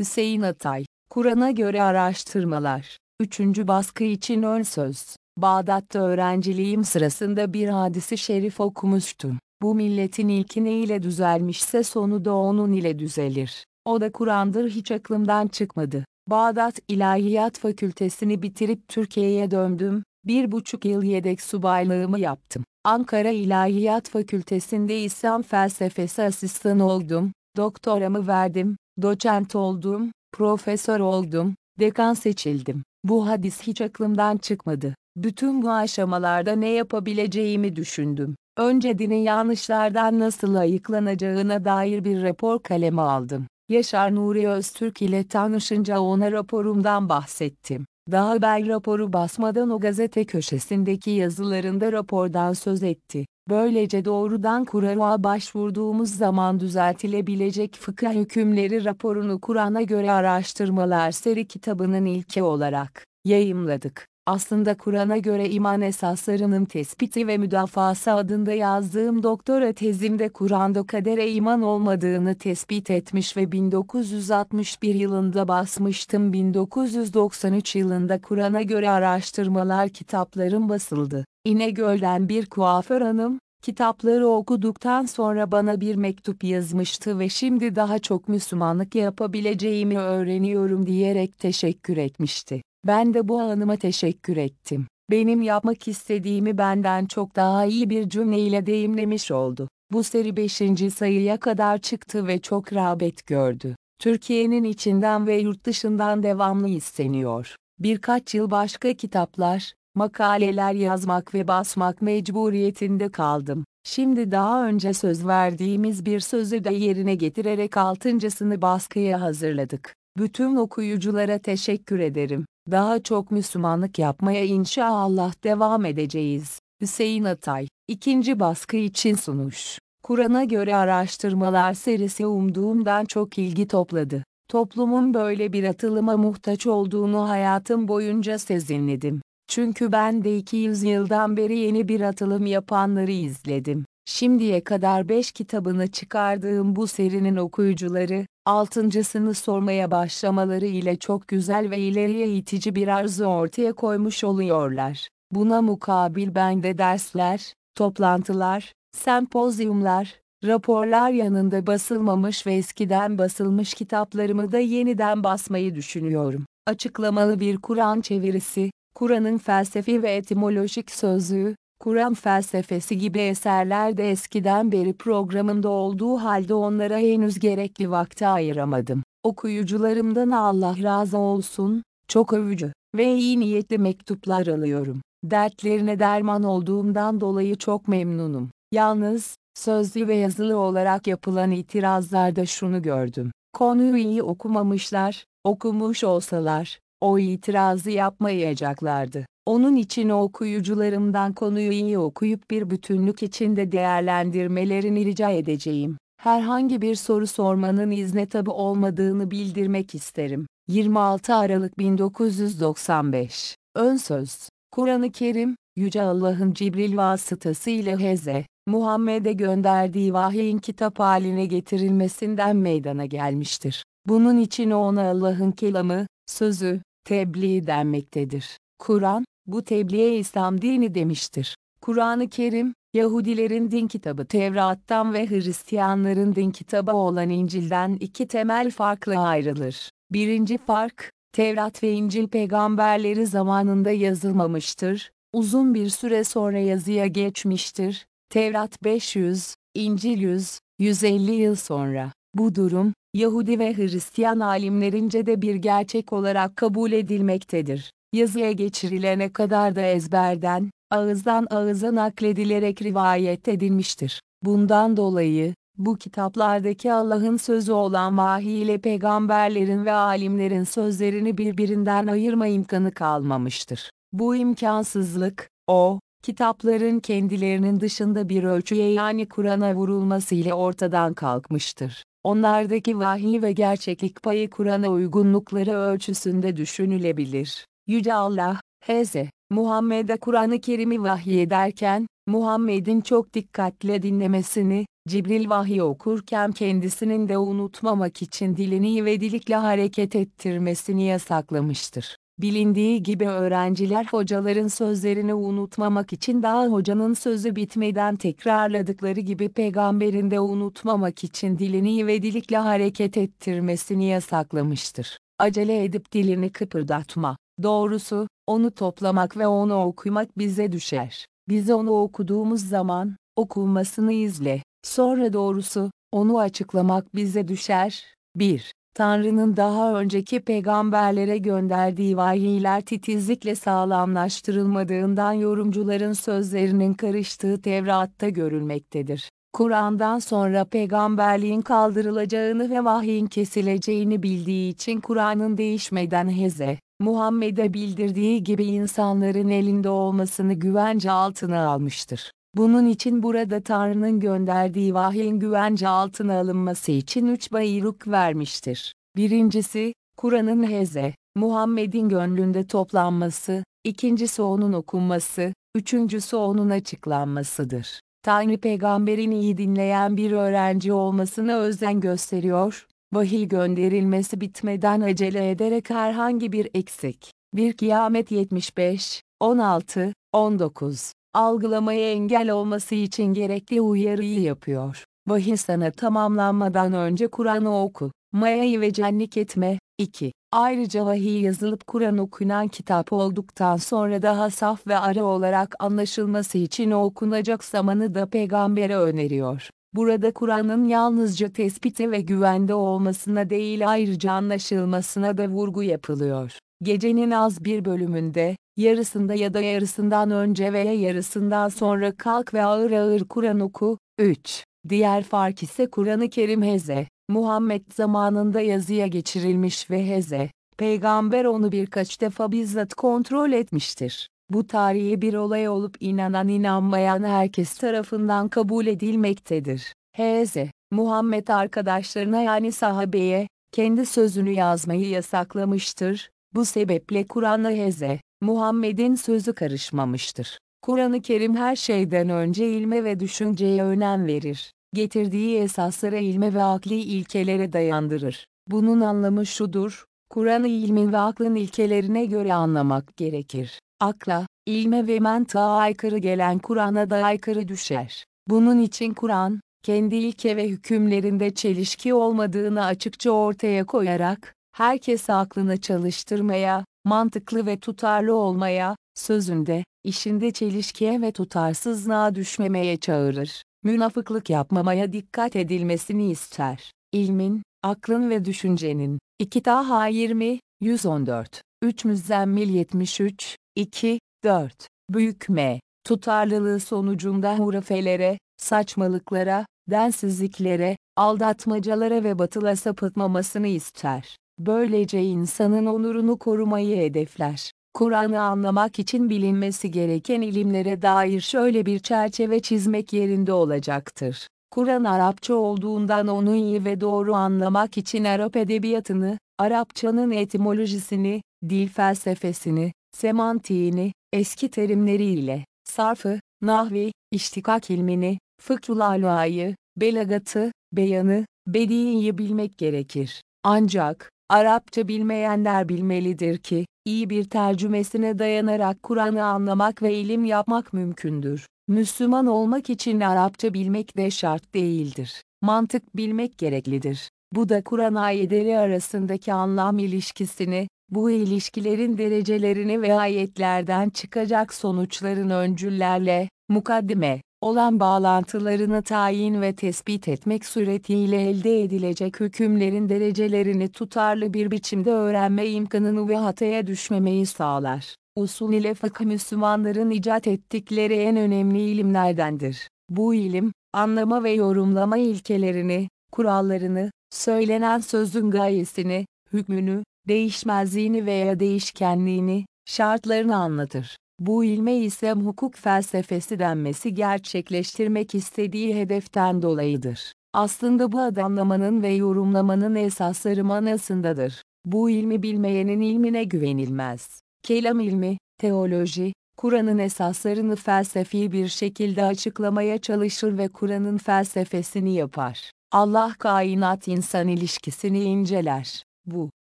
Hüseyin Atay, Kur'an'a göre araştırmalar, 3. baskı için ön söz. Bağdat'ta öğrenciliğim sırasında bir hadisi şerif okumuştum. Bu milletin ilki ne ile düzelmişse sonu da onun ile düzelir. O da Kur'an'dır hiç aklımdan çıkmadı. Bağdat İlahiyat Fakültesini bitirip Türkiye'ye döndüm. Bir buçuk yıl yedek subaylığımı yaptım. Ankara İlahiyat Fakültesinde İslam felsefesi asistanı oldum. Doktoramı verdim. Doçent oldum. Profesör oldum. Dekan seçildim. Bu hadis hiç aklımdan çıkmadı. Bütün bu aşamalarda ne yapabileceğimi düşündüm. Önce dinin yanlışlardan nasıl ayıklanacağına dair bir rapor kaleme aldım. Yaşar Nuri Öztürk ile tanışınca ona raporumdan bahsettim. Daha ben raporu basmadan o gazete köşesindeki yazılarında rapordan söz etti. Böylece doğrudan Kur'an'a başvurduğumuz zaman düzeltilebilecek fıkıh hükümleri raporunu Kur'an'a göre araştırmalar seri kitabının ilki olarak yayımladık. Aslında Kur'an'a göre iman esaslarının tespiti ve müdafası adında yazdığım doktora tezimde Kur'an'da kadere iman olmadığını tespit etmiş ve 1961 yılında basmıştım. 1993 yılında Kur'an'a göre araştırmalar kitaplarım basıldı. İnegöl'den bir kuaför hanım, kitapları okuduktan sonra bana bir mektup yazmıştı ve şimdi daha çok Müslümanlık yapabileceğimi öğreniyorum diyerek teşekkür etmişti. Ben de bu hanıma teşekkür ettim. Benim yapmak istediğimi benden çok daha iyi bir cümleyle deyimlemiş oldu. Bu seri 5. sayıya kadar çıktı ve çok rağbet gördü. Türkiye'nin içinden ve yurt dışından devamlı isteniyor. Birkaç yıl başka kitaplar, makaleler yazmak ve basmak mecburiyetinde kaldım. Şimdi daha önce söz verdiğimiz bir sözü de yerine getirerek altıncısını baskıya hazırladık. Bütün okuyuculara teşekkür ederim. Daha çok Müslümanlık yapmaya inşallah devam edeceğiz. Hüseyin Atay, ikinci baskı için sunuş. Kur'an'a göre araştırmalar serisi umduğumdan çok ilgi topladı. Toplumun böyle bir atılıma muhtaç olduğunu hayatım boyunca sezinledim. Çünkü ben de 200 yıldan beri yeni bir atılım yapanları izledim. Şimdiye kadar 5 kitabını çıkardığım bu serinin okuyucuları, altıncısını sormaya başlamaları ile çok güzel ve ileriye itici bir arzu ortaya koymuş oluyorlar. Buna mukabil ben de dersler, toplantılar, sempozyumlar, raporlar yanında basılmamış ve eskiden basılmış kitaplarımı da yeniden basmayı düşünüyorum. Açıklamalı bir Kur'an çevirisi, Kur'an'ın felsefi ve etimolojik sözlüğü, Kur'an felsefesi gibi eserler de eskiden beri programımda olduğu halde onlara henüz gerekli vakti ayıramadım. Okuyucularımdan Allah razı olsun, çok övücü ve iyi niyetli mektuplar alıyorum. Dertlerine derman olduğumdan dolayı çok memnunum. Yalnız, sözlü ve yazılı olarak yapılan itirazlarda şunu gördüm. Konuyu iyi okumamışlar, okumuş olsalar, o itirazı yapmayacaklardı. Onun için okuyucularımdan konuyu iyi okuyup bir bütünlük içinde değerlendirmelerini rica edeceğim. Herhangi bir soru sormanın izne tabi olmadığını bildirmek isterim. 26 Aralık 1995 Ön Söz Kur'an-ı Kerim, Yüce Allah'ın Cibril vasıtasıyla Heze, Muhammed'e gönderdiği vahyin kitap haline getirilmesinden meydana gelmiştir. Bunun için ona Allah'ın kelamı, sözü, tebliğ denmektedir. Kur'an, bu tebliğe İslam dini demiştir. Kur'an-ı Kerim, Yahudilerin din kitabı Tevrat'tan ve Hristiyanların din kitabı olan İncil'den iki temel farkla ayrılır. Birinci fark, Tevrat ve İncil peygamberleri zamanında yazılmamıştır, uzun bir süre sonra yazıya geçmiştir. Tevrat 500, İncil 100, 150 yıl sonra. Bu durum, Yahudi ve Hristiyan alimlerince de bir gerçek olarak kabul edilmektedir yazıya geçirilene kadar da ezberden, ağızdan ağıza nakledilerek rivayet edilmiştir. Bundan dolayı, bu kitaplardaki Allah'ın sözü olan vahiy ile peygamberlerin ve alimlerin sözlerini birbirinden ayırma imkanı kalmamıştır. Bu imkansızlık, o, kitapların kendilerinin dışında bir ölçüye yani Kur'an'a vurulması ile ortadan kalkmıştır. Onlardaki vahiy ve gerçeklik payı Kur'an'a uygunlukları ölçüsünde düşünülebilir. Yüce Allah, Hz. Muhammed'e Kur'an-ı Kerim'i vahiy ederken, Muhammed'in çok dikkatle dinlemesini, Cibril vahiy okurken kendisinin de unutmamak için dilini ivedilikle hareket ettirmesini yasaklamıştır. Bilindiği gibi öğrenciler hocaların sözlerini unutmamak için daha hocanın sözü bitmeden tekrarladıkları gibi peygamberin de unutmamak için dilini ivedilikle hareket ettirmesini yasaklamıştır. Acele edip dilini kıpırdatma. Doğrusu, onu toplamak ve onu okumak bize düşer. Biz onu okuduğumuz zaman, okunmasını izle. Sonra doğrusu, onu açıklamak bize düşer. 1. Tanrı'nın daha önceki peygamberlere gönderdiği vahiyler titizlikle sağlamlaştırılmadığından yorumcuların sözlerinin karıştığı Tevrat'ta görülmektedir. Kur'an'dan sonra peygamberliğin kaldırılacağını ve vahyin kesileceğini bildiği için Kur'an'ın değişmeden Heze, Muhammed'e bildirdiği gibi insanların elinde olmasını güvence altına almıştır. Bunun için burada Tanrı'nın gönderdiği vahyin güvence altına alınması için üç bayruk vermiştir. Birincisi, Kur'an'ın heze, Muhammed'in gönlünde toplanması, ikincisi onun okunması, üçüncüsü onun açıklanmasıdır. Tanrı peygamberin iyi dinleyen bir öğrenci olmasına özen gösteriyor, vahiy gönderilmesi bitmeden acele ederek herhangi bir eksik, bir kıyamet 75, 16, 19, algılamaya engel olması için gerekli uyarıyı yapıyor. Vahiy sana tamamlanmadan önce Kur'an'ı oku, mayayı ve cennik etme. 2. Ayrıca vahiy yazılıp Kur'an okunan kitap olduktan sonra daha saf ve ara olarak anlaşılması için okunacak zamanı da peygambere öneriyor. Burada Kur'an'ın yalnızca tespite ve güvende olmasına değil ayrıca anlaşılmasına da vurgu yapılıyor. Gecenin az bir bölümünde, yarısında ya da yarısından önce veya yarısından sonra kalk ve ağır ağır Kur'an oku. 3. Diğer fark ise Kur'an-ı Kerim Heze, Muhammed zamanında yazıya geçirilmiş ve Heze, peygamber onu birkaç defa bizzat kontrol etmiştir. Bu tarihi bir olay olup inanan inanmayan herkes tarafından kabul edilmektedir. Heze, Muhammed arkadaşlarına yani sahabeye, kendi sözünü yazmayı yasaklamıştır. Bu sebeple Kur'an'la Heze, Muhammed'in sözü karışmamıştır. Kur'an-ı Kerim her şeyden önce ilme ve düşünceye önem verir. Getirdiği esaslara ilme ve akli ilkelere dayandırır. Bunun anlamı şudur, Kur'an'ı ilmin ve aklın ilkelerine göre anlamak gerekir. Akla, ilme ve mantığa aykırı gelen Kur'an'a da aykırı düşer. Bunun için Kur'an, kendi ilke ve hükümlerinde çelişki olmadığını açıkça ortaya koyarak, herkes aklını çalıştırmaya, mantıklı ve tutarlı olmaya, sözünde, işinde çelişkiye ve tutarsızlığa düşmemeye çağırır. Münafıklık yapmamaya dikkat edilmesini ister. İlmin, aklın ve düşüncenin. 2 Taha 20, 114. 3 Müzzemmil 73, 2, 4. Büyükme, tutarlılığı sonucunda hurafelere, saçmalıklara, densizliklere, aldatmacalara ve batıla sapıtmamasını ister. Böylece insanın onurunu korumayı hedefler. Kur'an'ı anlamak için bilinmesi gereken ilimlere dair şöyle bir çerçeve çizmek yerinde olacaktır. Kur'an Arapça olduğundan onu iyi ve doğru anlamak için Arap edebiyatını, Arapçanın etimolojisini, dil felsefesini, semantiğini, eski terimleriyle, sarfı, nahvi, iştikak ilmini, alayı, belagatı, beyanı, bediiyi bilmek gerekir. Ancak, Arapça bilmeyenler bilmelidir ki, iyi bir tercümesine dayanarak Kur'an'ı anlamak ve ilim yapmak mümkündür. Müslüman olmak için Arapça bilmek de şart değildir. Mantık bilmek gereklidir. Bu da Kur'an ayetleri arasındaki anlam ilişkisini, bu ilişkilerin derecelerini ve ayetlerden çıkacak sonuçların öncüllerle, mukaddime, olan bağlantılarını tayin ve tespit etmek suretiyle elde edilecek hükümlerin derecelerini tutarlı bir biçimde öğrenme imkanını ve hataya düşmemeyi sağlar. Usul ile fıkıh Müslümanların icat ettikleri en önemli ilimlerdendir. Bu ilim, anlama ve yorumlama ilkelerini, kurallarını, söylenen sözün gayesini, hükmünü, değişmezliğini veya değişkenliğini, şartlarını anlatır. Bu ilme ise hukuk felsefesi denmesi gerçekleştirmek istediği hedeften dolayıdır. Aslında bu anlamanın ve yorumlamanın esasları manasındadır. Bu ilmi bilmeyenin ilmine güvenilmez. Kelam ilmi, teoloji, Kur'an'ın esaslarını felsefi bir şekilde açıklamaya çalışır ve Kur'an'ın felsefesini yapar. Allah kainat insan ilişkisini inceler. Bu,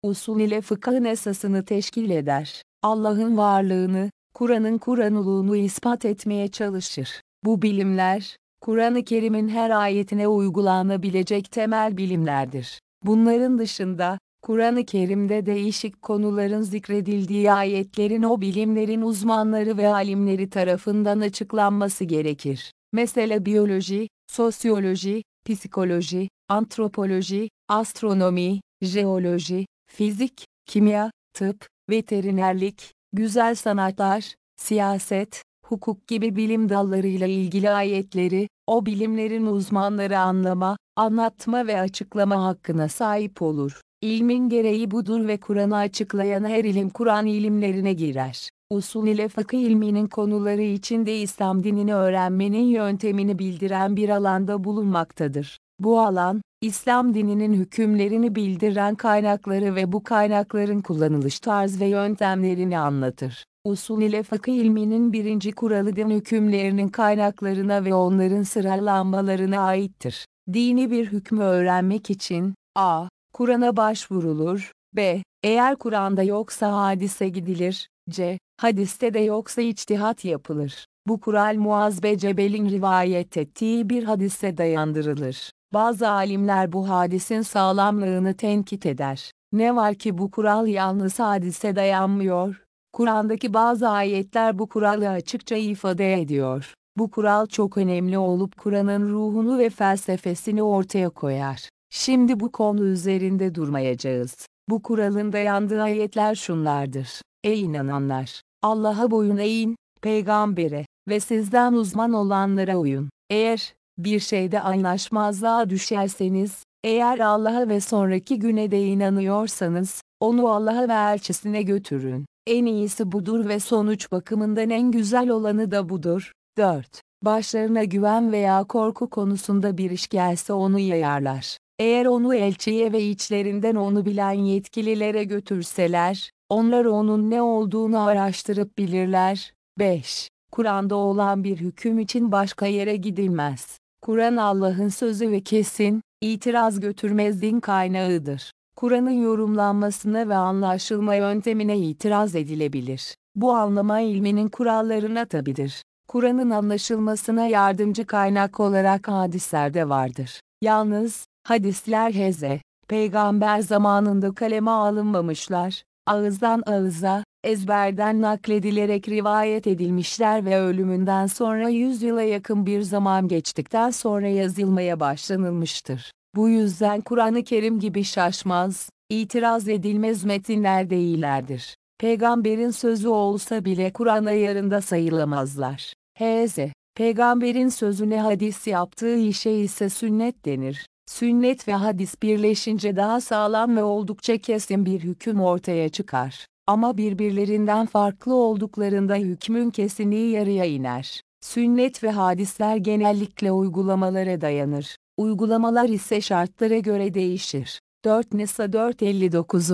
usul ile fıkhın esasını teşkil eder. Allah'ın varlığını, Kur'an'ın Kur'anuluğunu ispat etmeye çalışır. Bu bilimler, Kur'an-ı Kerim'in her ayetine uygulanabilecek temel bilimlerdir. Bunların dışında, Kur'an-ı Kerim'de değişik konuların zikredildiği ayetlerin o bilimlerin uzmanları ve alimleri tarafından açıklanması gerekir. Mesela biyoloji, sosyoloji, psikoloji, antropoloji, astronomi, jeoloji, fizik, kimya, tıp, veterinerlik, güzel sanatlar, siyaset, hukuk gibi bilim dallarıyla ilgili ayetleri, o bilimlerin uzmanları anlama, anlatma ve açıklama hakkına sahip olur. İlmin gereği budur ve Kur'an'ı açıklayan her ilim Kur'an ilimlerine girer. Usul ile fıkıh ilminin konuları içinde İslam dinini öğrenmenin yöntemini bildiren bir alanda bulunmaktadır. Bu alan, İslam dininin hükümlerini bildiren kaynakları ve bu kaynakların kullanılış tarz ve yöntemlerini anlatır. Usul ile fıkıh ilminin birinci kuralı din hükümlerinin kaynaklarına ve onların sıralanmalarına aittir. Dini bir hükmü öğrenmek için, a. Kur'an'a başvurulur, b. Eğer Kur'an'da yoksa hadise gidilir, c. Hadiste de yoksa içtihat yapılır. Bu kural Muaz be Cebel'in rivayet ettiği bir hadise dayandırılır. Bazı alimler bu hadisin sağlamlığını tenkit eder. Ne var ki bu kural yalnız hadise dayanmıyor. Kur'an'daki bazı ayetler bu kuralı açıkça ifade ediyor. Bu kural çok önemli olup Kur'an'ın ruhunu ve felsefesini ortaya koyar. Şimdi bu konu üzerinde durmayacağız. Bu kuralın dayandığı ayetler şunlardır. Ey inananlar! Allah'a boyun eğin, peygambere ve sizden uzman olanlara uyun. Eğer bir şeyde anlaşmazlığa düşerseniz, eğer Allah'a ve sonraki güne de inanıyorsanız, onu Allah'a ve elçisine götürün. En iyisi budur ve sonuç bakımından en güzel olanı da budur. 4. Başlarına güven veya korku konusunda bir iş gelse onu yayarlar. Eğer onu elçiye ve içlerinden onu bilen yetkililere götürseler, onlar onun ne olduğunu araştırıp bilirler. 5. Kur'an'da olan bir hüküm için başka yere gidilmez. Kur'an Allah'ın sözü ve kesin, itiraz götürmez din kaynağıdır. Kur'an'ın yorumlanmasına ve anlaşılma yöntemine itiraz edilebilir. Bu anlama ilminin kurallarına tabidir. Kur'an'ın anlaşılmasına yardımcı kaynak olarak hadisler de vardır. Yalnız, hadisler heze, peygamber zamanında kaleme alınmamışlar, ağızdan ağıza, ezberden nakledilerek rivayet edilmişler ve ölümünden sonra 100 yıla yakın bir zaman geçtikten sonra yazılmaya başlanılmıştır. Bu yüzden Kur'an-ı Kerim gibi şaşmaz, itiraz edilmez metinler değillerdir. Peygamberin sözü olsa bile Kur'an ayarında sayılamazlar. H.Z. Peygamberin sözüne hadis yaptığı işe ise sünnet denir. Sünnet ve hadis birleşince daha sağlam ve oldukça kesin bir hüküm ortaya çıkar. Ama birbirlerinden farklı olduklarında hükmün kesinliği yarıya iner. Sünnet ve hadisler genellikle uygulamalara dayanır. Uygulamalar ise şartlara göre değişir. 4 Nisa 459.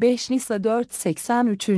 5 Nisa 483.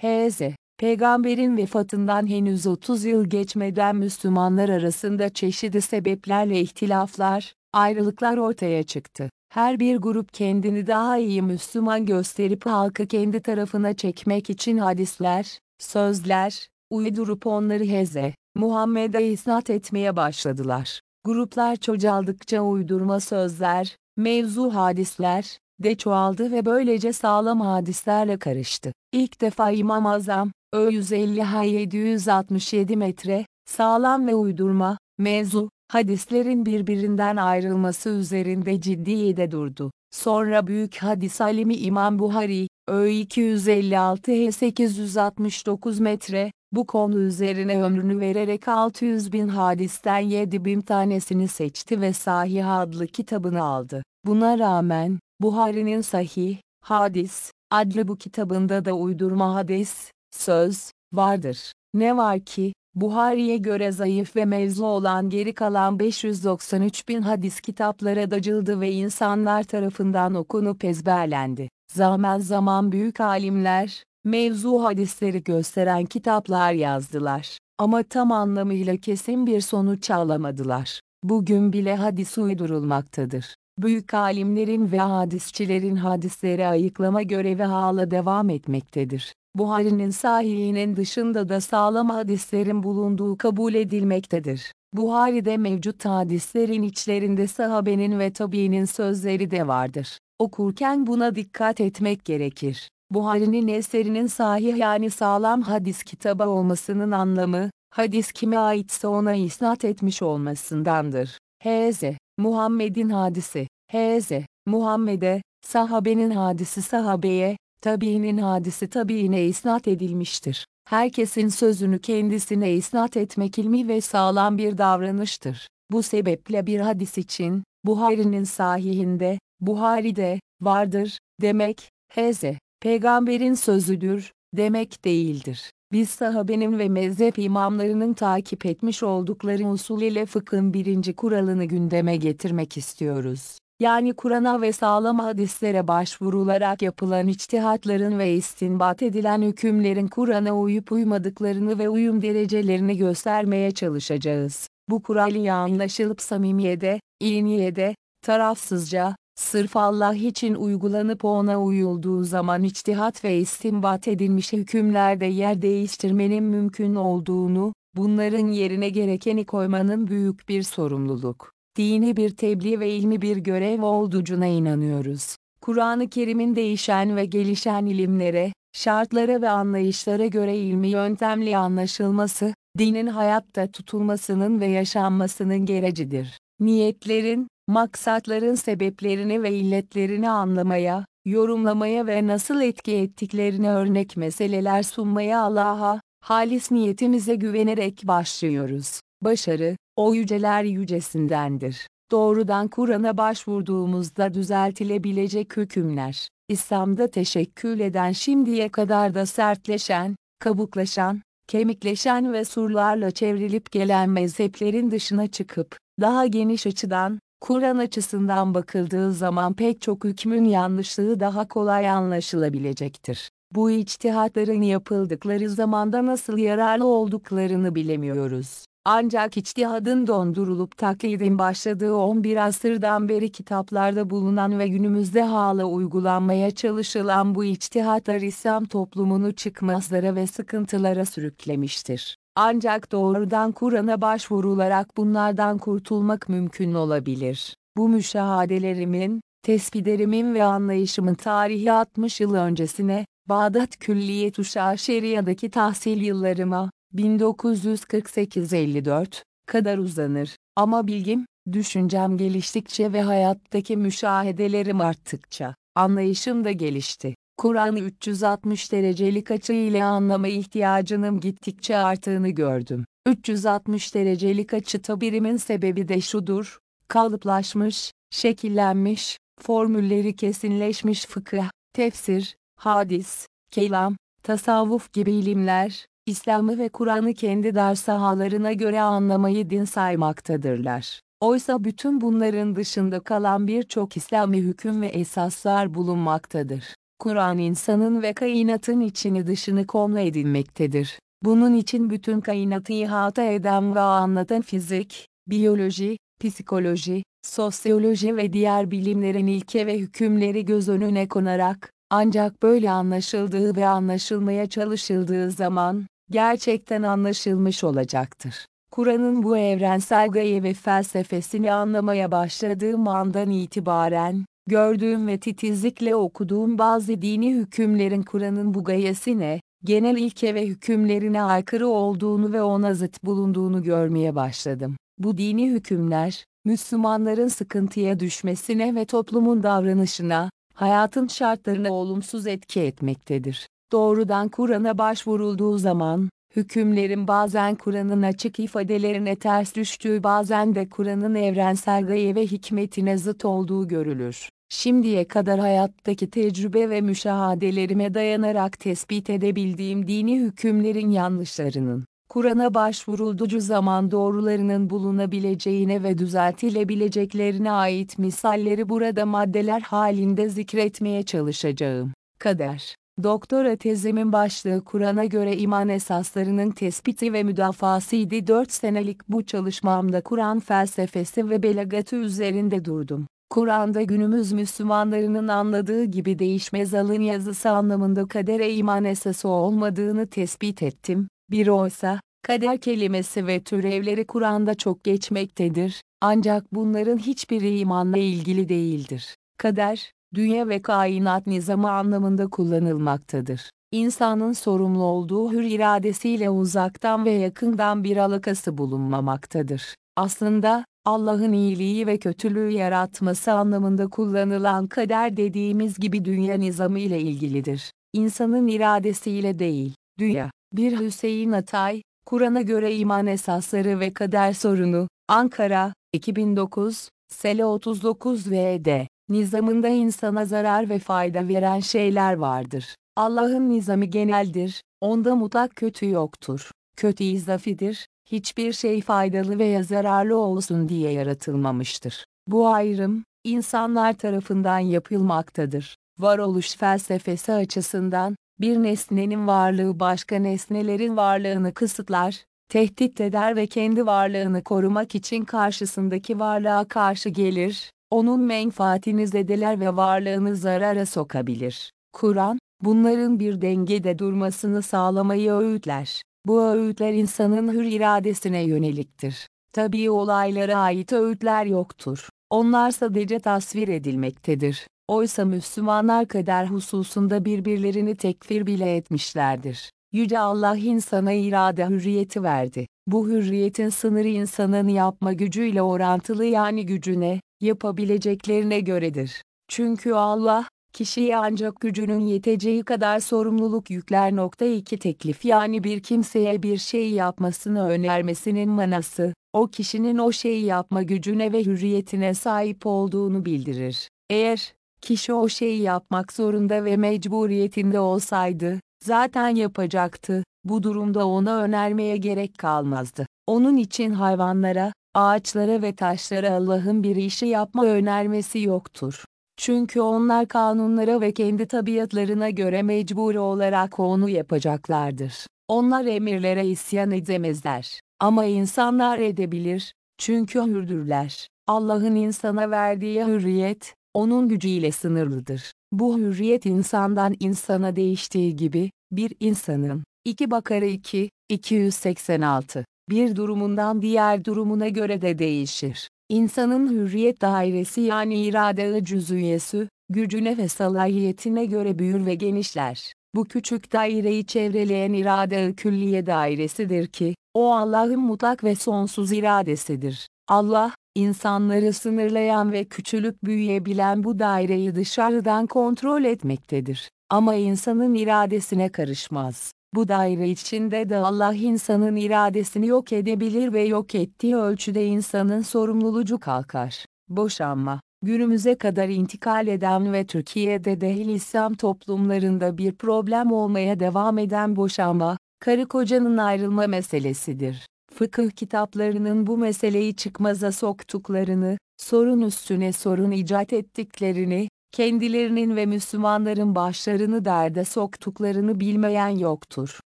H.Z. Peygamberin vefatından henüz 30 yıl geçmeden Müslümanlar arasında çeşitli sebeplerle ihtilaflar, ayrılıklar ortaya çıktı. Her bir grup kendini daha iyi Müslüman gösterip halkı kendi tarafına çekmek için hadisler, sözler, uydurup onları Heze, Muhammed'e isnat etmeye başladılar. Gruplar çoğaldıkça uydurma sözler, mevzu hadisler, de çoğaldı ve böylece sağlam hadislerle karıştı. İlk defa İmam Azam, Ö 150 ha 767 metre, sağlam ve uydurma, mevzu, hadislerin birbirinden ayrılması üzerinde ciddi de durdu. Sonra büyük hadis alimi İmam Buhari, Ö 256 H 869 metre, bu konu üzerine ömrünü vererek 600 bin hadisten 7 bin tanesini seçti ve Sahih adlı kitabını aldı. Buna rağmen, Buhari'nin Sahih, Hadis, adlı bu kitabında da uydurma hadis, söz, vardır. Ne var ki, Buhari'ye göre zayıf ve mevzu olan geri kalan 593 bin hadis kitaplara dacıldı ve insanlar tarafından okunup ezberlendi. Zaman zaman büyük alimler, mevzu hadisleri gösteren kitaplar yazdılar. Ama tam anlamıyla kesin bir sonuç alamadılar. Bugün bile hadis uydurulmaktadır. Büyük alimlerin ve hadisçilerin hadisleri ayıklama görevi hala devam etmektedir. Buhari'nin sahihinin dışında da sağlam hadislerin bulunduğu kabul edilmektedir. Buhari'de mevcut hadislerin içlerinde sahabenin ve tabiinin sözleri de vardır. Okurken buna dikkat etmek gerekir. Buhari'nin eserinin sahih yani sağlam hadis kitabı olmasının anlamı, hadis kime aitse ona isnat etmiş olmasındandır. H.Z. Muhammed'in hadisi, H.Z. Muhammed'e, sahabenin hadisi sahabeye, tabiinin hadisi tabiine isnat edilmiştir. Herkesin sözünü kendisine isnat etmek ilmi ve sağlam bir davranıştır. Bu sebeple bir hadis için, Buhari'nin sahihinde, Buhari'de, vardır, demek, H.Z. Peygamberin sözüdür, demek değildir. Biz sahabenin ve mezhep imamlarının takip etmiş oldukları usul ile fıkhın birinci kuralını gündeme getirmek istiyoruz. Yani Kur'an'a ve sağlam hadislere başvurularak yapılan içtihatların ve istinbat edilen hükümlerin Kur'an'a uyup uymadıklarını ve uyum derecelerini göstermeye çalışacağız. Bu kural iyi anlaşılıp samimiyede, iliniyede, tarafsızca, sırf Allah için uygulanıp ona uyulduğu zaman içtihat ve istinbat edilmiş hükümlerde yer değiştirmenin mümkün olduğunu, bunların yerine gerekeni koymanın büyük bir sorumluluk, dini bir tebliğ ve ilmi bir görev olduğuna inanıyoruz. Kur'an-ı Kerim'in değişen ve gelişen ilimlere, şartlara ve anlayışlara göre ilmi yöntemli anlaşılması, dinin hayatta tutulmasının ve yaşanmasının gerecidir. Niyetlerin, maksatların sebeplerini ve illetlerini anlamaya, yorumlamaya ve nasıl etki ettiklerini örnek meseleler sunmaya Allah'a, halis niyetimize güvenerek başlıyoruz. Başarı, o yüceler yücesindendir. Doğrudan Kur'an'a başvurduğumuzda düzeltilebilecek hükümler, İslam'da teşekkül eden şimdiye kadar da sertleşen, kabuklaşan, kemikleşen ve surlarla çevrilip gelen mezheplerin dışına çıkıp, daha geniş açıdan, Kur'an açısından bakıldığı zaman pek çok hükmün yanlışlığı daha kolay anlaşılabilecektir. Bu içtihatların yapıldıkları zamanda nasıl yararlı olduklarını bilemiyoruz. Ancak içtihadın dondurulup taklidin başladığı 11 asırdan beri kitaplarda bulunan ve günümüzde hala uygulanmaya çalışılan bu içtihatlar İslam toplumunu çıkmazlara ve sıkıntılara sürüklemiştir. Ancak doğrudan Kur'an'a başvurularak bunlardan kurtulmak mümkün olabilir. Bu müşahadelerimin, tespitlerimin ve anlayışımın tarihi 60 yıl öncesine, Bağdat Külliyet Uşağı Şeria'daki tahsil yıllarıma, 1948-54 kadar uzanır. Ama bilgim, düşüncem geliştikçe ve hayattaki müşahedelerim arttıkça, anlayışım da gelişti. Kur'an'ı 360 derecelik açı ile anlama ihtiyacının gittikçe arttığını gördüm. 360 derecelik açı tabirimin sebebi de şudur, kalıplaşmış, şekillenmiş, formülleri kesinleşmiş fıkıh, tefsir, hadis, kelam, tasavvuf gibi ilimler, İslam'ı ve Kur'an'ı kendi dar sahalarına göre anlamayı din saymaktadırlar. Oysa bütün bunların dışında kalan birçok İslami hüküm ve esaslar bulunmaktadır. Kur'an insanın ve kainatın içini dışını konu edinmektedir. Bunun için bütün kainatı ihata eden ve anlatan fizik, biyoloji, psikoloji, sosyoloji ve diğer bilimlerin ilke ve hükümleri göz önüne konarak, ancak böyle anlaşıldığı ve anlaşılmaya çalışıldığı zaman, gerçekten anlaşılmış olacaktır. Kur'an'ın bu evrensel gaye ve felsefesini anlamaya başladığım andan itibaren, gördüğüm ve titizlikle okuduğum bazı dini hükümlerin Kur'an'ın bu gayesine, genel ilke ve hükümlerine aykırı olduğunu ve ona zıt bulunduğunu görmeye başladım. Bu dini hükümler, Müslümanların sıkıntıya düşmesine ve toplumun davranışına, hayatın şartlarına olumsuz etki etmektedir. Doğrudan Kur'an'a başvurulduğu zaman, hükümlerin bazen Kur'an'ın açık ifadelerine ters düştüğü bazen de Kur'an'ın evrensel gaye ve hikmetine zıt olduğu görülür. Şimdiye kadar hayattaki tecrübe ve müşahadelerime dayanarak tespit edebildiğim dini hükümlerin yanlışlarının, Kur'an'a başvurulduğu zaman doğrularının bulunabileceğine ve düzeltilebileceklerine ait misalleri burada maddeler halinde zikretmeye çalışacağım. Kader Doktora tezimin başlığı Kur'an'a göre iman esaslarının tespiti ve müdafasıydı. 4 senelik bu çalışmamda Kur'an felsefesi ve belagatı üzerinde durdum. Kur'an'da günümüz Müslümanlarının anladığı gibi değişmez alın yazısı anlamında kadere iman esası olmadığını tespit ettim. Bir oysa, kader kelimesi ve türevleri Kur'an'da çok geçmektedir, ancak bunların hiçbiri imanla ilgili değildir. Kader, dünya ve kainat nizamı anlamında kullanılmaktadır. İnsanın sorumlu olduğu hür iradesiyle uzaktan ve yakından bir alakası bulunmamaktadır. Aslında, Allah'ın iyiliği ve kötülüğü yaratması anlamında kullanılan kader dediğimiz gibi dünya nizamı ile ilgilidir. İnsanın iradesiyle değil, dünya. Bir Hüseyin Atay, Kur'an'a göre iman esasları ve kader sorunu, Ankara, 2009, Sele 39 vd. Nizamında insana zarar ve fayda veren şeyler vardır. Allah'ın nizamı geneldir, onda mutlak kötü yoktur. Kötü izafidir, hiçbir şey faydalı veya zararlı olsun diye yaratılmamıştır. Bu ayrım, insanlar tarafından yapılmaktadır. Varoluş felsefesi açısından, bir nesnenin varlığı başka nesnelerin varlığını kısıtlar, tehdit eder ve kendi varlığını korumak için karşısındaki varlığa karşı gelir, onun menfaatini zedeler ve varlığını zarara sokabilir. Kur'an, bunların bir dengede durmasını sağlamayı öğütler. Bu öğütler insanın hür iradesine yöneliktir. Tabii olaylara ait öğütler yoktur. Onlar sadece tasvir edilmektedir. Oysa Müslümanlar kader hususunda birbirlerini tekfir bile etmişlerdir. Yüce Allah insana irade hürriyeti verdi. Bu hürriyetin sınırı insanın yapma gücüyle orantılı yani gücüne, yapabileceklerine göredir. Çünkü Allah, kişiye ancak gücünün yeteceği kadar sorumluluk yükler. Nokta 2 teklif yani bir kimseye bir şey yapmasını önermesinin manası, o kişinin o şeyi yapma gücüne ve hürriyetine sahip olduğunu bildirir. Eğer, kişi o şeyi yapmak zorunda ve mecburiyetinde olsaydı, zaten yapacaktı, bu durumda ona önermeye gerek kalmazdı. Onun için hayvanlara, ağaçlara ve taşlara Allah'ın bir işi yapma önermesi yoktur. Çünkü onlar kanunlara ve kendi tabiatlarına göre mecburi olarak onu yapacaklardır. Onlar emirlere isyan edemezler. Ama insanlar edebilir, çünkü hürdürler. Allah'ın insana verdiği hürriyet, onun gücüyle sınırlıdır. Bu hürriyet insandan insana değiştiği gibi, bir insanın, 2 Bakara 2, 286, bir durumundan diğer durumuna göre de değişir. İnsanın hürriyet dairesi yani irade cüzüyesi, gücüne ve salahiyetine göre büyür ve genişler. Bu küçük daireyi çevreleyen irade külliye dairesidir ki, o Allah'ın mutlak ve sonsuz iradesidir. Allah, insanları sınırlayan ve küçülüp büyüyebilen bu daireyi dışarıdan kontrol etmektedir. Ama insanın iradesine karışmaz. Bu daire içinde de Allah insanın iradesini yok edebilir ve yok ettiği ölçüde insanın sorumluluğu kalkar. Boşanma Günümüze kadar intikal eden ve Türkiye'de dehil İslam toplumlarında bir problem olmaya devam eden boşanma, karı kocanın ayrılma meselesidir. Fıkıh kitaplarının bu meseleyi çıkmaza soktuklarını, sorun üstüne sorun icat ettiklerini, kendilerinin ve Müslümanların başlarını derde soktuklarını bilmeyen yoktur.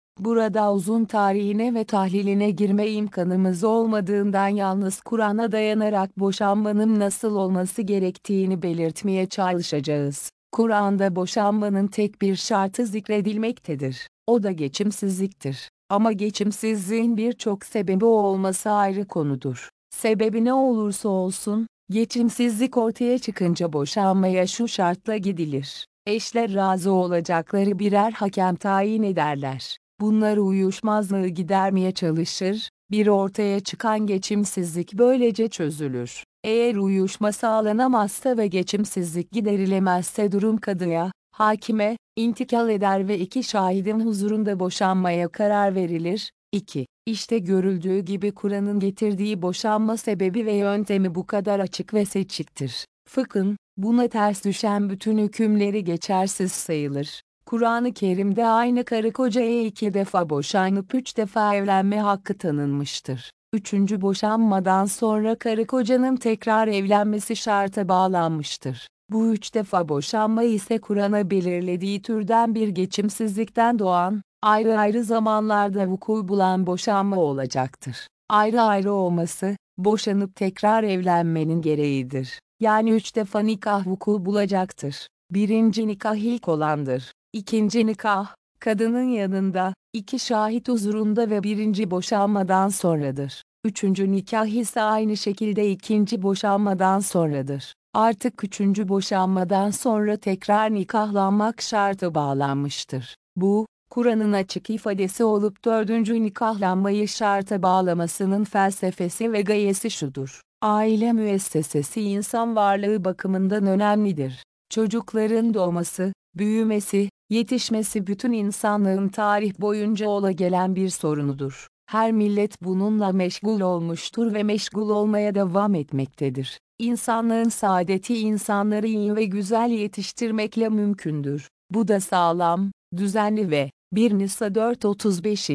Burada uzun tarihine ve tahliline girme imkanımız olmadığından yalnız Kur'an'a dayanarak boşanmanın nasıl olması gerektiğini belirtmeye çalışacağız. Kur'an'da boşanmanın tek bir şartı zikredilmektedir. O da geçimsizliktir. Ama geçimsizliğin birçok sebebi olması ayrı konudur. Sebebi ne olursa olsun, Geçimsizlik ortaya çıkınca boşanmaya şu şartla gidilir. Eşler razı olacakları birer hakem tayin ederler. Bunlar uyuşmazlığı gidermeye çalışır, bir ortaya çıkan geçimsizlik böylece çözülür. Eğer uyuşma sağlanamazsa ve geçimsizlik giderilemezse durum kadıya, hakime, intikal eder ve iki şahidin huzurunda boşanmaya karar verilir. 2. İşte görüldüğü gibi Kur'an'ın getirdiği boşanma sebebi ve yöntemi bu kadar açık ve seçiktir. Fıkhın, buna ters düşen bütün hükümleri geçersiz sayılır. Kur'an-ı Kerim'de aynı karı kocaya iki defa boşanıp üç defa evlenme hakkı tanınmıştır. Üçüncü boşanmadan sonra karı kocanın tekrar evlenmesi şarta bağlanmıştır. Bu üç defa boşanma ise Kur'an'a belirlediği türden bir geçimsizlikten doğan, ayrı ayrı zamanlarda vuku bulan boşanma olacaktır. Ayrı ayrı olması, boşanıp tekrar evlenmenin gereğidir. Yani üç defa nikah vuku bulacaktır. Birinci nikah ilk olandır. İkinci nikah, kadının yanında, iki şahit huzurunda ve birinci boşanmadan sonradır. Üçüncü nikah ise aynı şekilde ikinci boşanmadan sonradır. Artık üçüncü boşanmadan sonra tekrar nikahlanmak şartı bağlanmıştır. Bu, Kur'an'ın açık ifadesi olup dördüncü nikahlanmayı şarta bağlamasının felsefesi ve gayesi şudur. Aile müessesesi insan varlığı bakımından önemlidir. Çocukların doğması, büyümesi, yetişmesi bütün insanlığın tarih boyunca ola gelen bir sorunudur. Her millet bununla meşgul olmuştur ve meşgul olmaya devam etmektedir. İnsanlığın saadeti insanları iyi ve güzel yetiştirmekle mümkündür. Bu da sağlam, düzenli ve 1 Nisa 435.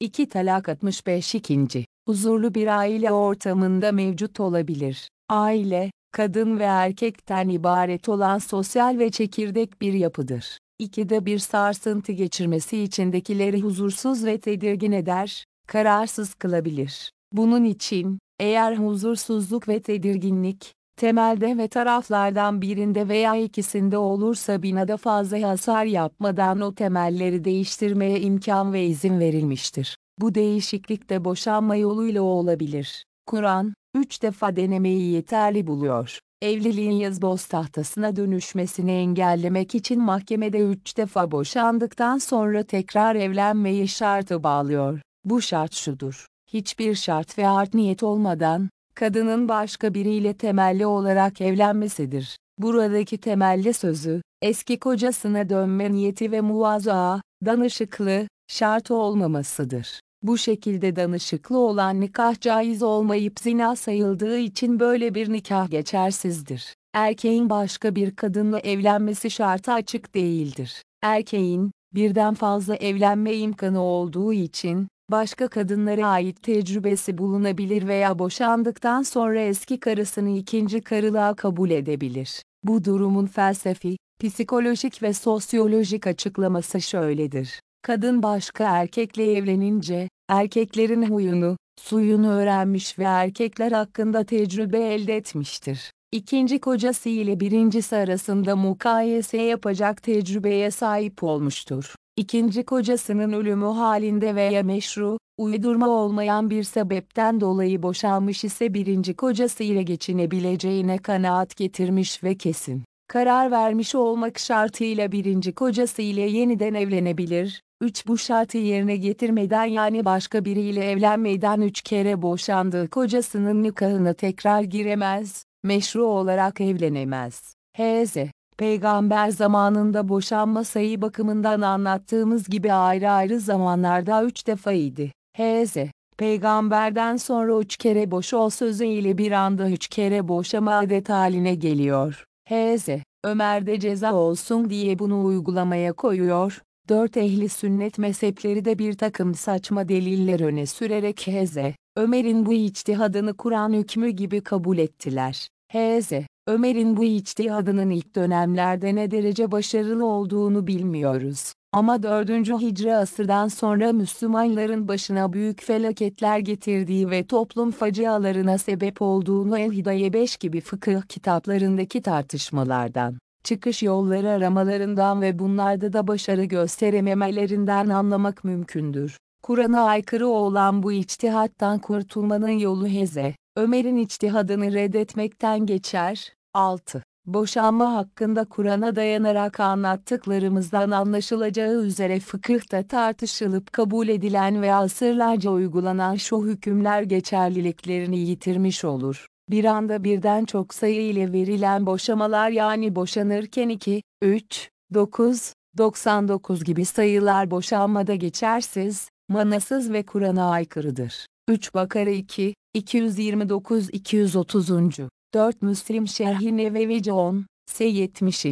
2 Talak 65 2. Huzurlu bir aile ortamında mevcut olabilir. Aile, kadın ve erkekten ibaret olan sosyal ve çekirdek bir yapıdır. İkide bir sarsıntı geçirmesi içindekileri huzursuz ve tedirgin eder, kararsız kılabilir. Bunun için, eğer huzursuzluk ve tedirginlik, temelde ve taraflardan birinde veya ikisinde olursa binada fazla hasar yapmadan o temelleri değiştirmeye imkan ve izin verilmiştir. Bu değişiklik de boşanma yoluyla olabilir. Kur'an, üç defa denemeyi yeterli buluyor. Evliliğin yazboz tahtasına dönüşmesini engellemek için mahkemede üç defa boşandıktan sonra tekrar evlenmeyi şartı bağlıyor. Bu şart şudur. Hiçbir şart ve art niyet olmadan, kadının başka biriyle temelli olarak evlenmesidir. Buradaki temelli sözü, eski kocasına dönme niyeti ve muvazaa, danışıklı, şart olmamasıdır. Bu şekilde danışıklı olan nikah caiz olmayıp zina sayıldığı için böyle bir nikah geçersizdir. Erkeğin başka bir kadınla evlenmesi şartı açık değildir. Erkeğin, birden fazla evlenme imkanı olduğu için, başka kadınlara ait tecrübesi bulunabilir veya boşandıktan sonra eski karısını ikinci karılığa kabul edebilir. Bu durumun felsefi, psikolojik ve sosyolojik açıklaması şöyledir. Kadın başka erkekle evlenince, erkeklerin huyunu, suyunu öğrenmiş ve erkekler hakkında tecrübe elde etmiştir. İkinci kocası ile birincisi arasında mukayese yapacak tecrübeye sahip olmuştur. İkinci kocasının ölümü halinde veya meşru, uydurma olmayan bir sebepten dolayı boşanmış ise birinci kocası ile geçinebileceğine kanaat getirmiş ve kesin karar vermiş olmak şartıyla birinci kocası ile yeniden evlenebilir. 3. Bu şartı yerine getirmeden yani başka biriyle evlenmeden 3 kere boşandığı kocasının nikahına tekrar giremez, meşru olarak evlenemez. H.Z. Peygamber zamanında boşanma sayı bakımından anlattığımız gibi ayrı ayrı zamanlarda üç defa idi. H.Z. Peygamberden sonra üç kere boş ol sözü ile bir anda üç kere boşama adet haline geliyor. H.Z. Ömer de ceza olsun diye bunu uygulamaya koyuyor. Dört ehli sünnet mezhepleri de bir takım saçma deliller öne sürerek H.Z. Ömer'in bu içtihadını Kur'an hükmü gibi kabul ettiler. H.Z. Ömer'in bu içtihadının ilk dönemlerde ne derece başarılı olduğunu bilmiyoruz. Ama 4. Hicri asırdan sonra Müslümanların başına büyük felaketler getirdiği ve toplum facialarına sebep olduğunu El-Hidaye 5 gibi fıkıh kitaplarındaki tartışmalardan, çıkış yolları aramalarından ve bunlarda da başarı gösterememelerinden anlamak mümkündür. Kur'an'a aykırı olan bu içtihattan kurtulmanın yolu Heze, Ömer'in içtihadını reddetmekten geçer. 6. Boşanma hakkında Kur'an'a dayanarak anlattıklarımızdan anlaşılacağı üzere fıkıhta tartışılıp kabul edilen ve asırlarca uygulanan şu hükümler geçerliliklerini yitirmiş olur. Bir anda birden çok sayı ile verilen boşamalar yani boşanırken 2, 3, 9, 99 gibi sayılar boşanmada geçersiz, manasız ve Kur'an'a aykırıdır. 3 Bakara 2, 229-230. 4 Müslim Şerhi Nevevi 10, S 70.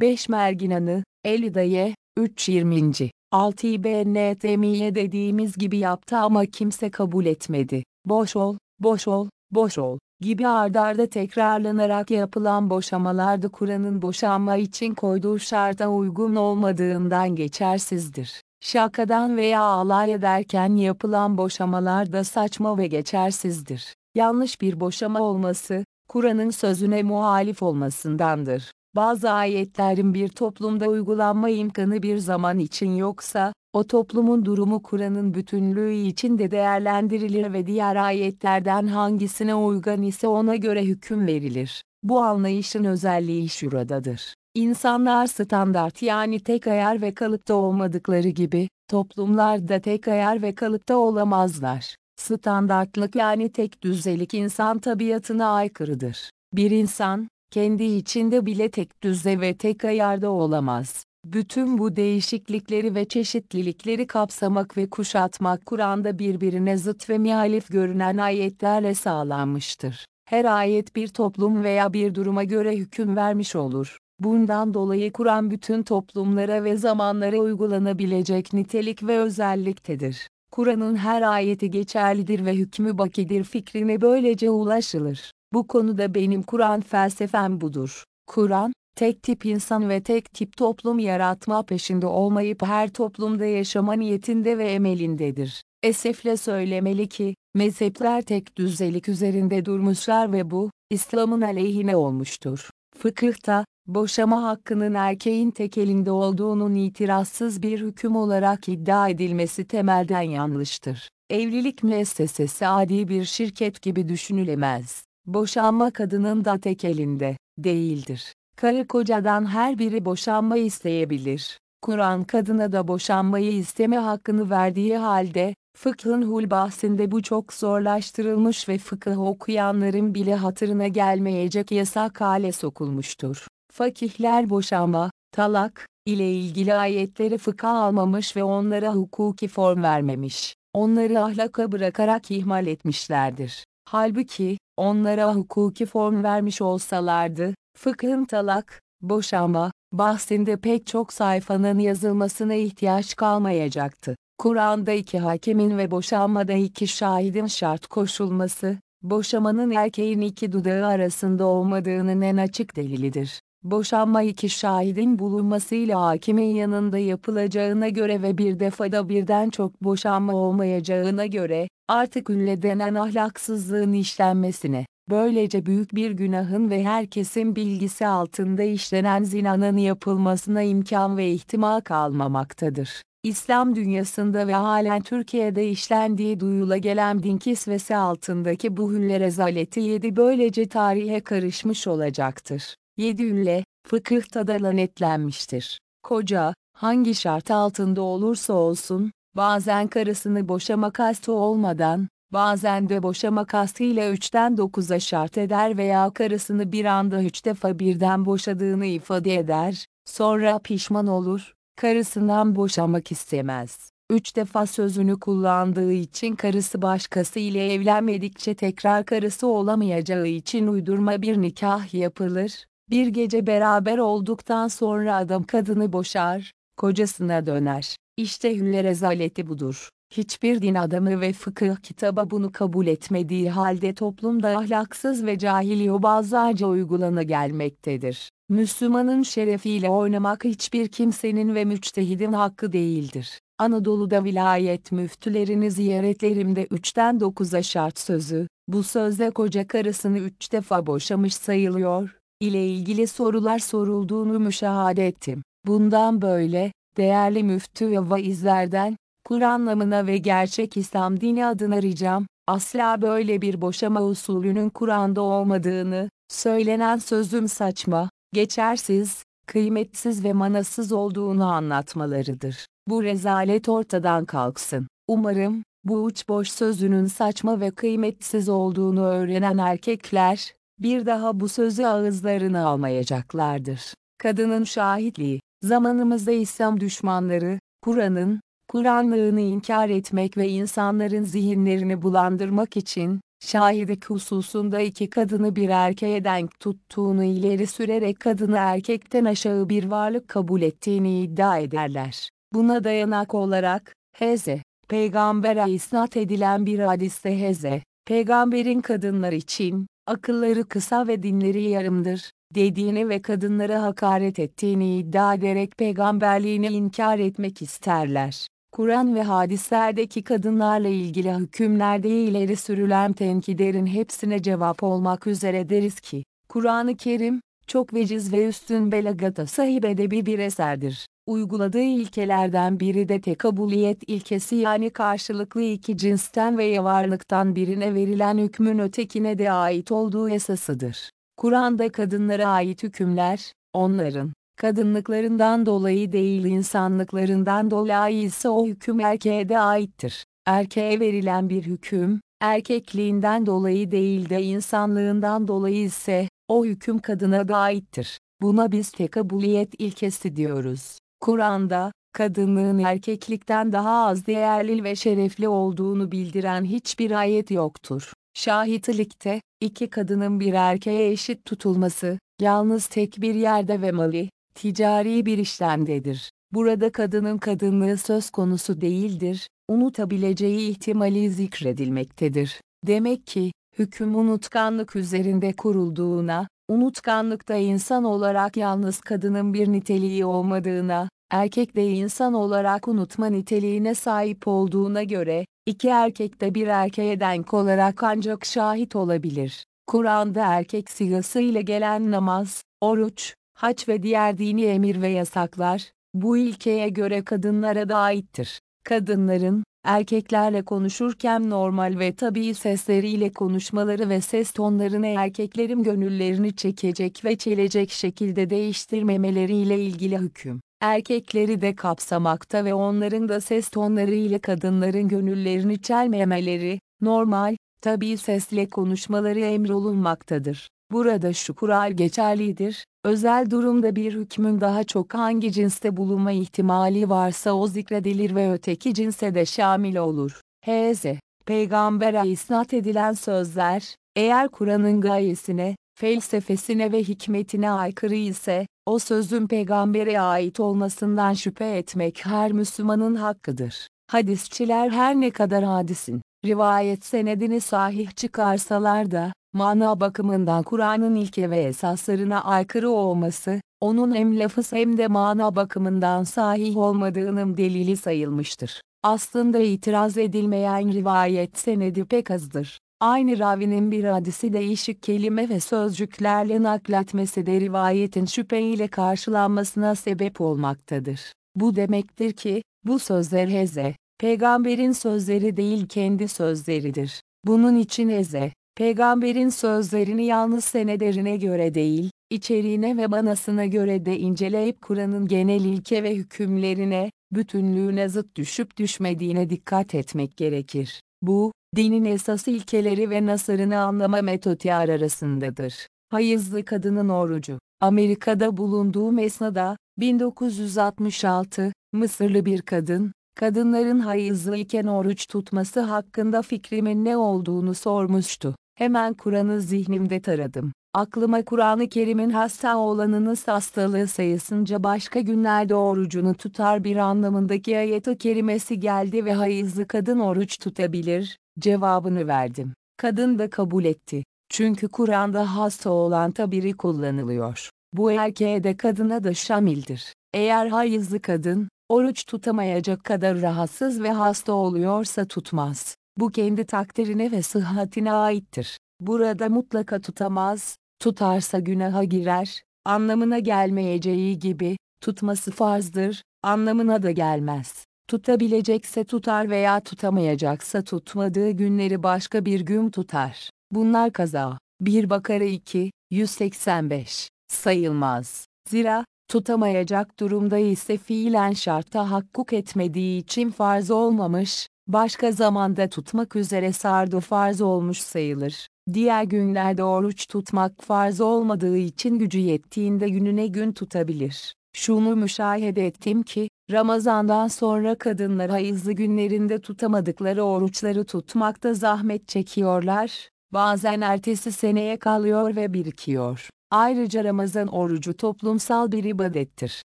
5 Merginanı, Elidaye, 3 20. 6 İBN Temiye dediğimiz gibi yaptı ama kimse kabul etmedi. Boş ol, boş ol, boş ol. gibi ardarda tekrarlanarak yapılan boşamalarda Kur'an'ın boşanma için koyduğu şarta uygun olmadığından geçersizdir. Şakadan veya alay ederken yapılan boşamalar da saçma ve geçersizdir. Yanlış bir boşama olması, Kur'an'ın sözüne muhalif olmasındandır. Bazı ayetlerin bir toplumda uygulanma imkanı bir zaman için yoksa, o toplumun durumu Kur'an'ın bütünlüğü için de değerlendirilir ve diğer ayetlerden hangisine uygun ise ona göre hüküm verilir. Bu anlayışın özelliği şuradadır. İnsanlar standart yani tek ayar ve kalıpta olmadıkları gibi, toplumlar da tek ayar ve kalıpta olamazlar. Standartlık yani tek düzelik insan tabiatına aykırıdır. Bir insan, kendi içinde bile tek düze ve tek ayarda olamaz. Bütün bu değişiklikleri ve çeşitlilikleri kapsamak ve kuşatmak Kur'an'da birbirine zıt ve mihalif görünen ayetlerle sağlanmıştır. Her ayet bir toplum veya bir duruma göre hüküm vermiş olur. Bundan dolayı Kur'an bütün toplumlara ve zamanlara uygulanabilecek nitelik ve özelliktedir. Kur'an'ın her ayeti geçerlidir ve hükmü bakidir fikrine böylece ulaşılır. Bu konuda benim Kur'an felsefem budur. Kur'an, tek tip insan ve tek tip toplum yaratma peşinde olmayıp her toplumda yaşama niyetinde ve emelindedir. Esefle söylemeli ki, mezhepler tek düzelik üzerinde durmuşlar ve bu, İslam'ın aleyhine olmuştur. Fıkıhta, boşama hakkının erkeğin tek elinde olduğunun itirazsız bir hüküm olarak iddia edilmesi temelden yanlıştır. Evlilik müessesesi adi bir şirket gibi düşünülemez. Boşanma kadının da tek elinde değildir. Karı kocadan her biri boşanma isteyebilir. Kur'an kadına da boşanmayı isteme hakkını verdiği halde, fıkhın hulbahsinde bu çok zorlaştırılmış ve fıkıh okuyanların bile hatırına gelmeyecek yasak hale sokulmuştur. Fakihler boşanma, talak, ile ilgili ayetleri fıkha almamış ve onlara hukuki form vermemiş. Onları ahlaka bırakarak ihmal etmişlerdir. Halbuki, onlara hukuki form vermiş olsalardı, fıkhın talak, boşanma, bahsinde pek çok sayfanın yazılmasına ihtiyaç kalmayacaktı. Kur'an'da iki hakemin ve boşanmada iki şahidin şart koşulması, boşamanın erkeğin iki dudağı arasında olmadığının en açık delilidir. Boşanma iki şahidin bulunmasıyla hakimin yanında yapılacağına göre ve bir defada birden çok boşanma olmayacağına göre, artık ünle denen ahlaksızlığın işlenmesine, böylece büyük bir günahın ve herkesin bilgisi altında işlenen zinanın yapılmasına imkan ve ihtimal kalmamaktadır. İslam dünyasında ve halen Türkiye'de işlendiği duyula gelen din kisvesi altındaki bu hünle rezaleti yedi böylece tarihe karışmış olacaktır. Yedi ünle, fıkıhta da lanetlenmiştir. Koca, hangi şart altında olursa olsun, bazen karısını boşama kastı olmadan, bazen de boşama kastıyla üçten dokuza şart eder veya karısını bir anda üç defa birden boşadığını ifade eder, sonra pişman olur, karısından boşamak istemez. Üç defa sözünü kullandığı için karısı başkası ile evlenmedikçe tekrar karısı olamayacağı için uydurma bir nikah yapılır. Bir gece beraber olduktan sonra adam kadını boşar, kocasına döner. İşte hülle rezaleti budur. Hiçbir din adamı ve fıkıh kitaba bunu kabul etmediği halde toplumda ahlaksız ve cahil yobazlarca uygulana gelmektedir. Müslümanın şerefiyle oynamak hiçbir kimsenin ve müçtehidin hakkı değildir. Anadolu'da vilayet müftülerini ziyaretlerimde üçten dokuza şart sözü, bu sözde koca karısını üç defa boşamış sayılıyor, ile ilgili sorular sorulduğunu müşahede ettim. Bundan böyle, değerli müftü ve vaizlerden, Kur'anlamına ve gerçek İslam dini adına ricam, asla böyle bir boşama usulünün Kur'an'da olmadığını, söylenen sözüm saçma, geçersiz, kıymetsiz ve manasız olduğunu anlatmalarıdır. Bu rezalet ortadan kalksın. Umarım, bu uç boş sözünün saçma ve kıymetsiz olduğunu öğrenen erkekler, bir daha bu sözü ağızlarına almayacaklardır. Kadının şahitliği, zamanımızda İslam düşmanları, Kur'an'ın, Kur'anlığını inkar etmek ve insanların zihinlerini bulandırmak için, şahidik hususunda iki kadını bir erkeğe denk tuttuğunu ileri sürerek kadını erkekten aşağı bir varlık kabul ettiğini iddia ederler. Buna dayanak olarak, Heze, peygambere isnat edilen bir hadiste Heze, peygamberin kadınlar için, akılları kısa ve dinleri yarımdır, dediğini ve kadınlara hakaret ettiğini iddia ederek peygamberliğini inkar etmek isterler. Kur'an ve hadislerdeki kadınlarla ilgili hükümlerde ileri sürülen tenkidlerin hepsine cevap olmak üzere deriz ki, Kur'an-ı Kerim, çok veciz ve üstün belagata sahip edebi bir eserdir. Uyguladığı ilkelerden biri de tekabuliyet ilkesi yani karşılıklı iki cinsten veya varlıktan birine verilen hükmün ötekine de ait olduğu esasıdır. Kur'an'da kadınlara ait hükümler, onların, kadınlıklarından dolayı değil insanlıklarından dolayı ise o hüküm erkeğe de aittir. Erkeğe verilen bir hüküm, erkekliğinden dolayı değil de insanlığından dolayı ise, o hüküm kadına da aittir. Buna biz tekabuliyet ilkesi diyoruz. Kur'an'da, kadınlığın erkeklikten daha az değerli ve şerefli olduğunu bildiren hiçbir ayet yoktur. Şahitlikte, iki kadının bir erkeğe eşit tutulması, yalnız tek bir yerde ve mali, ticari bir işlemdedir. Burada kadının kadınlığı söz konusu değildir, unutabileceği ihtimali zikredilmektedir. Demek ki, hüküm unutkanlık üzerinde kurulduğuna, unutkanlıkta insan olarak yalnız kadının bir niteliği olmadığına, erkek de insan olarak unutma niteliğine sahip olduğuna göre, iki erkek de bir erkeğe denk olarak ancak şahit olabilir. Kur'an'da erkek sigası ile gelen namaz, oruç, haç ve diğer dini emir ve yasaklar, bu ilkeye göre kadınlara da aittir. Kadınların, erkeklerle konuşurken normal ve tabii sesleriyle konuşmaları ve ses tonlarını erkeklerin gönüllerini çekecek ve çelecek şekilde değiştirmemeleriyle ilgili hüküm. Erkekleri de kapsamakta ve onların da ses tonları ile kadınların gönüllerini çelmemeleri, normal, tabii sesle konuşmaları emrolunmaktadır. Burada şu kural geçerlidir, özel durumda bir hükmün daha çok hangi cinste bulunma ihtimali varsa o zikredilir ve öteki cinse de şamil olur. H.Z. Peygamber'e isnat edilen sözler, eğer Kur'an'ın gayesine, felsefesine ve hikmetine aykırı ise, o sözün peygambere ait olmasından şüphe etmek her Müslümanın hakkıdır. Hadisçiler her ne kadar hadisin, rivayet senedini sahih çıkarsalar da, mana bakımından Kur'an'ın ilke ve esaslarına aykırı olması, onun hem lafız hem de mana bakımından sahih olmadığının delili sayılmıştır. Aslında itiraz edilmeyen rivayet senedi pek azdır. Aynı ravinin bir hadisi değişik kelime ve sözcüklerle nakletmesi de rivayetin şüpheyle karşılanmasına sebep olmaktadır. Bu demektir ki, bu sözler heze, peygamberin sözleri değil kendi sözleridir. Bunun için heze, peygamberin sözlerini yalnız senederine göre değil, içeriğine ve manasına göre de inceleyip Kur'an'ın genel ilke ve hükümlerine, bütünlüğüne zıt düşüp düşmediğine dikkat etmek gerekir. Bu, dinin esas ilkeleri ve nasırını anlama metotiyar arasındadır. Hayızlı kadının orucu. Amerika'da bulunduğum esnada, 1966, Mısırlı bir kadın, kadınların hayızlı iken oruç tutması hakkında fikrimin ne olduğunu sormuştu. Hemen Kur'an'ı zihnimde taradım. Aklıma Kur'an-ı Kerim'in hasta olanınız hastalığı sayısınca başka günlerde orucunu tutar bir anlamındaki ayet-i kerimesi geldi ve hayızlı kadın oruç tutabilir, cevabını verdim. Kadın da kabul etti. Çünkü Kur'an'da hasta olan tabiri kullanılıyor. Bu erkeğe de kadına da şamildir. Eğer hayızlı kadın, oruç tutamayacak kadar rahatsız ve hasta oluyorsa tutmaz. Bu kendi takdirine ve sıhhatine aittir. Burada mutlaka tutamaz, tutarsa günaha girer, anlamına gelmeyeceği gibi, tutması farzdır, anlamına da gelmez. Tutabilecekse tutar veya tutamayacaksa tutmadığı günleri başka bir gün tutar. Bunlar kaza. 1 Bakara 2, 185 sayılmaz. Zira, tutamayacak durumda ise fiilen şartta hakkuk etmediği için farz olmamış, başka zamanda tutmak üzere sardı farz olmuş sayılır. Diğer günlerde oruç tutmak farz olmadığı için gücü yettiğinde gününe gün tutabilir. Şunu müşahede ettim ki, Ramazandan sonra kadınlar hayızlı günlerinde tutamadıkları oruçları tutmakta zahmet çekiyorlar, bazen ertesi seneye kalıyor ve birikiyor. Ayrıca Ramazan orucu toplumsal bir ibadettir.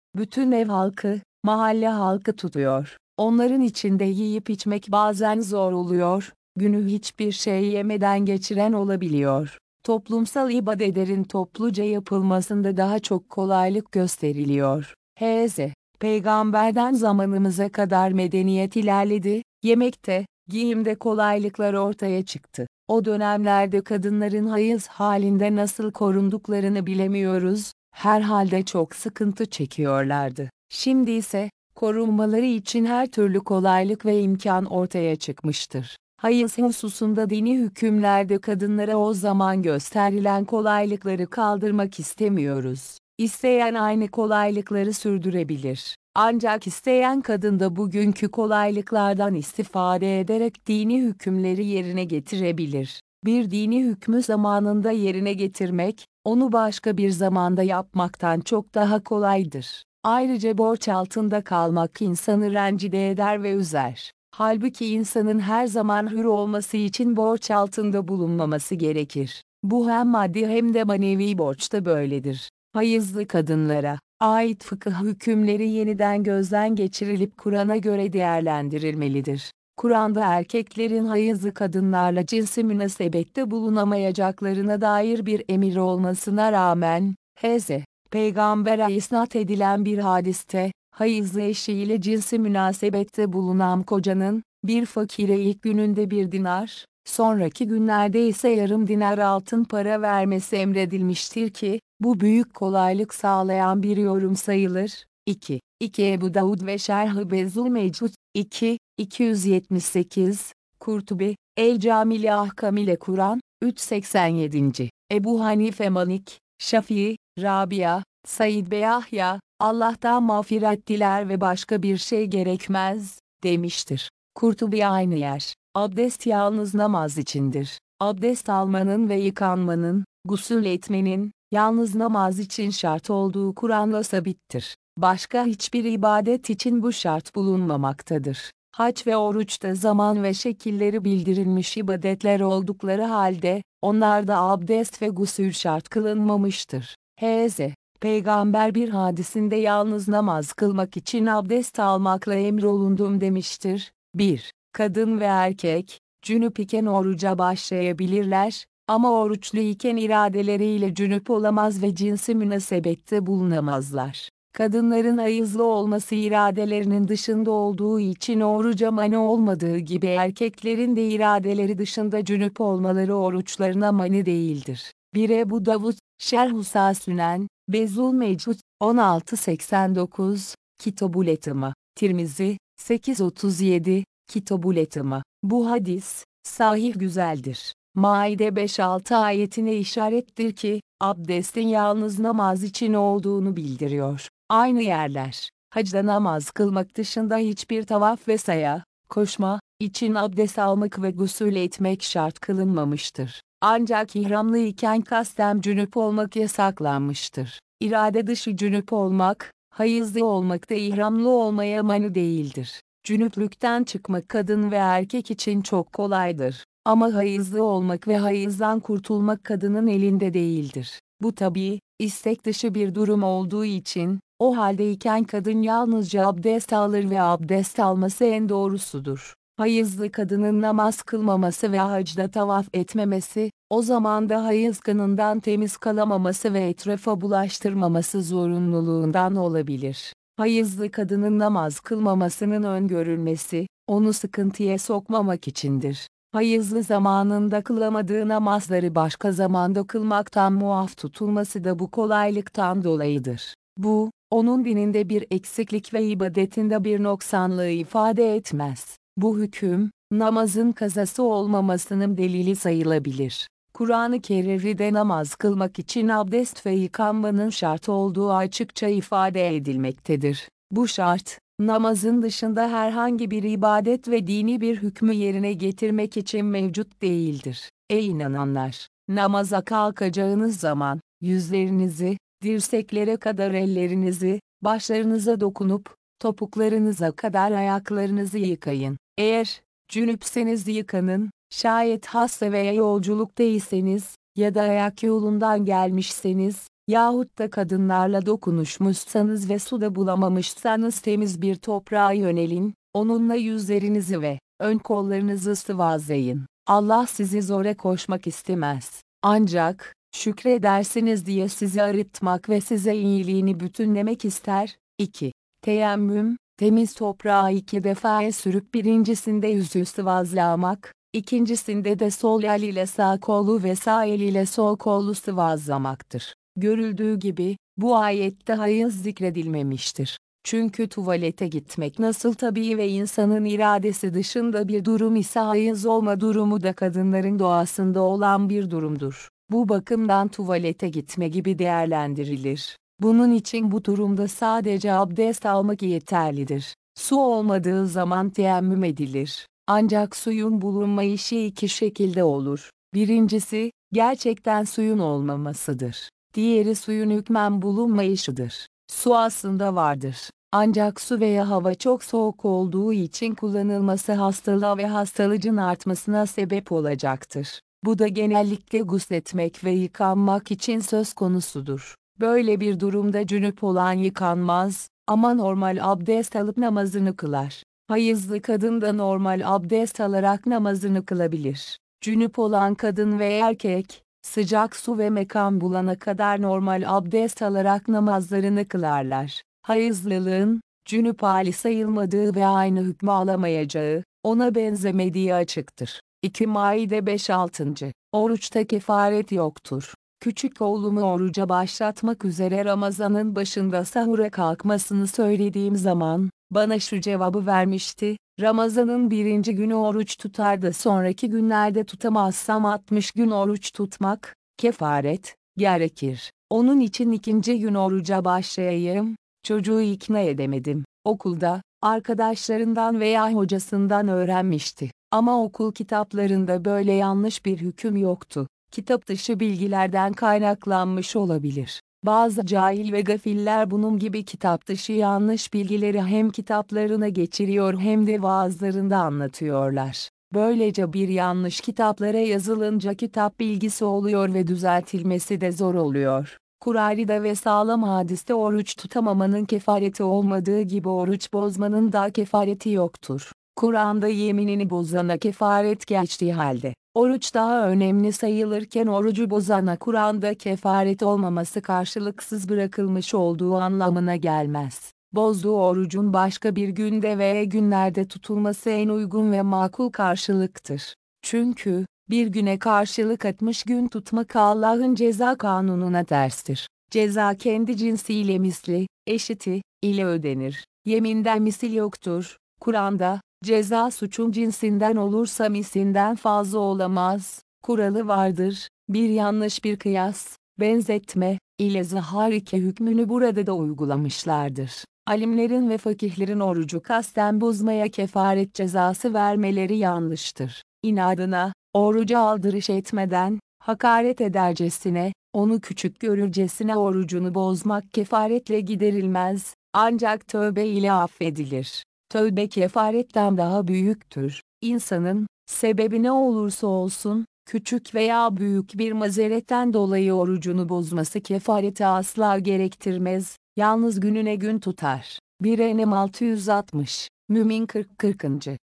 Bütün ev halkı, mahalle halkı tutuyor. Onların içinde yiyip içmek bazen zor oluyor, günü hiçbir şey yemeden geçiren olabiliyor. toplumsal ibadetlerin topluca yapılmasında daha çok kolaylık gösteriliyor. H.Z. Peygamberden zamanımıza kadar medeniyet ilerledi, yemekte, giyimde kolaylıklar ortaya çıktı. O dönemlerde kadınların hayız halinde nasıl korunduklarını bilemiyoruz, herhalde çok sıkıntı çekiyorlardı. Şimdi ise, korunmaları için her türlü kolaylık ve imkan ortaya çıkmıştır. Hayız hususunda dini hükümlerde kadınlara o zaman gösterilen kolaylıkları kaldırmak istemiyoruz. İsteyen aynı kolaylıkları sürdürebilir. Ancak isteyen kadın da bugünkü kolaylıklardan istifade ederek dini hükümleri yerine getirebilir. Bir dini hükmü zamanında yerine getirmek, onu başka bir zamanda yapmaktan çok daha kolaydır. Ayrıca borç altında kalmak insanı rencide eder ve üzer. Halbuki insanın her zaman hür olması için borç altında bulunmaması gerekir. Bu hem maddi hem de manevi borçta böyledir. Hayızlı kadınlara ait fıkıh hükümleri yeniden gözden geçirilip Kur'an'a göre değerlendirilmelidir. Kur'an'da erkeklerin hayızlı kadınlarla cinsi münasebette bulunamayacaklarına dair bir emir olmasına rağmen, Hz. Peygamber'e isnat edilen bir hadiste, hayızlı eşiyle cinsi münasebette bulunan kocanın, bir fakire ilk gününde bir dinar, sonraki günlerde ise yarım dinar altın para vermesi emredilmiştir ki, bu büyük kolaylık sağlayan bir yorum sayılır. 2. 2 Ebu Davud ve Şerh-ı Bezul Mecud 2. 278 Kurtubi, El Camili Ahkam ile Kur'an 387. Ebu Hanife Malik, Şafii, Rabia, Said Beyahya, Allah'tan mağfiret diler ve başka bir şey gerekmez, demiştir. Kurtubi aynı yer. Abdest yalnız namaz içindir. Abdest almanın ve yıkanmanın, gusül etmenin, yalnız namaz için şart olduğu Kur'an'la sabittir. Başka hiçbir ibadet için bu şart bulunmamaktadır. Hac ve oruçta zaman ve şekilleri bildirilmiş ibadetler oldukları halde, onlarda abdest ve gusül şart kılınmamıştır. H.Z. Peygamber bir hadisinde yalnız namaz kılmak için abdest almakla emrolundum demiştir. 1. Kadın ve erkek, cünüp iken oruca başlayabilirler, ama oruçlu iken iradeleriyle cünüp olamaz ve cinsi münasebette bulunamazlar. Kadınların ayızlı olması iradelerinin dışında olduğu için oruca mani olmadığı gibi erkeklerin de iradeleri dışında cünüp olmaları oruçlarına mani değildir. 1 Ebu Davud, Şerh-u Sasünen, Bezul Mecud, 1689, Kitabul Etıma, Tirmizi, 837, Kitabul Etıma. Bu hadis, sahih güzeldir. Maide 5-6 ayetine işarettir ki, abdestin yalnız namaz için olduğunu bildiriyor. Aynı yerler, hacda namaz kılmak dışında hiçbir tavaf ve saya, koşma, için abdest almak ve gusül etmek şart kılınmamıştır. Ancak ihramlı iken kastem cünüp olmak yasaklanmıştır. İrade dışı cünüp olmak, hayızlı olmak da ihramlı olmaya mani değildir. Cünüplükten çıkmak kadın ve erkek için çok kolaydır. Ama hayızlı olmak ve hayızdan kurtulmak kadının elinde değildir. Bu tabii, istek dışı bir durum olduğu için, o haldeyken kadın yalnızca abdest alır ve abdest alması en doğrusudur. Hayızlı kadının namaz kılmaması ve hacda tavaf etmemesi, o zaman da hayız kanından temiz kalamaması ve etrafa bulaştırmaması zorunluluğundan olabilir. Hayızlı kadının namaz kılmamasının öngörülmesi, onu sıkıntıya sokmamak içindir. Hayızlı zamanında kılamadığı namazları başka zamanda kılmaktan muaf tutulması da bu kolaylıktan dolayıdır. Bu, onun dininde bir eksiklik ve ibadetinde bir noksanlığı ifade etmez. Bu hüküm, namazın kazası olmamasının delili sayılabilir. Kur'an-ı Kerim'de namaz kılmak için abdest ve yıkanmanın şart olduğu açıkça ifade edilmektedir. Bu şart, namazın dışında herhangi bir ibadet ve dini bir hükmü yerine getirmek için mevcut değildir. Ey inananlar! Namaza kalkacağınız zaman, yüzlerinizi, dirseklere kadar ellerinizi, başlarınıza dokunup, topuklarınıza kadar ayaklarınızı yıkayın. Eğer, cünüpseniz yıkanın, şayet hasta veya yolculuktayseniz, ya da ayak yolundan gelmişseniz, yahut da kadınlarla dokunuşmuşsanız ve suda bulamamışsanız temiz bir toprağa yönelin, onunla yüzlerinizi ve ön kollarınızı sıvazlayın. Allah sizi zora koşmak istemez. Ancak, şükredersiniz diye sizi arıtmak ve size iyiliğini bütünlemek ister. 2. Teyemmüm, temiz toprağı iki defa sürüp birincisinde yüzü sıvazlamak, ikincisinde de sol el ile sağ kolu ve sağ el ile sol kolu sıvazlamaktır. Görüldüğü gibi, bu ayette hayız zikredilmemiştir. Çünkü tuvalete gitmek nasıl tabii ve insanın iradesi dışında bir durum ise hayız olma durumu da kadınların doğasında olan bir durumdur. Bu bakımdan tuvalete gitme gibi değerlendirilir. Bunun için bu durumda sadece abdest almak yeterlidir. Su olmadığı zaman teyemmüm edilir. Ancak suyun bulunma işi iki şekilde olur. Birincisi, gerçekten suyun olmamasıdır. Diğeri suyun hükmen bulunmayışıdır. Su aslında vardır. Ancak su veya hava çok soğuk olduğu için kullanılması hastalığa ve hastalıcın artmasına sebep olacaktır. Bu da genellikle gusletmek ve yıkanmak için söz konusudur. Böyle bir durumda cünüp olan yıkanmaz ama normal abdest alıp namazını kılar. Hayızlı kadın da normal abdest alarak namazını kılabilir. Cünüp olan kadın ve erkek, sıcak su ve mekan bulana kadar normal abdest alarak namazlarını kılarlar. Hayızlılığın, cünüp hali sayılmadığı ve aynı hükmü alamayacağı, ona benzemediği açıktır. 2 Maide 5-6. Oruçta kefaret yoktur. Küçük oğlumu oruca başlatmak üzere Ramazan'ın başında sahura kalkmasını söylediğim zaman, bana şu cevabı vermişti, Ramazan'ın birinci günü oruç tutar da sonraki günlerde tutamazsam 60 gün oruç tutmak, kefaret, gerekir. Onun için ikinci gün oruca başlayayım, çocuğu ikna edemedim. Okulda, arkadaşlarından veya hocasından öğrenmişti. Ama okul kitaplarında böyle yanlış bir hüküm yoktu. Kitap dışı bilgilerden kaynaklanmış olabilir. Bazı cahil ve gafiller bunun gibi kitap dışı yanlış bilgileri hem kitaplarına geçiriyor hem de vaazlarında anlatıyorlar. Böylece bir yanlış kitaplara yazılınca kitap bilgisi oluyor ve düzeltilmesi de zor oluyor. Kur'an'da ve sağlam hadiste oruç tutamamanın kefareti olmadığı gibi oruç bozmanın da kefareti yoktur. Kur'an'da yeminini bozana kefaret geçtiği halde, oruç daha önemli sayılırken orucu bozana Kur'an'da kefaret olmaması karşılıksız bırakılmış olduğu anlamına gelmez. Bozduğu orucun başka bir günde veya günlerde tutulması en uygun ve makul karşılıktır. Çünkü, bir güne karşılık 60 gün tutmak Allah'ın ceza kanununa terstir. Ceza kendi cinsiyle misli, eşiti, ile ödenir. Yeminden misil yoktur. Kur'an'da, ceza suçun cinsinden olursa misinden fazla olamaz, kuralı vardır. Bir yanlış bir kıyas, benzetme, ile zaharike hükmünü burada da uygulamışlardır. Alimlerin ve fakihlerin orucu kasten bozmaya kefaret cezası vermeleri yanlıştır. İnadına, oruca aldırış etmeden, hakaret edercesine, onu küçük görürcesine orucunu bozmak kefaretle giderilmez, ancak tövbe ile affedilir. Tövbe kefaretten daha büyüktür. İnsanın, sebebi ne olursa olsun, küçük veya büyük bir mazeretten dolayı orucunu bozması kefareti asla gerektirmez, yalnız gününe gün tutar. 1 Enem 660, Mümin 40 40.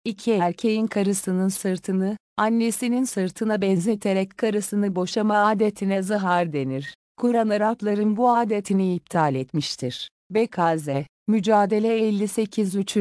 İki erkeğin karısının sırtını, annesinin sırtına benzeterek karısını boşama adetine zahar denir. Kur'an Arapların bu adetini iptal etmiştir. BKZ, Mücadele 58 3.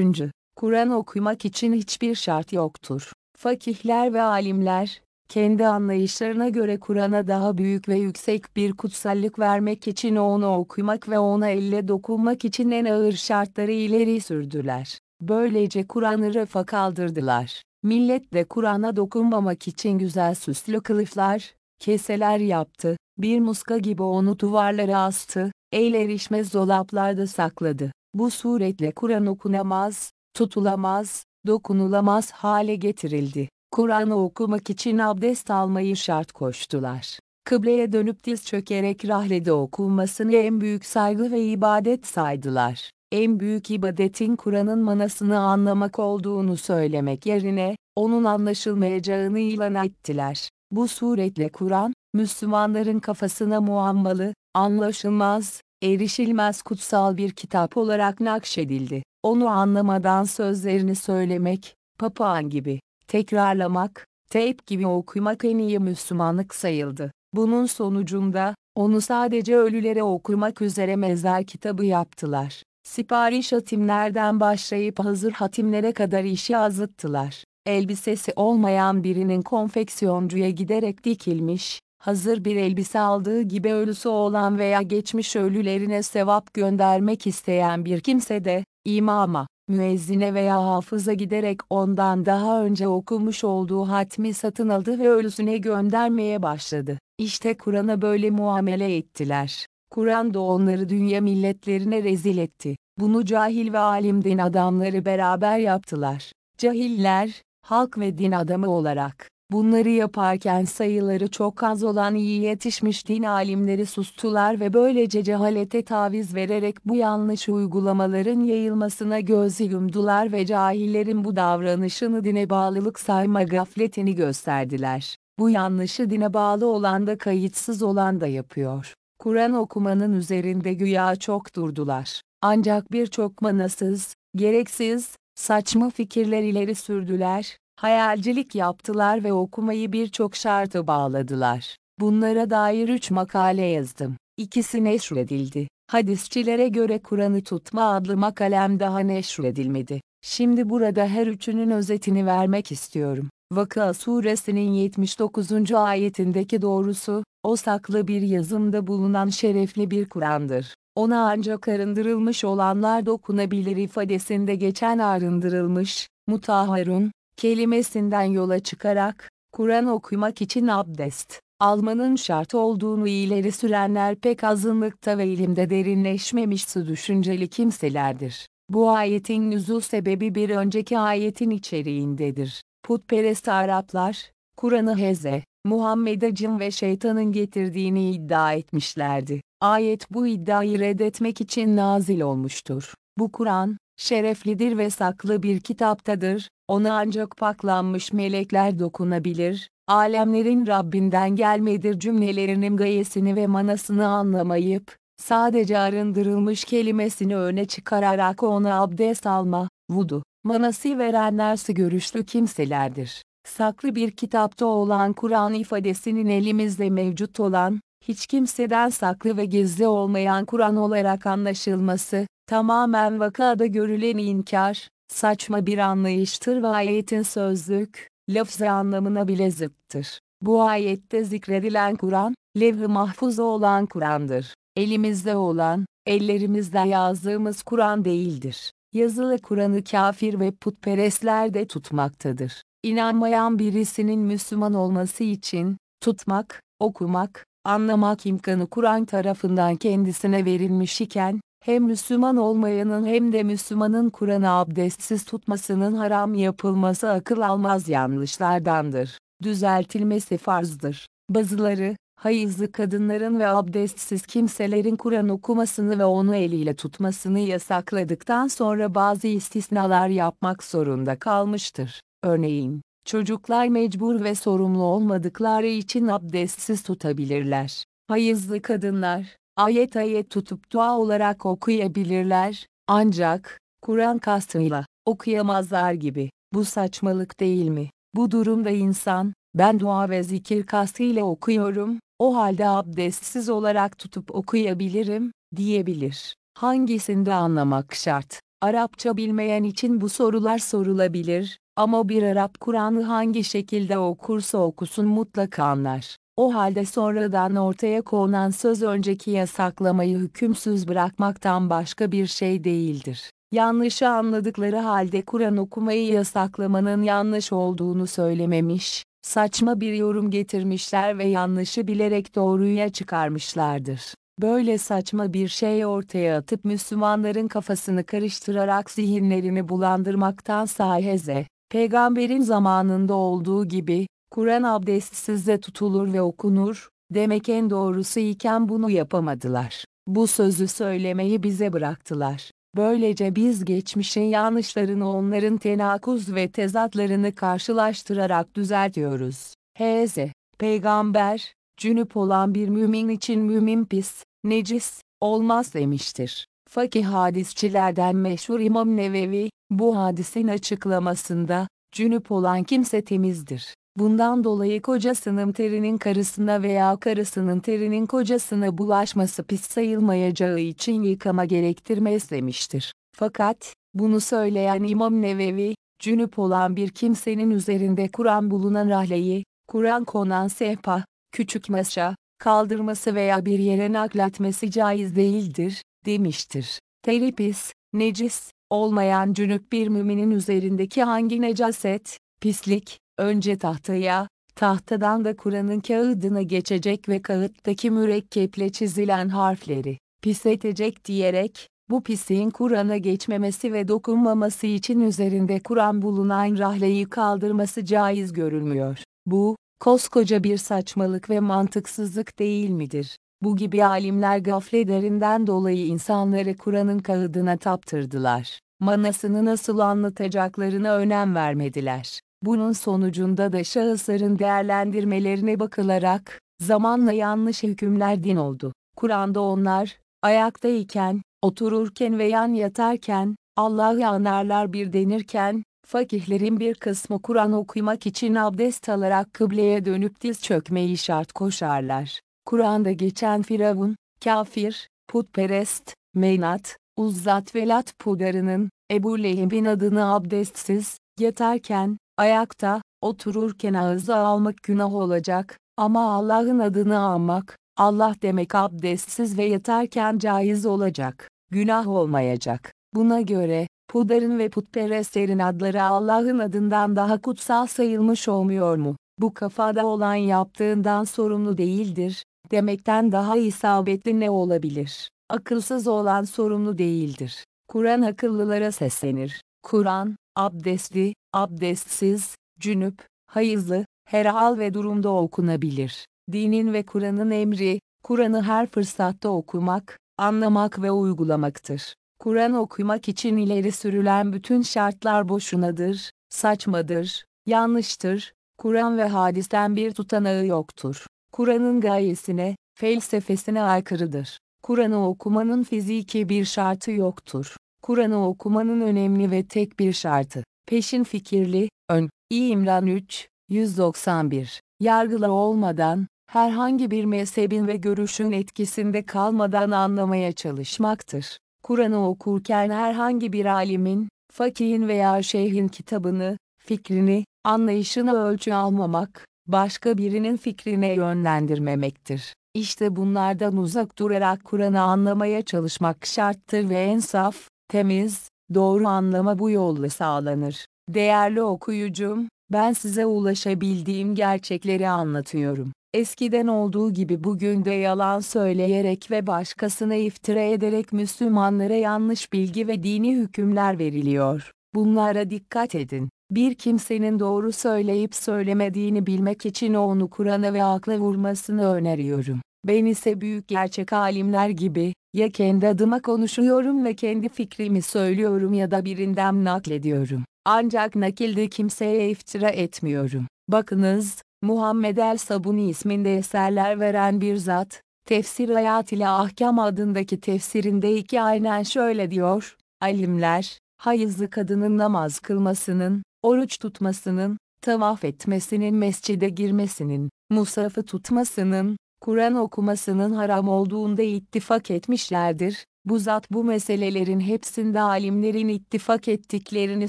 Kur'an okumak için hiçbir şart yoktur. Fakihler ve alimler, kendi anlayışlarına göre Kur'an'a daha büyük ve yüksek bir kutsallık vermek için onu okumak ve ona elle dokunmak için en ağır şartları ileri sürdüler. Böylece Kur'an'ı rafa kaldırdılar. Millet de Kur'an'a dokunmamak için güzel süslü kılıflar, keseler yaptı, bir muska gibi onu duvarlara astı, el erişmez dolaplarda sakladı. Bu suretle Kur'an okunamaz, tutulamaz, dokunulamaz hale getirildi. Kur'an'ı okumak için abdest almayı şart koştular. Kıbleye dönüp diz çökerek rahlede okunmasını en büyük saygı ve ibadet saydılar. En büyük ibadetin Kur'an'ın manasını anlamak olduğunu söylemek yerine, onun anlaşılmayacağını ilan ettiler. Bu suretle Kur'an, Müslümanların kafasına muammalı, anlaşılmaz, erişilmez kutsal bir kitap olarak nakşedildi. Onu anlamadan sözlerini söylemek, papağan gibi, tekrarlamak, teyp gibi okumak en iyi Müslümanlık sayıldı. Bunun sonucunda, onu sadece ölülere okumak üzere mezar kitabı yaptılar. Sipariş hatimlerden başlayıp hazır hatimlere kadar işi azıttılar. Elbisesi olmayan birinin konfeksiyoncuya giderek dikilmiş, hazır bir elbise aldığı gibi ölüsü olan veya geçmiş ölülerine sevap göndermek isteyen bir kimse de, imama, müezzine veya hafıza giderek ondan daha önce okumuş olduğu hatmi satın aldı ve ölüsüne göndermeye başladı. İşte Kur'an'a böyle muamele ettiler. Kur'an da onları dünya milletlerine rezil etti. Bunu cahil ve alim din adamları beraber yaptılar. Cahiller, halk ve din adamı olarak, bunları yaparken sayıları çok az olan iyi yetişmiş din alimleri sustular ve böylece cehalete taviz vererek bu yanlış uygulamaların yayılmasına göz yumdular ve cahillerin bu davranışını dine bağlılık sayma gafletini gösterdiler. Bu yanlışı dine bağlı olan da kayıtsız olan da yapıyor. Kur'an okumanın üzerinde güya çok durdular. Ancak birçok manasız, gereksiz, saçma fikirler ileri sürdüler, hayalcilik yaptılar ve okumayı birçok şartı bağladılar. Bunlara dair üç makale yazdım. İkisi neşredildi. Hadisçilere göre Kur'an'ı tutma adlı makalem daha neşredilmedi. Şimdi burada her üçünün özetini vermek istiyorum. Vakıa suresinin 79. ayetindeki doğrusu, o saklı bir yazımda bulunan şerefli bir Kur'an'dır. Ona ancak arındırılmış olanlar dokunabilir ifadesinde geçen arındırılmış, mutahharun, kelimesinden yola çıkarak, Kur'an okumak için abdest, almanın şart olduğunu ileri sürenler pek azınlıkta ve ilimde derinleşmemiş su düşünceli kimselerdir. Bu ayetin nüzul sebebi bir önceki ayetin içeriğindedir. Putperest Araplar, Kur'an'ı Heze, Muhammed'e cin ve şeytanın getirdiğini iddia etmişlerdi. Ayet bu iddiayı reddetmek için nazil olmuştur. Bu Kur'an, şereflidir ve saklı bir kitaptadır, ona ancak paklanmış melekler dokunabilir, alemlerin Rabbinden gelmedir cümlelerinin gayesini ve manasını anlamayıp, sadece arındırılmış kelimesini öne çıkararak ona abdest alma, vudu, manası verenlerse görüşlü kimselerdir. Saklı bir kitapta olan Kur'an ifadesinin elimizde mevcut olan, hiç kimseden saklı ve gizli olmayan Kur'an olarak anlaşılması, tamamen vakada görülen inkar, saçma bir anlayıştır ve ayetin sözlük, lafzı anlamına bile zıttır. Bu ayette zikredilen Kur'an, levh-i mahfuzda olan Kur'an'dır. Elimizde olan, ellerimizde yazdığımız Kur'an değildir. Yazılı Kur'an'ı kafir ve putperestler de tutmaktadır. İnanmayan birisinin Müslüman olması için, tutmak, okumak, anlamak imkanı Kur'an tarafından kendisine verilmiş iken, hem Müslüman olmayanın hem de Müslümanın Kur'an'ı abdestsiz tutmasının haram yapılması akıl almaz yanlışlardandır. Düzeltilmesi farzdır. Bazıları, hayızlı kadınların ve abdestsiz kimselerin Kur'an okumasını ve onu eliyle tutmasını yasakladıktan sonra bazı istisnalar yapmak zorunda kalmıştır. Örneğin, çocuklar mecbur ve sorumlu olmadıkları için abdestsiz tutabilirler. Hayızlı kadınlar, ayet ayet tutup dua olarak okuyabilirler, ancak, Kur'an kastıyla, okuyamazlar gibi. Bu saçmalık değil mi? Bu durumda insan, ben dua ve zikir kastıyla okuyorum, o halde abdestsiz olarak tutup okuyabilirim, diyebilir. Hangisinde anlamak şart? Arapça bilmeyen için bu sorular sorulabilir, ama bir Arap Kur'an'ı hangi şekilde okursa okusun mutlaka anlar. O halde sonradan ortaya konan söz önceki yasaklamayı hükümsüz bırakmaktan başka bir şey değildir. Yanlışı anladıkları halde Kur'an okumayı yasaklamanın yanlış olduğunu söylememiş, saçma bir yorum getirmişler ve yanlışı bilerek doğruya çıkarmışlardır. Böyle saçma bir şey ortaya atıp Müslümanların kafasını karıştırarak zihinlerini bulandırmaktan saheze, peygamberin zamanında olduğu gibi, Kur'an abdestsiz de tutulur ve okunur, demek en doğrusu iken bunu yapamadılar. Bu sözü söylemeyi bize bıraktılar. Böylece biz geçmişin yanlışlarını onların tenakuz ve tezatlarını karşılaştırarak düzeltiyoruz. H.Z. Peygamber, cünüp olan bir mümin için mümin pis, necis, olmaz demiştir. Fakih hadisçilerden meşhur İmam Nevevi, bu hadisin açıklamasında, cünüp olan kimse temizdir. Bundan dolayı kocasının terinin karısına veya karısının terinin kocasına bulaşması pis sayılmayacağı için yıkama gerektirmez demiştir. Fakat, bunu söyleyen İmam Nevevi, cünüp olan bir kimsenin üzerinde Kur'an bulunan rahleyi, Kur'an konan sehpa, küçük maşa, kaldırması veya bir yere nakletmesi caiz değildir, demiştir. Teripis, necis, olmayan cünüp bir müminin üzerindeki hangi necaset, pislik, önce tahtaya, tahtadan da Kur'an'ın kağıdına geçecek ve kağıttaki mürekkeple çizilen harfleri, pisletecek diyerek, bu pisliğin Kur'an'a geçmemesi ve dokunmaması için üzerinde Kur'an bulunan rahleyi kaldırması caiz görülmüyor. Bu, koskoca bir saçmalık ve mantıksızlık değil midir? Bu gibi alimler gafletlerinden dolayı insanları Kur'an'ın kağıdına taptırdılar. Manasını nasıl anlatacaklarına önem vermediler. Bunun sonucunda da şahısların değerlendirmelerine bakılarak, zamanla yanlış hükümler din oldu. Kur'an'da onlar, ayaktayken, otururken ve yan yatarken, Allah'ı anarlar bir denirken, fakihlerin bir kısmı Kur'an okumak için abdest alarak kıbleye dönüp diz çökmeyi şart koşarlar. Kur'an'da geçen Firavun, kafir, putperest, Meynat, Uzzat ve Lat pudarının, Ebu Leheb'in adını abdestsiz, yatarken, ayakta, otururken ağza almak günah olacak, ama Allah'ın adını almak, Allah demek abdestsiz ve yatarken caiz olacak, günah olmayacak. Buna göre, pudarın ve putperestlerin adları Allah'ın adından daha kutsal sayılmış olmuyor mu? Bu kafada olan yaptığından sorumlu değildir, demekten daha isabetli ne olabilir? Akılsız olan sorumlu değildir. Kur'an akıllılara seslenir. Kur'an, abdestli, abdestsiz, cünüp, hayızlı, her hal ve durumda okunabilir. Dinin ve Kur'an'ın emri, Kur'an'ı her fırsatta okumak, anlamak ve uygulamaktır. Kur'an okumak için ileri sürülen bütün şartlar boşunadır, saçmadır, yanlıştır, Kur'an ve hadisten bir tutanağı yoktur. Kur'an'ın gayesine, felsefesine aykırıdır. Kur'an'ı okumanın fiziki bir şartı yoktur. Kur'an'ı okumanın önemli ve tek bir şartı, peşin fikirli, ön, İmran 3, 191, yargıla olmadan, herhangi bir mezhebin ve görüşün etkisinde kalmadan anlamaya çalışmaktır. Kur'an'ı okurken herhangi bir alimin, fakihin veya şeyhin kitabını, fikrini, anlayışını ölçü almamak, başka birinin fikrine yönlendirmemektir. İşte bunlardan uzak durarak Kur'an'ı anlamaya çalışmak şarttır ve en saf, temiz, doğru anlama bu yolla sağlanır. Değerli okuyucum, ben size ulaşabildiğim gerçekleri anlatıyorum. Eskiden olduğu gibi bugün de yalan söyleyerek ve başkasına iftira ederek Müslümanlara yanlış bilgi ve dini hükümler veriliyor. Bunlara dikkat edin. Bir kimsenin doğru söyleyip söylemediğini bilmek için onu Kur'an'a ve akla vurmasını öneriyorum. Ben ise büyük gerçek alimler gibi, ya kendi adıma konuşuyorum ve kendi fikrimi söylüyorum ya da birinden naklediyorum. Ancak nakilde kimseye iftira etmiyorum. Bakınız, Muhammed el-Sabuni isminde eserler veren bir zat, Tefsir Hayat ile Ahkam adındaki tefsirinde iki aynen şöyle diyor, alimler, hayızlı kadının namaz kılmasının, oruç tutmasının, tavaf etmesinin mescide girmesinin, musafı tutmasının, Kur'an okumasının haram olduğunda ittifak etmişlerdir. Bu zat bu meselelerin hepsinde alimlerin ittifak ettiklerini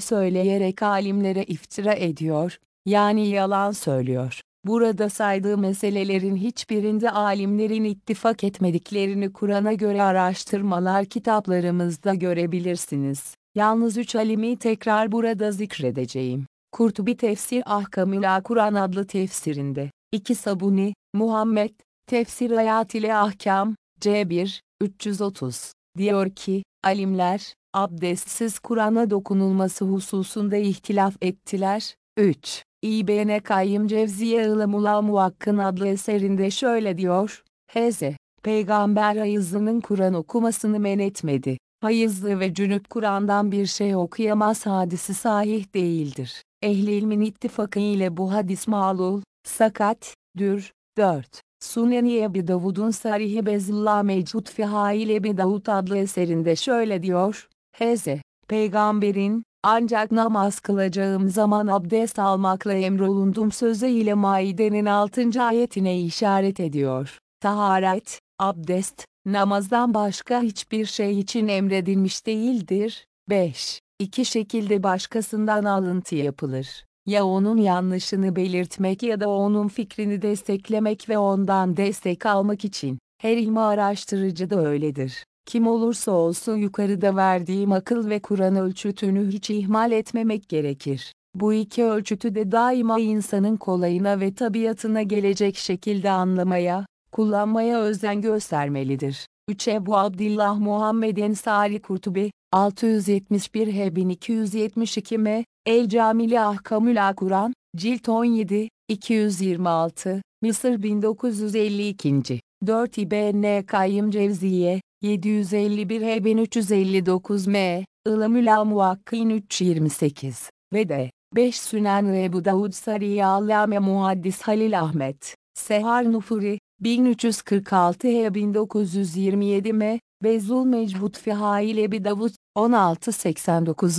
söyleyerek alimlere iftira ediyor, yani yalan söylüyor. Burada saydığı meselelerin hiçbirinde alimlerin ittifak etmediklerini Kur'an'a göre araştırmalar kitaplarımızda görebilirsiniz. Yalnız üç alimi tekrar burada zikredeceğim. Kurtubi Tefsir Ahkamül Kur'an adlı tefsirinde. 2 Sabuni, Muhammed, Tefsir Hayat ile Ahkam, C1, 330, diyor ki, alimler, abdestsiz Kur'an'a dokunulması hususunda ihtilaf ettiler. 3. İbn Kayyım Cevziye Ilamula Muhakkın adlı eserinde şöyle diyor, Hz. Peygamber hayızlının Kur'an okumasını men etmedi. Hayızlı ve cünüp Kur'an'dan bir şey okuyamaz hadisi sahih değildir. Ehli ilmin ittifakı ile bu hadis malul, sakat, dür, 4. Suneni Ebi Davud'un Sarih-i Bezillah Mecud Fihail Ebi Davud adlı eserinde şöyle diyor, Hz. Peygamberin, Ancak namaz kılacağım zaman abdest almakla emrolundum sözü ile Maide'nin 6. ayetine işaret ediyor. Taharet, abdest, namazdan başka hiçbir şey için emredilmiş değildir. 5. İki şekilde başkasından alıntı yapılır. Ya onun yanlışını belirtmek ya da onun fikrini desteklemek ve ondan destek almak için. Her ilmi araştırıcı da öyledir. Kim olursa olsun yukarıda verdiğim akıl ve Kur'an ölçütünü hiç ihmal etmemek gerekir. Bu iki ölçütü de daima insanın kolayına ve tabiatına gelecek şekilde anlamaya, kullanmaya özen göstermelidir. 3 Ebu Abdillah Muhammed Ensari Kurtubi, 671 H 1272 M, El Camili Ahkamül Kur'an, Cilt 17, 226, Mısır 1952. 4 İbn Kayyım Cevziye, 751 H 1359 M, Ilamül Amuvakkin 328 ve de 5 Sünen ve Ebu Davud Sariye Allame Muhaddis Halil Ahmet, Sehar Nufuri, 1346 H 1927 M, Bezul Mecbut Fihail Ebi Davud, 1689.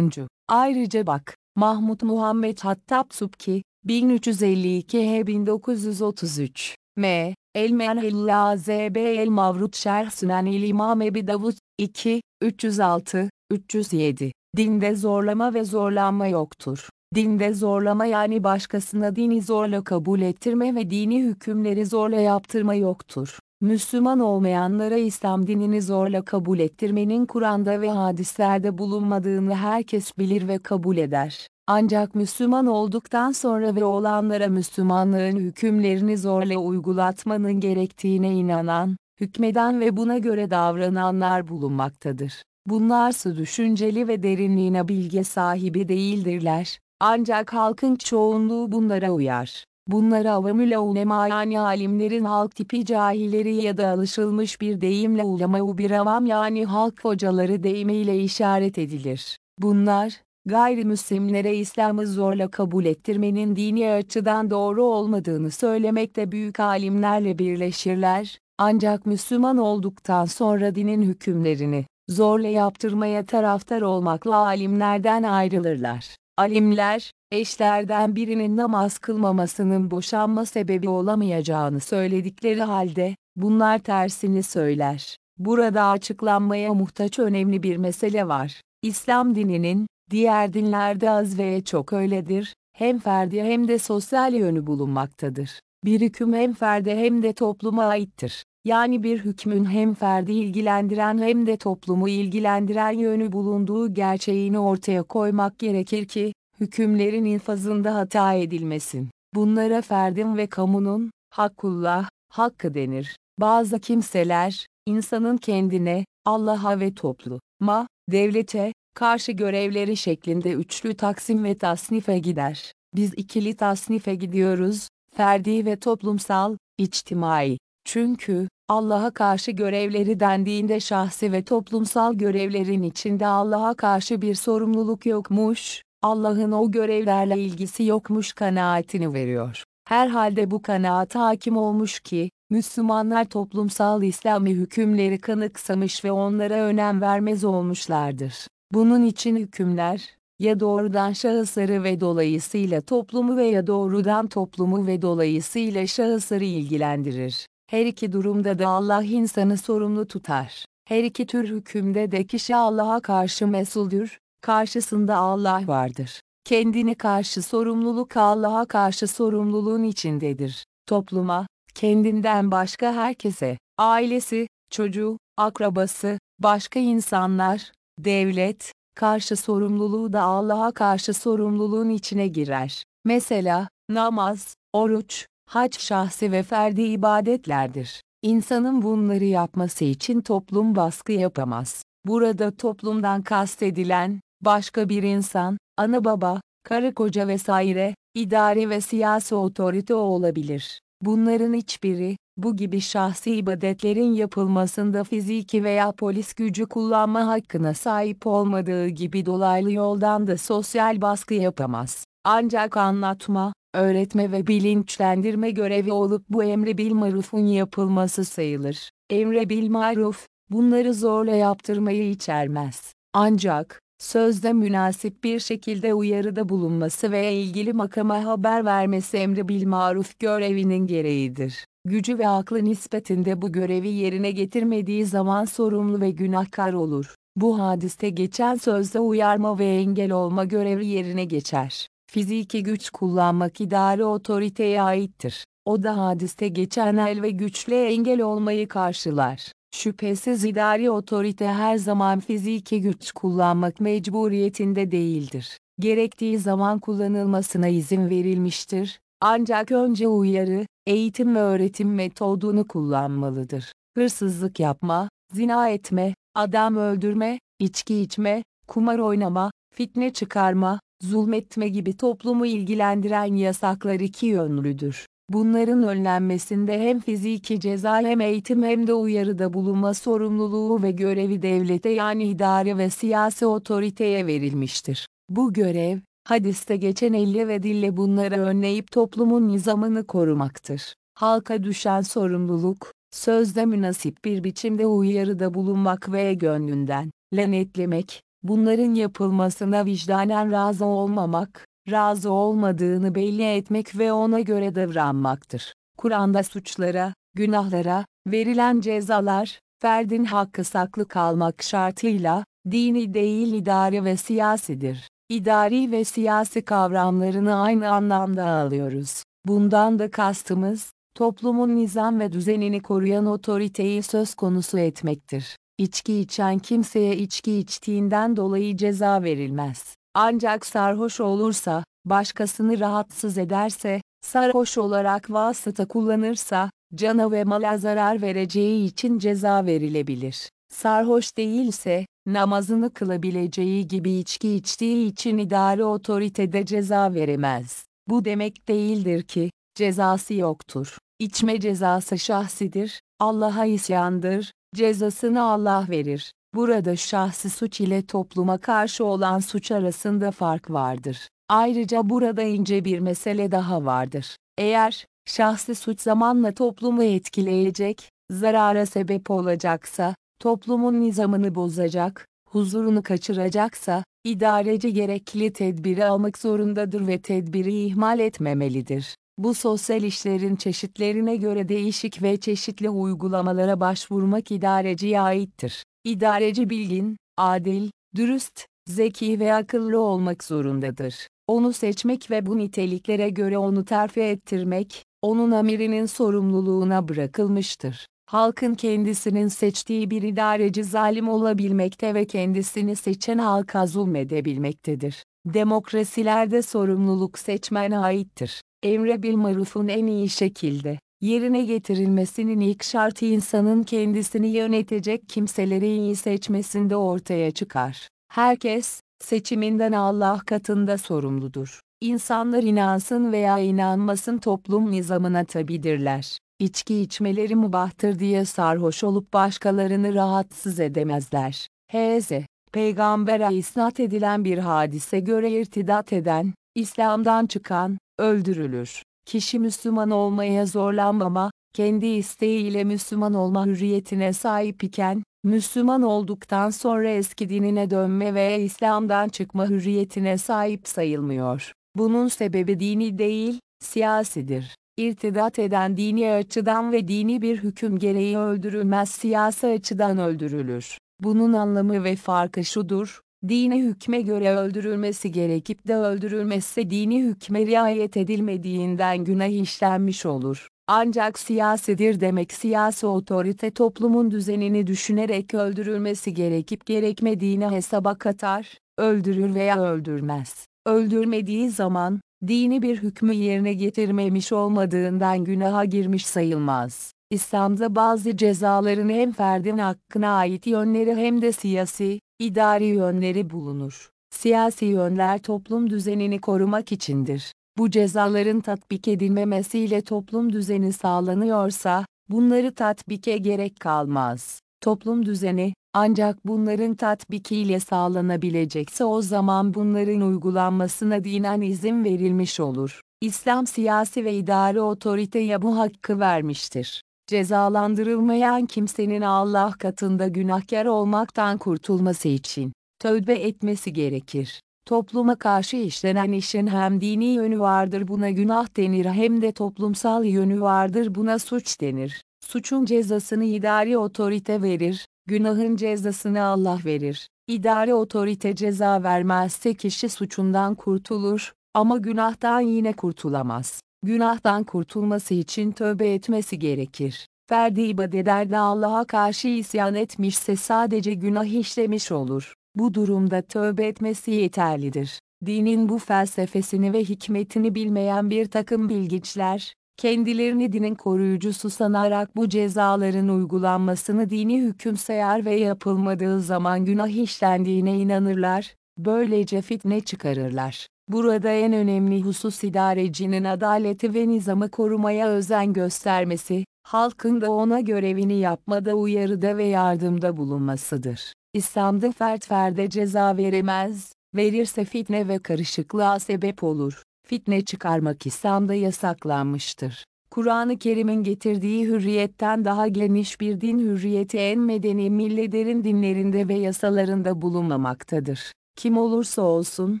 Ayrıca bak, Mahmut Muhammed Hattab Subki, 1352 H 1933 M. El Menhilla ZB El Mavrut Şerh Sünen İl İmam Ebi Davud, 2, 306, 307. Dinde zorlama ve zorlanma yoktur. Dinde zorlama yani başkasına dini zorla kabul ettirme ve dini hükümleri zorla yaptırma yoktur. Müslüman olmayanlara İslam dinini zorla kabul ettirmenin Kur'an'da ve hadislerde bulunmadığını herkes bilir ve kabul eder. Ancak Müslüman olduktan sonra ve olanlara Müslümanlığın hükümlerini zorla uygulatmanın gerektiğine inanan, hükmeden ve buna göre davrananlar bulunmaktadır. Bunlar su düşünceli ve derinliğine bilge sahibi değildirler. Ancak halkın çoğunluğu bunlara uyar. Bunlara avamüle ulema yani alimlerin halk tipi cahilleri ya da alışılmış bir deyimle ulema bir avam yani halk hocaları deyimiyle işaret edilir. Bunlar, gayrimüslimlere İslam'ı zorla kabul ettirmenin dini açıdan doğru olmadığını söylemekte büyük alimlerle birleşirler, ancak Müslüman olduktan sonra dinin hükümlerini zorla yaptırmaya taraftar olmakla alimlerden ayrılırlar. Alimler, eşlerden birinin namaz kılmamasının boşanma sebebi olamayacağını söyledikleri halde, bunlar tersini söyler. Burada açıklanmaya muhtaç önemli bir mesele var. İslam dininin, diğer dinlerde az ve çok öyledir, hem ferdi hem de sosyal yönü bulunmaktadır. Bir hüküm hem ferde hem de topluma aittir. Yani bir hükmün hem ferdi ilgilendiren hem de toplumu ilgilendiren yönü bulunduğu gerçeğini ortaya koymak gerekir ki, hükümlerin infazında hata edilmesin. Bunlara ferdin ve kamunun, hakkullah, hakkı denir. Bazı kimseler, insanın kendine, Allah'a ve topluma, devlete, karşı görevleri şeklinde üçlü taksim ve tasnife gider. Biz ikili tasnife gidiyoruz, ferdi ve toplumsal, içtimai. Çünkü, Allah'a karşı görevleri dendiğinde şahsi ve toplumsal görevlerin içinde Allah'a karşı bir sorumluluk yokmuş, Allah'ın o görevlerle ilgisi yokmuş kanaatini veriyor. Herhalde bu kanaat hakim olmuş ki, Müslümanlar toplumsal İslami hükümleri kanıksamış ve onlara önem vermez olmuşlardır. Bunun için hükümler, ya doğrudan şahısları ve dolayısıyla toplumu veya doğrudan toplumu ve dolayısıyla şahısları ilgilendirir. Her iki durumda da Allah insanı sorumlu tutar. Her iki tür hükümde de kişi Allah'a karşı mesuldür, karşısında Allah vardır. Kendine karşı sorumluluk Allah'a karşı sorumluluğun içindedir. Topluma, kendinden başka herkese, ailesi, çocuğu, akrabası, başka insanlar, devlet, karşı sorumluluğu da Allah'a karşı sorumluluğun içine girer. Mesela, namaz, oruç, hac şahsi ve ferdi ibadetlerdir. İnsanın bunları yapması için toplum baskı yapamaz. Burada toplumdan kastedilen, başka bir insan, ana baba, karı koca vesaire, idari ve siyasi otorite olabilir. Bunların hiçbiri, bu gibi şahsi ibadetlerin yapılmasında fiziki veya polis gücü kullanma hakkına sahip olmadığı gibi dolaylı yoldan da sosyal baskı yapamaz. Ancak anlatma, öğretme ve bilinçlendirme görevi olup bu emre bil marufun yapılması sayılır. Emre bil maruf, bunları zorla yaptırmayı içermez. Ancak, sözde münasip bir şekilde uyarıda bulunması ve ilgili makama haber vermesi emri bil maruf görevinin gereğidir. Gücü ve aklı nispetinde bu görevi yerine getirmediği zaman sorumlu ve günahkar olur. Bu hadiste geçen sözde uyarma ve engel olma görevi yerine geçer. Fiziki güç kullanmak idari otoriteye aittir. O da hadiste geçen el ve güçle engel olmayı karşılar. Şüphesiz idari otorite her zaman fiziki güç kullanmak mecburiyetinde değildir. Gerektiği zaman kullanılmasına izin verilmiştir. Ancak önce uyarı, eğitim ve öğretim metodunu kullanmalıdır. Hırsızlık yapma, zina etme, adam öldürme, içki içme, kumar oynama, fitne çıkarma, zulmetme gibi toplumu ilgilendiren yasaklar iki yönlüdür. Bunların önlenmesinde hem fiziki ceza hem eğitim hem de uyarıda bulunma sorumluluğu ve görevi devlete yani idare ve siyasi otoriteye verilmiştir. Bu görev, hadiste geçen elle ve dille bunları önleyip toplumun nizamını korumaktır. Halka düşen sorumluluk, sözde münasip bir biçimde uyarıda bulunmak ve gönlünden lanetlemek, bunların yapılmasına vicdanen razı olmamak, razı olmadığını belli etmek ve ona göre davranmaktır. Kur'an'da suçlara, günahlara, verilen cezalar, ferdin hakkı saklı kalmak şartıyla, dini değil idari ve siyasidir. İdari ve siyasi kavramlarını aynı anlamda alıyoruz. Bundan da kastımız, toplumun nizam ve düzenini koruyan otoriteyi söz konusu etmektir. İçki içen kimseye içki içtiğinden dolayı ceza verilmez. Ancak sarhoş olursa, başkasını rahatsız ederse, sarhoş olarak vasıta kullanırsa, cana ve mala zarar vereceği için ceza verilebilir. Sarhoş değilse, namazını kılabileceği gibi içki içtiği için idari otoritede ceza veremez. Bu demek değildir ki, cezası yoktur. İçme cezası şahsidir, Allah'a isyandır, cezasını Allah verir. Burada şahsi suç ile topluma karşı olan suç arasında fark vardır. Ayrıca burada ince bir mesele daha vardır. Eğer, şahsi suç zamanla toplumu etkileyecek, zarara sebep olacaksa, toplumun nizamını bozacak, huzurunu kaçıracaksa, idareci gerekli tedbiri almak zorundadır ve tedbiri ihmal etmemelidir. Bu sosyal işlerin çeşitlerine göre değişik ve çeşitli uygulamalara başvurmak idareciye aittir. İdareci bilgin, adil, dürüst, zeki ve akıllı olmak zorundadır. Onu seçmek ve bu niteliklere göre onu terfi ettirmek, onun amirinin sorumluluğuna bırakılmıştır. Halkın kendisinin seçtiği bir idareci zalim olabilmekte ve kendisini seçen halka zulmedebilmektedir. Demokrasilerde sorumluluk seçmene aittir. Emre bil marufun en iyi şekilde yerine getirilmesinin ilk şartı insanın kendisini yönetecek kimseleri iyi seçmesinde ortaya çıkar. Herkes, seçiminden Allah katında sorumludur. İnsanlar inansın veya inanmasın toplum nizamına tabidirler. İçki içmeleri mubahtır diye sarhoş olup başkalarını rahatsız edemezler. H.Z. Peygamber'e isnat edilen bir hadise göre irtidat eden, İslam'dan çıkan, öldürülür. Kişi Müslüman olmaya zorlanmama, kendi isteğiyle Müslüman olma hürriyetine sahip iken, Müslüman olduktan sonra eski dinine dönme veya İslam'dan çıkma hürriyetine sahip sayılmıyor. Bunun sebebi dini değil, siyasidir. İrtidat eden dini açıdan ve dini bir hüküm gereği öldürülmez siyasi açıdan öldürülür. Bunun anlamı ve farkı şudur, dini hükme göre öldürülmesi gerekip de öldürülmezse dini hükme riayet edilmediğinden günah işlenmiş olur. Ancak siyasidir demek siyasi otorite toplumun düzenini düşünerek öldürülmesi gerekip gerekmediğini hesaba katar, öldürür veya öldürmez. Öldürmediği zaman, dini bir hükmü yerine getirmemiş olmadığından günaha girmiş sayılmaz. İslam'da bazı cezaların hem ferdin hakkına ait yönleri hem de siyasi, idari yönleri bulunur. Siyasi yönler toplum düzenini korumak içindir. Bu cezaların tatbik edilmemesiyle toplum düzeni sağlanıyorsa, bunları tatbike gerek kalmaz. Toplum düzeni, ancak bunların tatbikiyle sağlanabilecekse o zaman bunların uygulanmasına dinen izin verilmiş olur. İslam siyasi ve idari otoriteye bu hakkı vermiştir cezalandırılmayan kimsenin Allah katında günahkar olmaktan kurtulması için. tövbe etmesi gerekir. Topluma karşı işlenen işin hem dini yönü vardır buna günah denir hem de toplumsal yönü vardır buna suç denir. Suçun cezasını idari otorite verir, günahın cezasını Allah verir. İdari otorite ceza vermezse kişi suçundan kurtulur ama günahtan yine kurtulamaz. Günahtan kurtulması için tövbe etmesi gerekir. Ferdi ibadeterde Allah'a karşı isyan etmişse sadece günah işlemiş olur. Bu durumda tövbe etmesi yeterlidir. Dinin bu felsefesini ve hikmetini bilmeyen bir takım bilgiçler, kendilerini dinin koruyucusu sanarak bu cezaların uygulanmasını dini hüküm sayar ve yapılmadığı zaman günah işlendiğine inanırlar, böylece fitne çıkarırlar. Burada en önemli husus idarecinin adaleti ve nizamı korumaya özen göstermesi, halkın da ona görevini yapmada uyarıda ve yardımda bulunmasıdır. İslam'da fert ferde ceza veremez, verirse fitne ve karışıklığa sebep olur. Fitne çıkarmak İslam'da yasaklanmıştır. Kur'an-ı Kerim'in getirdiği hürriyetten daha geniş bir din hürriyeti en medeni milletlerin dinlerinde ve yasalarında bulunmamaktadır. Kim olursa olsun,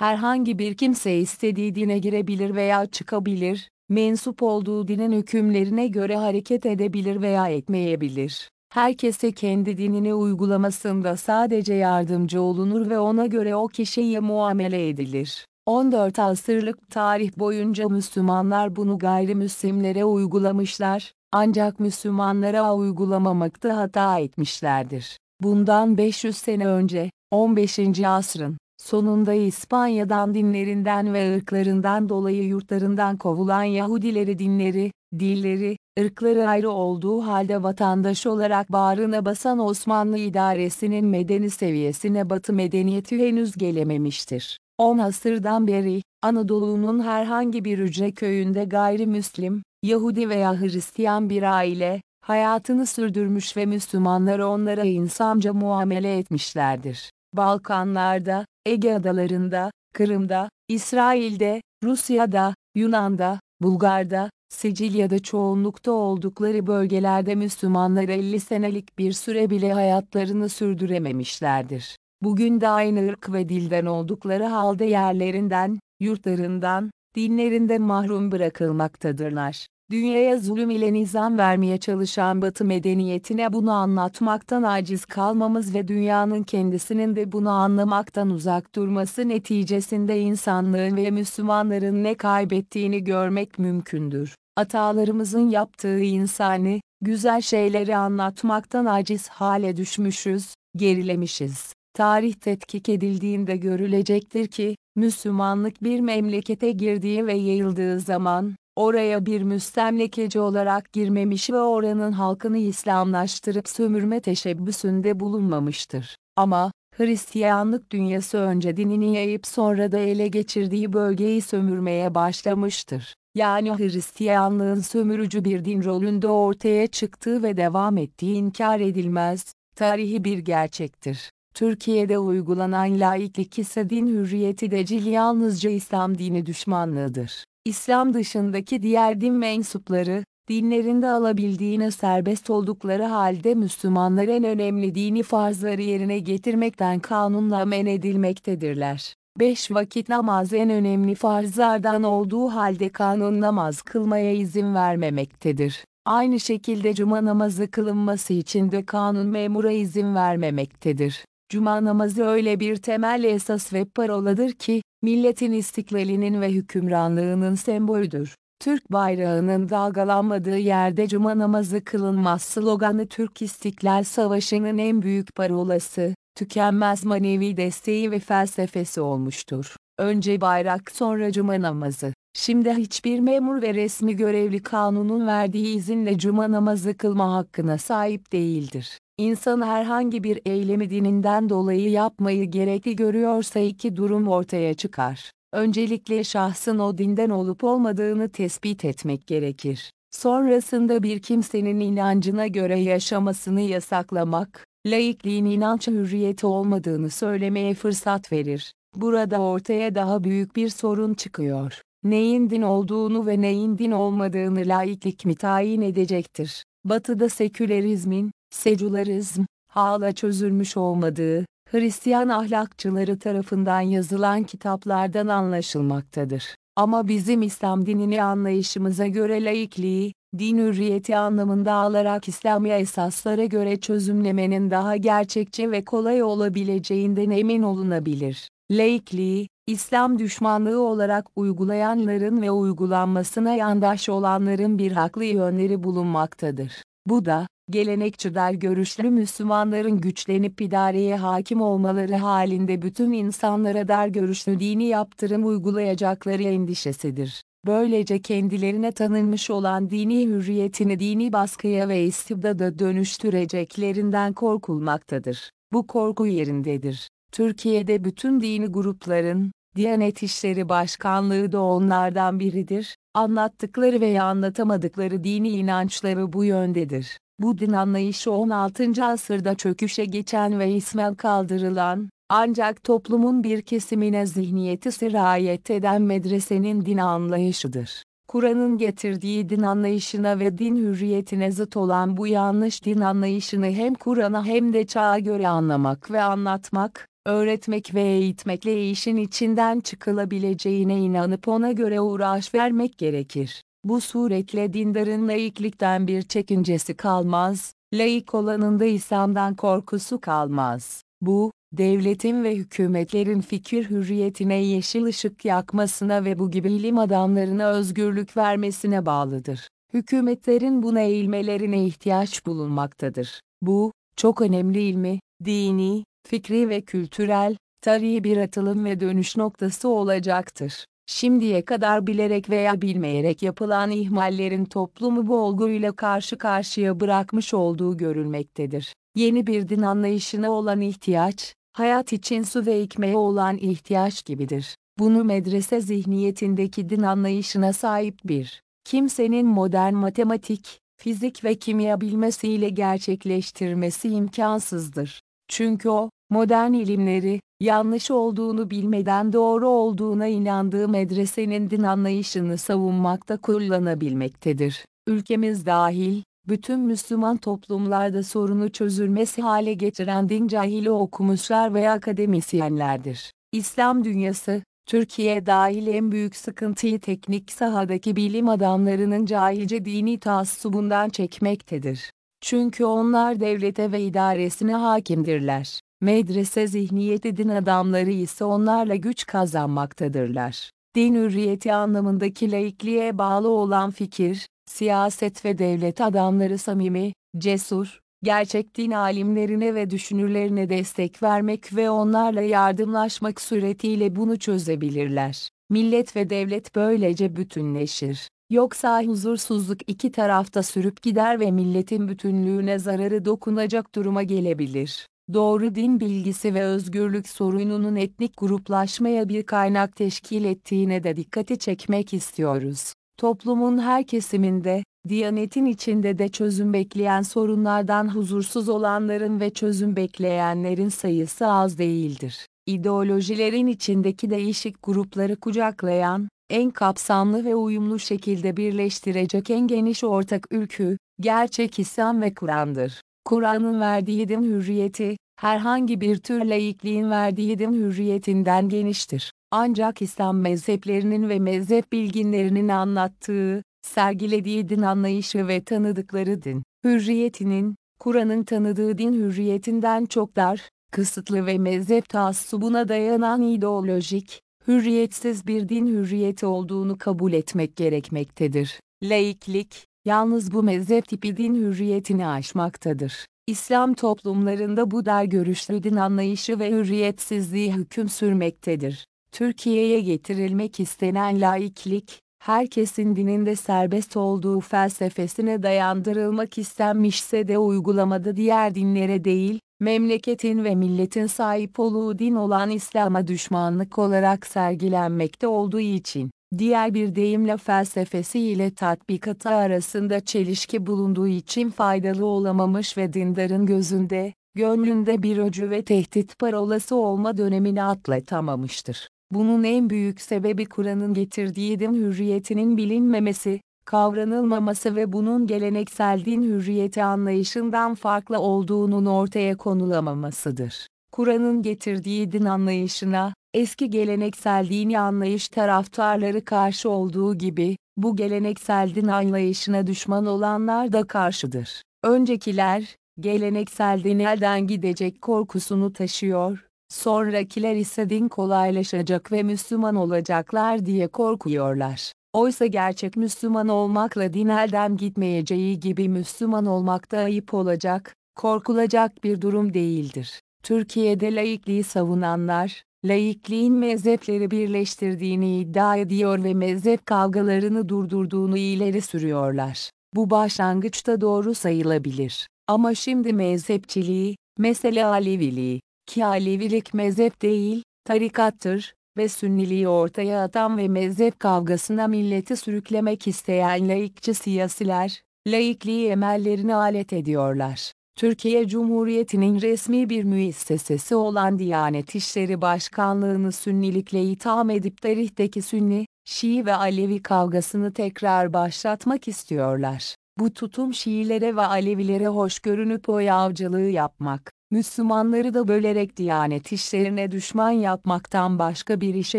herhangi bir kimse istediği dine girebilir veya çıkabilir, mensup olduğu dinin hükümlerine göre hareket edebilir veya etmeyebilir. Herkese kendi dinini uygulamasında sadece yardımcı olunur ve ona göre o kişiye muamele edilir. 14 asırlık tarih boyunca Müslümanlar bunu gayrimüslimlere uygulamışlar, ancak Müslümanlara uygulamamakta hata etmişlerdir. Bundan 500 sene önce, 15. asrın sonunda İspanya'dan dinlerinden ve ırklarından dolayı yurtlarından kovulan Yahudileri dinleri, dilleri, ırkları ayrı olduğu halde vatandaş olarak bağrına basan Osmanlı idaresinin medeni seviyesine Batı medeniyeti henüz gelememiştir. 10 asırdan beri, Anadolu'nun herhangi bir ücre köyünde gayrimüslim, Yahudi veya Hristiyan bir aile, hayatını sürdürmüş ve Müslümanlar onlara insanca muamele etmişlerdir. Balkanlarda, Ege adalarında, Kırım'da, İsrail'de, Rusya'da, Yunan'da, Bulgar'da, Sicilya'da çoğunlukta oldukları bölgelerde Müslümanlar 50 senelik bir süre bile hayatlarını sürdürememişlerdir. Bugün de aynı ırk ve dilden oldukları halde yerlerinden, yurtlarından, dinlerinden mahrum bırakılmaktadırlar. Dünyaya zulüm ile nizam vermeye çalışan Batı medeniyetine bunu anlatmaktan aciz kalmamız ve dünyanın kendisinin de bunu anlamaktan uzak durması neticesinde insanlığın ve Müslümanların ne kaybettiğini görmek mümkündür. Atalarımızın yaptığı insani, güzel şeyleri anlatmaktan aciz hale düşmüşüz, gerilemişiz. Tarih tetkik edildiğinde görülecektir ki, Müslümanlık bir memlekete girdiği ve yayıldığı zaman, oraya bir müstemlekeci olarak girmemiş ve oranın halkını İslamlaştırıp sömürme teşebbüsünde bulunmamıştır. Ama, Hristiyanlık dünyası önce dinini yayıp sonra da ele geçirdiği bölgeyi sömürmeye başlamıştır. Yani Hristiyanlığın sömürücü bir din rolünde ortaya çıktığı ve devam ettiği inkar edilmez, tarihi bir gerçektir. Türkiye'de uygulanan laiklik ise din hürriyeti decil yalnızca İslam dini düşmanlığıdır. İslam dışındaki diğer din mensupları, dinlerinde alabildiğine serbest oldukları halde Müslümanlar en önemli dini farzları yerine getirmekten kanunla men edilmektedirler. Beş vakit namaz en önemli farzlardan olduğu halde kanun namaz kılmaya izin vermemektedir. Aynı şekilde cuma namazı kılınması için de kanun memura izin vermemektedir. Cuma namazı öyle bir temel esas ve paroladır ki, milletin istiklalinin ve hükümranlığının sembolüdür. Türk bayrağının dalgalanmadığı yerde cuma namazı kılınmaz sloganı Türk İstiklal Savaşı'nın en büyük parolası, tükenmez manevi desteği ve felsefesi olmuştur. Önce bayrak sonra cuma namazı. Şimdi hiçbir memur ve resmi görevli kanunun verdiği izinle cuma namazı kılma hakkına sahip değildir. İnsan herhangi bir eylemi dininden dolayı yapmayı gerekli görüyorsa iki durum ortaya çıkar. Öncelikle şahsın o dinden olup olmadığını tespit etmek gerekir. Sonrasında bir kimsenin inancına göre yaşamasını yasaklamak, laikliğin inanç hürriyeti olmadığını söylemeye fırsat verir. Burada ortaya daha büyük bir sorun çıkıyor. Neyin din olduğunu ve neyin din olmadığını laiklik mi tayin edecektir? Batı'da sekülerizmin, secularizm, hala çözülmüş olmadığı, Hristiyan ahlakçıları tarafından yazılan kitaplardan anlaşılmaktadır. Ama bizim İslam dinini anlayışımıza göre laikliği, din hürriyeti anlamında alarak İslami esaslara göre çözümlemenin daha gerçekçi ve kolay olabileceğinden emin olunabilir. Laikliği, İslam düşmanlığı olarak uygulayanların ve uygulanmasına yandaş olanların bir haklı yönleri bulunmaktadır. Bu da, gelenekçi görüşlü Müslümanların güçlenip idareye hakim olmaları halinde bütün insanlara dar görüşlü dini yaptırım uygulayacakları endişesidir. Böylece kendilerine tanınmış olan dini hürriyetini dini baskıya ve istibdada dönüştüreceklerinden korkulmaktadır. Bu korku yerindedir. Türkiye'de bütün dini grupların, Diyanet İşleri Başkanlığı da onlardan biridir. Anlattıkları veya anlatamadıkları dini inançları bu yöndedir. Bu din anlayışı 16. asırda çöküşe geçen ve ismen kaldırılan, ancak toplumun bir kesimine zihniyeti sirayet eden medresenin din anlayışıdır. Kur'an'ın getirdiği din anlayışına ve din hürriyetine zıt olan bu yanlış din anlayışını hem Kur'an'a hem de çağa göre anlamak ve anlatmak, öğretmek ve eğitmekle işin içinden çıkılabileceğine inanıp ona göre uğraş vermek gerekir. Bu suretle dindarın laiklikten bir çekincesi kalmaz, laik olanın da İslam'dan korkusu kalmaz. Bu, devletin ve hükümetlerin fikir hürriyetine yeşil ışık yakmasına ve bu gibi ilim adamlarına özgürlük vermesine bağlıdır. Hükümetlerin buna eğilmelerine ihtiyaç bulunmaktadır. Bu, çok önemli ilmi, dini, fikri ve kültürel, tarihi bir atılım ve dönüş noktası olacaktır. Şimdiye kadar bilerek veya bilmeyerek yapılan ihmallerin toplumu bu olguyla karşı karşıya bırakmış olduğu görülmektedir. Yeni bir din anlayışına olan ihtiyaç, hayat için su ve ekmeğe olan ihtiyaç gibidir. Bunu medrese zihniyetindeki din anlayışına sahip bir kimsenin modern matematik, fizik ve kimya bilmesiyle gerçekleştirmesi imkansızdır. Çünkü o, modern ilimleri, yanlış olduğunu bilmeden doğru olduğuna inandığı medresenin din anlayışını savunmakta kullanabilmektedir. Ülkemiz dahil, bütün Müslüman toplumlarda sorunu çözülmesi hale getiren din cahili okumuşlar ve akademisyenlerdir. İslam dünyası, Türkiye dahil en büyük sıkıntıyı teknik sahadaki bilim adamlarının cahilce dini taassubundan çekmektedir. Çünkü onlar devlete ve idaresine hakimdirler. Medrese zihniyeti din adamları ise onlarla güç kazanmaktadırlar. Din hürriyeti anlamındaki laikliğe bağlı olan fikir, siyaset ve devlet adamları samimi, cesur, gerçek din alimlerine ve düşünürlerine destek vermek ve onlarla yardımlaşmak suretiyle bunu çözebilirler. Millet ve devlet böylece bütünleşir. Yoksa huzursuzluk iki tarafta sürüp gider ve milletin bütünlüğüne zararı dokunacak duruma gelebilir. Doğru din bilgisi ve özgürlük sorununun etnik gruplaşmaya bir kaynak teşkil ettiğine de dikkati çekmek istiyoruz. Toplumun her kesiminde, Diyanetin içinde de çözüm bekleyen sorunlardan huzursuz olanların ve çözüm bekleyenlerin sayısı az değildir. İdeolojilerin içindeki değişik grupları kucaklayan, en kapsamlı ve uyumlu şekilde birleştirecek en geniş ortak ülkü, gerçek İslam ve Kur'an'dır. Kur'an'ın verdiği din hürriyeti, herhangi bir tür laikliğin verdiği din hürriyetinden geniştir. Ancak İslam mezheplerinin ve mezhep bilginlerinin anlattığı, sergilediği din anlayışı ve tanıdıkları din hürriyetinin, Kur'an'ın tanıdığı din hürriyetinden çok dar, kısıtlı ve mezhep taassubuna dayanan ideolojik, hürriyetsiz bir din hürriyeti olduğunu kabul etmek gerekmektedir. Laiklik, yalnız bu mezhep tipi din hürriyetini aşmaktadır. İslam toplumlarında bu dar görüşlü din anlayışı ve hürriyetsizliği hüküm sürmektedir. Türkiye'ye getirilmek istenen laiklik, herkesin dininde serbest olduğu felsefesine dayandırılmak istenmişse de uygulamada diğer dinlere değil, memleketin ve milletin sahip olduğu din olan İslam'a düşmanlık olarak sergilenmekte olduğu için, diğer bir deyimle felsefesi ile tatbikatı arasında çelişki bulunduğu için faydalı olamamış ve dindarın gözünde, gönlünde bir öcü ve tehdit parolası olma dönemini atlatamamıştır. Bunun en büyük sebebi Kur'an'ın getirdiği din hürriyetinin bilinmemesi, kavranılmaması ve bunun geleneksel din hürriyeti anlayışından farklı olduğunun ortaya konulamamasıdır. Kur'an'ın getirdiği din anlayışına, eski geleneksel dini anlayış taraftarları karşı olduğu gibi, bu geleneksel din anlayışına düşman olanlar da karşıdır. Öncekiler, geleneksel din elden gidecek korkusunu taşıyor, sonrakiler ise din kolaylaşacak ve Müslüman olacaklar diye korkuyorlar. Oysa gerçek Müslüman olmakla din elden gitmeyeceği gibi Müslüman olmak da ayıp olacak, korkulacak bir durum değildir. Türkiye'de laikliği savunanlar, laikliğin mezhepleri birleştirdiğini iddia ediyor ve mezhep kavgalarını durdurduğunu ileri sürüyorlar. Bu başlangıçta doğru sayılabilir. Ama şimdi mezhepçiliği, mesele Aleviliği, ki Alevilik mezhep değil, tarikattır ve Sünniliği ortaya atan ve mezhep kavgasına milleti sürüklemek isteyen laikçi siyasiler, laikliği emellerine alet ediyorlar. Türkiye Cumhuriyeti'nin resmi bir müessesesi olan Diyanet İşleri Başkanlığı'nı Sünnilikle itham edip tarihteki Sünni, Şii ve Alevi kavgasını tekrar başlatmak istiyorlar. Bu tutum Şiilere ve Alevilere hoş görünüp oy avcılığı yapmak, Müslümanları da bölerek Diyanet işlerine düşman yapmaktan başka bir işe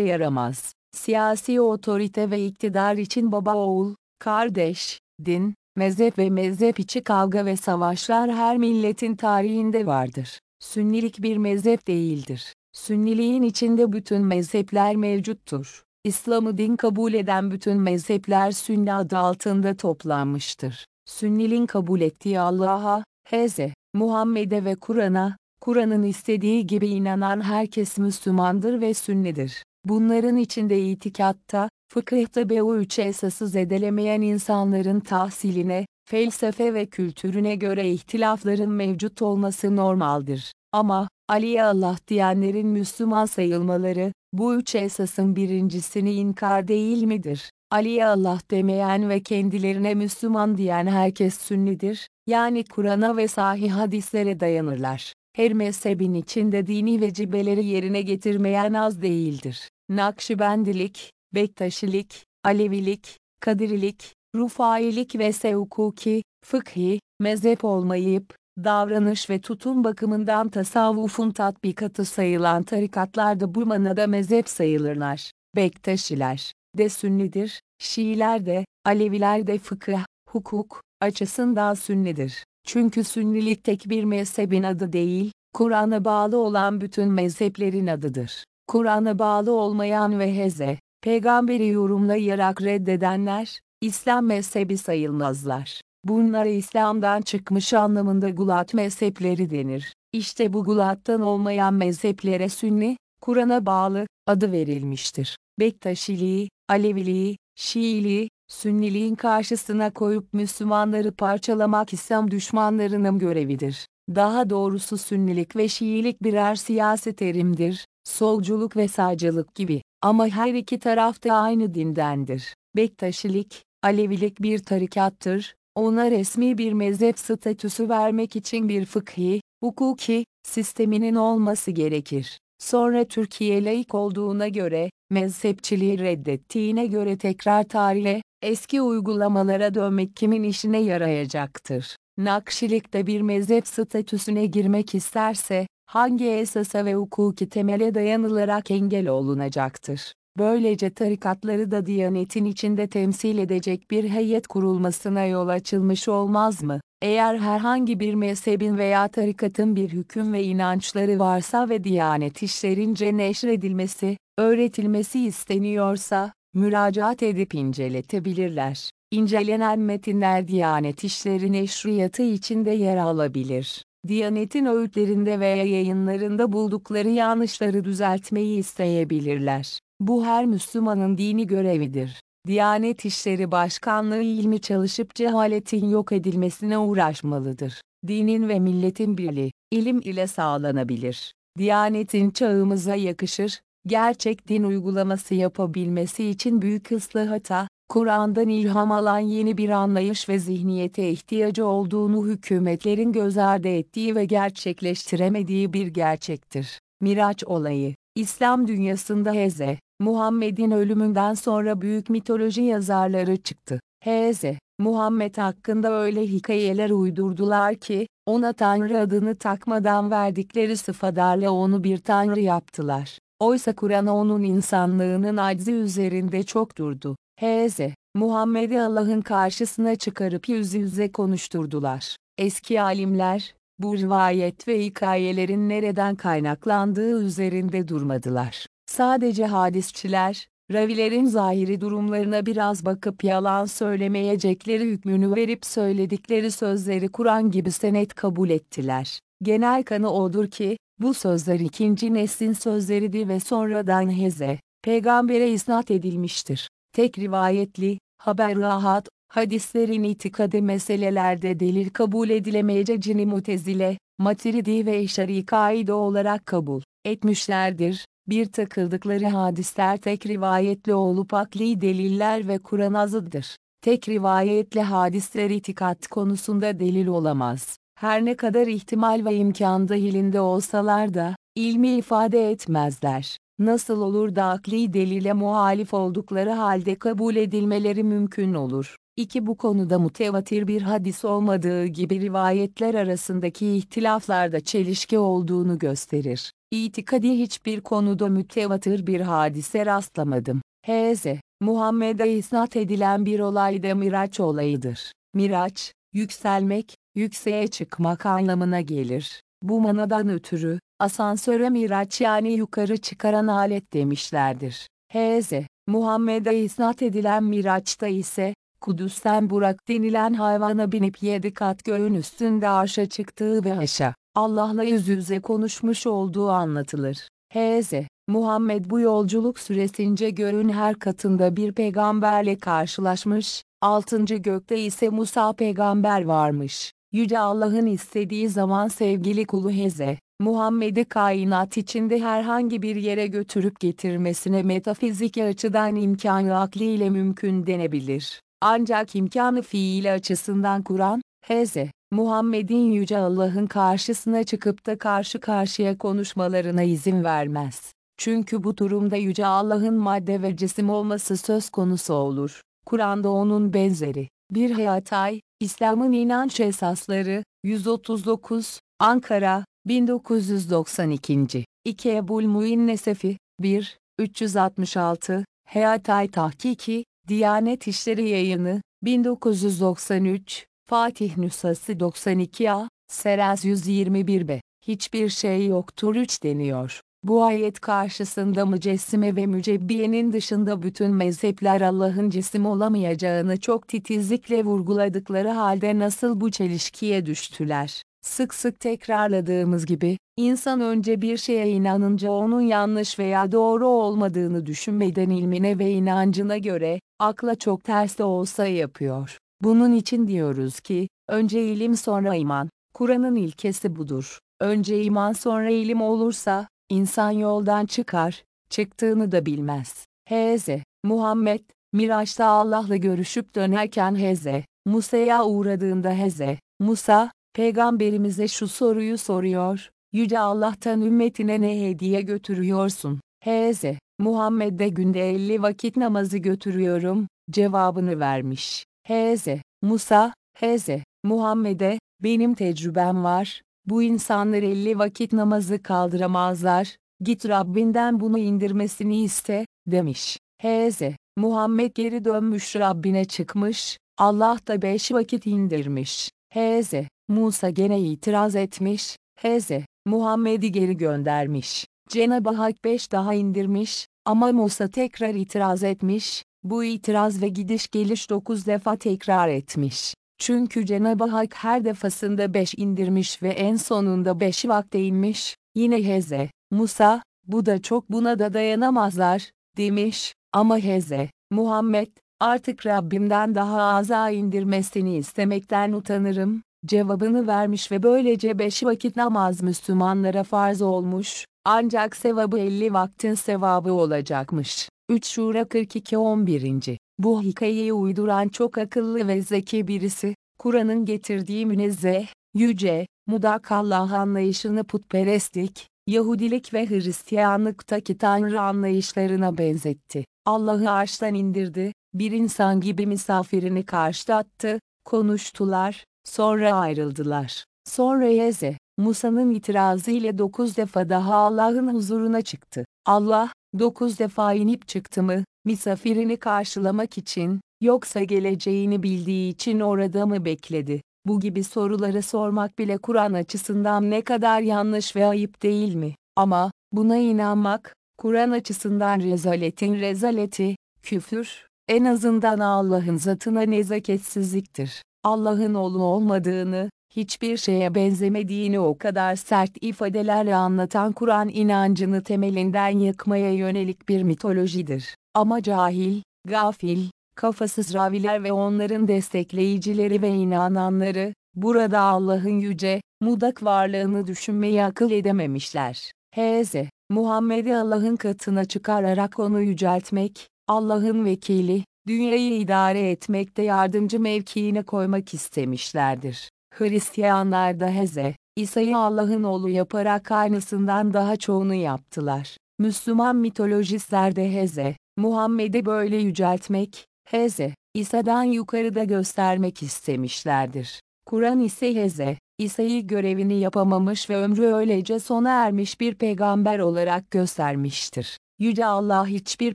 yaramaz. Siyasi otorite ve iktidar için baba oğul, kardeş, din, mezhep ve mezhep içi kavga ve savaşlar her milletin tarihinde vardır. Sünnilik bir mezhep değildir. Sünniliğin içinde bütün mezhepler mevcuttur. İslam'ı din kabul eden bütün mezhepler Sünni adı altında toplanmıştır. Sünniliğin kabul ettiği Allah'a, Hz. Muhammed'e ve Kur'an'a, Kur'an'ın istediği gibi inanan herkes Müslümandır ve Sünnidir. Bunların içinde itikatta, fıkıhta ve o üç esası zedelemeyen insanların tahsiline, felsefe ve kültürüne göre ihtilafların mevcut olması normaldir. Ama, Ali'ye Allah diyenlerin Müslüman sayılmaları, bu üç esasın birincisini inkar değil midir? Ali'ye Allah demeyen ve kendilerine Müslüman diyen herkes sünnidir, yani Kur'an'a ve sahih hadislere dayanırlar. Her mezhebin içinde dini vecibeleri yerine getirmeyen az değildir. Nakşibendilik, Bektaşilik, Alevilik, Kadirilik, Rufailik ve Sevkuki, fıkhi, mezhep olmayıp, davranış ve tutum bakımından tasavvufun tatbikatı sayılan tarikatlar da bu manada mezhep sayılırlar. Bektaşiler de sünnidir, Şiiler de, Aleviler de fıkıh, hukuk, açısından sünnidir. Çünkü sünnilik tek bir mezhebin adı değil, Kur'an'a bağlı olan bütün mezheplerin adıdır. Kur'an'a bağlı olmayan ve heze, peygamberi yorumlayarak reddedenler, İslam mezhebi sayılmazlar. Bunlara İslam'dan çıkmış anlamında gulat mezhepleri denir. İşte bu gulattan olmayan mezheplere Sünni, Kur'an'a bağlı, adı verilmiştir. Bektaşiliği, Aleviliği, Şiiliği, Sünniliğin karşısına koyup Müslümanları parçalamak İslam düşmanlarının görevidir. Daha doğrusu Sünnilik ve Şiilik birer siyasi terimdir, solculuk ve sağcılık gibi. Ama her iki taraf da aynı dindendir. Bektaşilik, Alevilik bir tarikattır, ona resmi bir mezhep statüsü vermek için bir fıkhi, hukuki, sisteminin olması gerekir. Sonra Türkiye laik olduğuna göre, mezhepçiliği reddettiğine göre tekrar tarihe, eski uygulamalara dönmek kimin işine yarayacaktır? Nakşilik de bir mezhep statüsüne girmek isterse, hangi esasa ve hukuki temele dayanılarak engel olunacaktır? Böylece tarikatları da Diyanet'in içinde temsil edecek bir heyet kurulmasına yol açılmış olmaz mı? Eğer herhangi bir mezhebin veya tarikatın bir hüküm ve inançları varsa ve Diyanet işlerince neşredilmesi, öğretilmesi isteniyorsa, müracaat edip inceletebilirler. İncelenen metinler Diyanet işleri neşriyatı içinde yer alabilir. Diyanet'in öğütlerinde veya yayınlarında buldukları yanlışları düzeltmeyi isteyebilirler. Bu her Müslümanın dini görevidir. Diyanet İşleri Başkanlığı ilmi çalışıp cehaletin yok edilmesine uğraşmalıdır. Dinin ve milletin birliği, ilim ile sağlanabilir. Diyanetin çağımıza yakışır, gerçek din uygulaması yapabilmesi için büyük ıslahata, Kur'an'dan ilham alan yeni bir anlayış ve zihniyete ihtiyacı olduğunu hükümetlerin göz ardı ettiği ve gerçekleştiremediği bir gerçektir. Miraç olayı, İslam dünyasında Heze, Muhammed'in ölümünden sonra büyük mitoloji yazarları çıktı. Heze, Muhammed hakkında öyle hikayeler uydurdular ki, ona Tanrı adını takmadan verdikleri sıfadarla onu bir Tanrı yaptılar. Oysa Kur'an onun insanlığının aczi üzerinde çok durdu. H.Z. Muhammed'i Allah'ın karşısına çıkarıp yüz yüze konuşturdular. Eski alimler, bu rivayet ve hikayelerin nereden kaynaklandığı üzerinde durmadılar. Sadece hadisçiler, ravilerin zahiri durumlarına biraz bakıp yalan söylemeyecekleri hükmünü verip söyledikleri sözleri Kur'an gibi senet kabul ettiler. Genel kanı odur ki, bu sözler ikinci neslin sözleridir ve sonradan Heze, peygambere isnat edilmiştir. Tek rivayetli, haber rahat, hadislerin itikadi meselelerde delil kabul edilemeyeceğini mutezile, matiridi ve eşari kaide olarak kabul etmişlerdir. Bir takıldıkları hadisler tek rivayetli olup akli deliller ve Kur'an azıdır. Tek rivayetli hadisler itikat konusunda delil olamaz. Her ne kadar ihtimal ve imkan dahilinde olsalar da, ilmi ifade etmezler. Nasıl olur da akli delile muhalif oldukları halde kabul edilmeleri mümkün olur? 2. Bu konuda mutevatir bir hadis olmadığı gibi rivayetler arasındaki ihtilaflarda çelişki olduğunu gösterir. İtikadi hiçbir konuda mütevatir bir hadise rastlamadım. H.Z. Muhammed'e isnat edilen bir olay da Miraç olayıdır. Miraç, yükselmek, yükseğe çıkmak anlamına gelir. Bu manadan ötürü, asansöre miraç yani yukarı çıkaran alet demişlerdir. H.Z. Muhammed'e isnat edilen miraçta ise, Kudüs'ten Burak denilen hayvana binip yedi kat göğün üstünde arşa çıktığı ve haşa, Allah'la yüz yüze konuşmuş olduğu anlatılır. H.Z. Muhammed bu yolculuk süresince göğün her katında bir peygamberle karşılaşmış, altıncı gökte ise Musa peygamber varmış. Yüce Allah'ın istediği zaman sevgili kulu Heze, Muhammed'i kainat içinde herhangi bir yere götürüp getirmesine metafizik açıdan imkanı akliyle mümkün denebilir. Ancak imkanı fiili açısından Kur'an, Hz. Muhammed'in Yüce Allah'ın karşısına çıkıp da karşı karşıya konuşmalarına izin vermez. Çünkü bu durumda Yüce Allah'ın madde ve cisim olması söz konusu olur. Kur'an'da onun benzeri. Bir Hayatay, İslam'ın inanç esasları, 139, Ankara, 1992. 2 Ebul Muin Nesefi, 1, 366, Hayatay Tahkiki, Diyanet İşleri Yayını, 1993, Fatih Nüshası 92A, Serez 121B, hiçbir şey yoktur 3 deniyor. Bu ayet karşısında mücessime ve mücebbiyenin dışında bütün mezhepler Allah'ın cisim olamayacağını çok titizlikle vurguladıkları halde nasıl bu çelişkiye düştüler? Sık sık tekrarladığımız gibi, insan önce bir şeye inanınca onun yanlış veya doğru olmadığını düşünmeden ilmine ve inancına göre, akla çok ters de olsa yapıyor. Bunun için diyoruz ki, önce ilim sonra iman. Kur'an'ın ilkesi budur. Önce iman sonra ilim olursa, insan yoldan çıkar, çıktığını da bilmez. H.Z. Muhammed, Miraç'ta Allah'la görüşüp dönerken H.Z. Musa'ya uğradığında H.Z. Musa, Peygamberimize şu soruyu soruyor, Yüce Allah'tan ümmetine ne hediye götürüyorsun? H.Z. Muhammed'de günde 50 vakit namazı götürüyorum, cevabını vermiş. H.Z. Musa, H.Z. Muhammed'e, benim tecrübem var, bu insanlar 50 vakit namazı kaldıramazlar, git Rabbinden bunu indirmesini iste, demiş. H.Z. Muhammed geri dönmüş Rabbine çıkmış, Allah da beş vakit indirmiş. H.Z. Musa gene itiraz etmiş, Hz. Muhammed'i geri göndermiş. Cenab-ı Hak beş daha indirmiş, ama Musa tekrar itiraz etmiş, bu itiraz ve gidiş geliş dokuz defa tekrar etmiş. Çünkü Cenab-ı Hak her defasında beş indirmiş ve en sonunda beş vakte inmiş, yine Hz. Musa, bu da çok buna da dayanamazlar, demiş, ama Hz. Muhammed, artık Rabbimden daha aza indirmesini istemekten utanırım, cevabını vermiş ve böylece beş vakit namaz Müslümanlara farz olmuş, ancak sevabı 50 vaktin sevabı olacakmış. 3 Şura 42 11. Bu hikayeyi uyduran çok akıllı ve zeki birisi, Kur'an'ın getirdiği münezzeh, yüce, mudak Allah anlayışını putperestlik, Yahudilik ve Hristiyanlıktaki Tanrı anlayışlarına benzetti. Allah'ı arştan indirdi, bir insan gibi misafirini karşılattı, konuştular, Sonra ayrıldılar. Sonra Yeze, Musa'nın itirazı ile dokuz defa daha Allah'ın huzuruna çıktı. Allah, dokuz defa inip çıktı mı, misafirini karşılamak için, yoksa geleceğini bildiği için orada mı bekledi? Bu gibi soruları sormak bile Kur'an açısından ne kadar yanlış ve ayıp değil mi? Ama, buna inanmak, Kur'an açısından rezaletin rezaleti, küfür, en azından Allah'ın zatına nezaketsizliktir. Allah'ın oğlu olmadığını, hiçbir şeye benzemediğini o kadar sert ifadelerle anlatan Kur'an inancını temelinden yıkmaya yönelik bir mitolojidir. Ama cahil, gafil, kafasız raviler ve onların destekleyicileri ve inananları, burada Allah'ın yüce, mudak varlığını düşünmeyi akıl edememişler. H.Z. Muhammed'i Allah'ın katına çıkararak onu yüceltmek, Allah'ın vekili, dünyayı idare etmekte yardımcı mevkiine koymak istemişlerdir. Hristiyanlar da Heze, İsa'yı Allah'ın oğlu yaparak aynısından daha çoğunu yaptılar. Müslüman mitolojistler de Heze, Muhammed'i böyle yüceltmek, Heze, İsa'dan yukarıda göstermek istemişlerdir. Kur'an ise Heze, İsa'yı görevini yapamamış ve ömrü öylece sona ermiş bir peygamber olarak göstermiştir. Yüce Allah hiçbir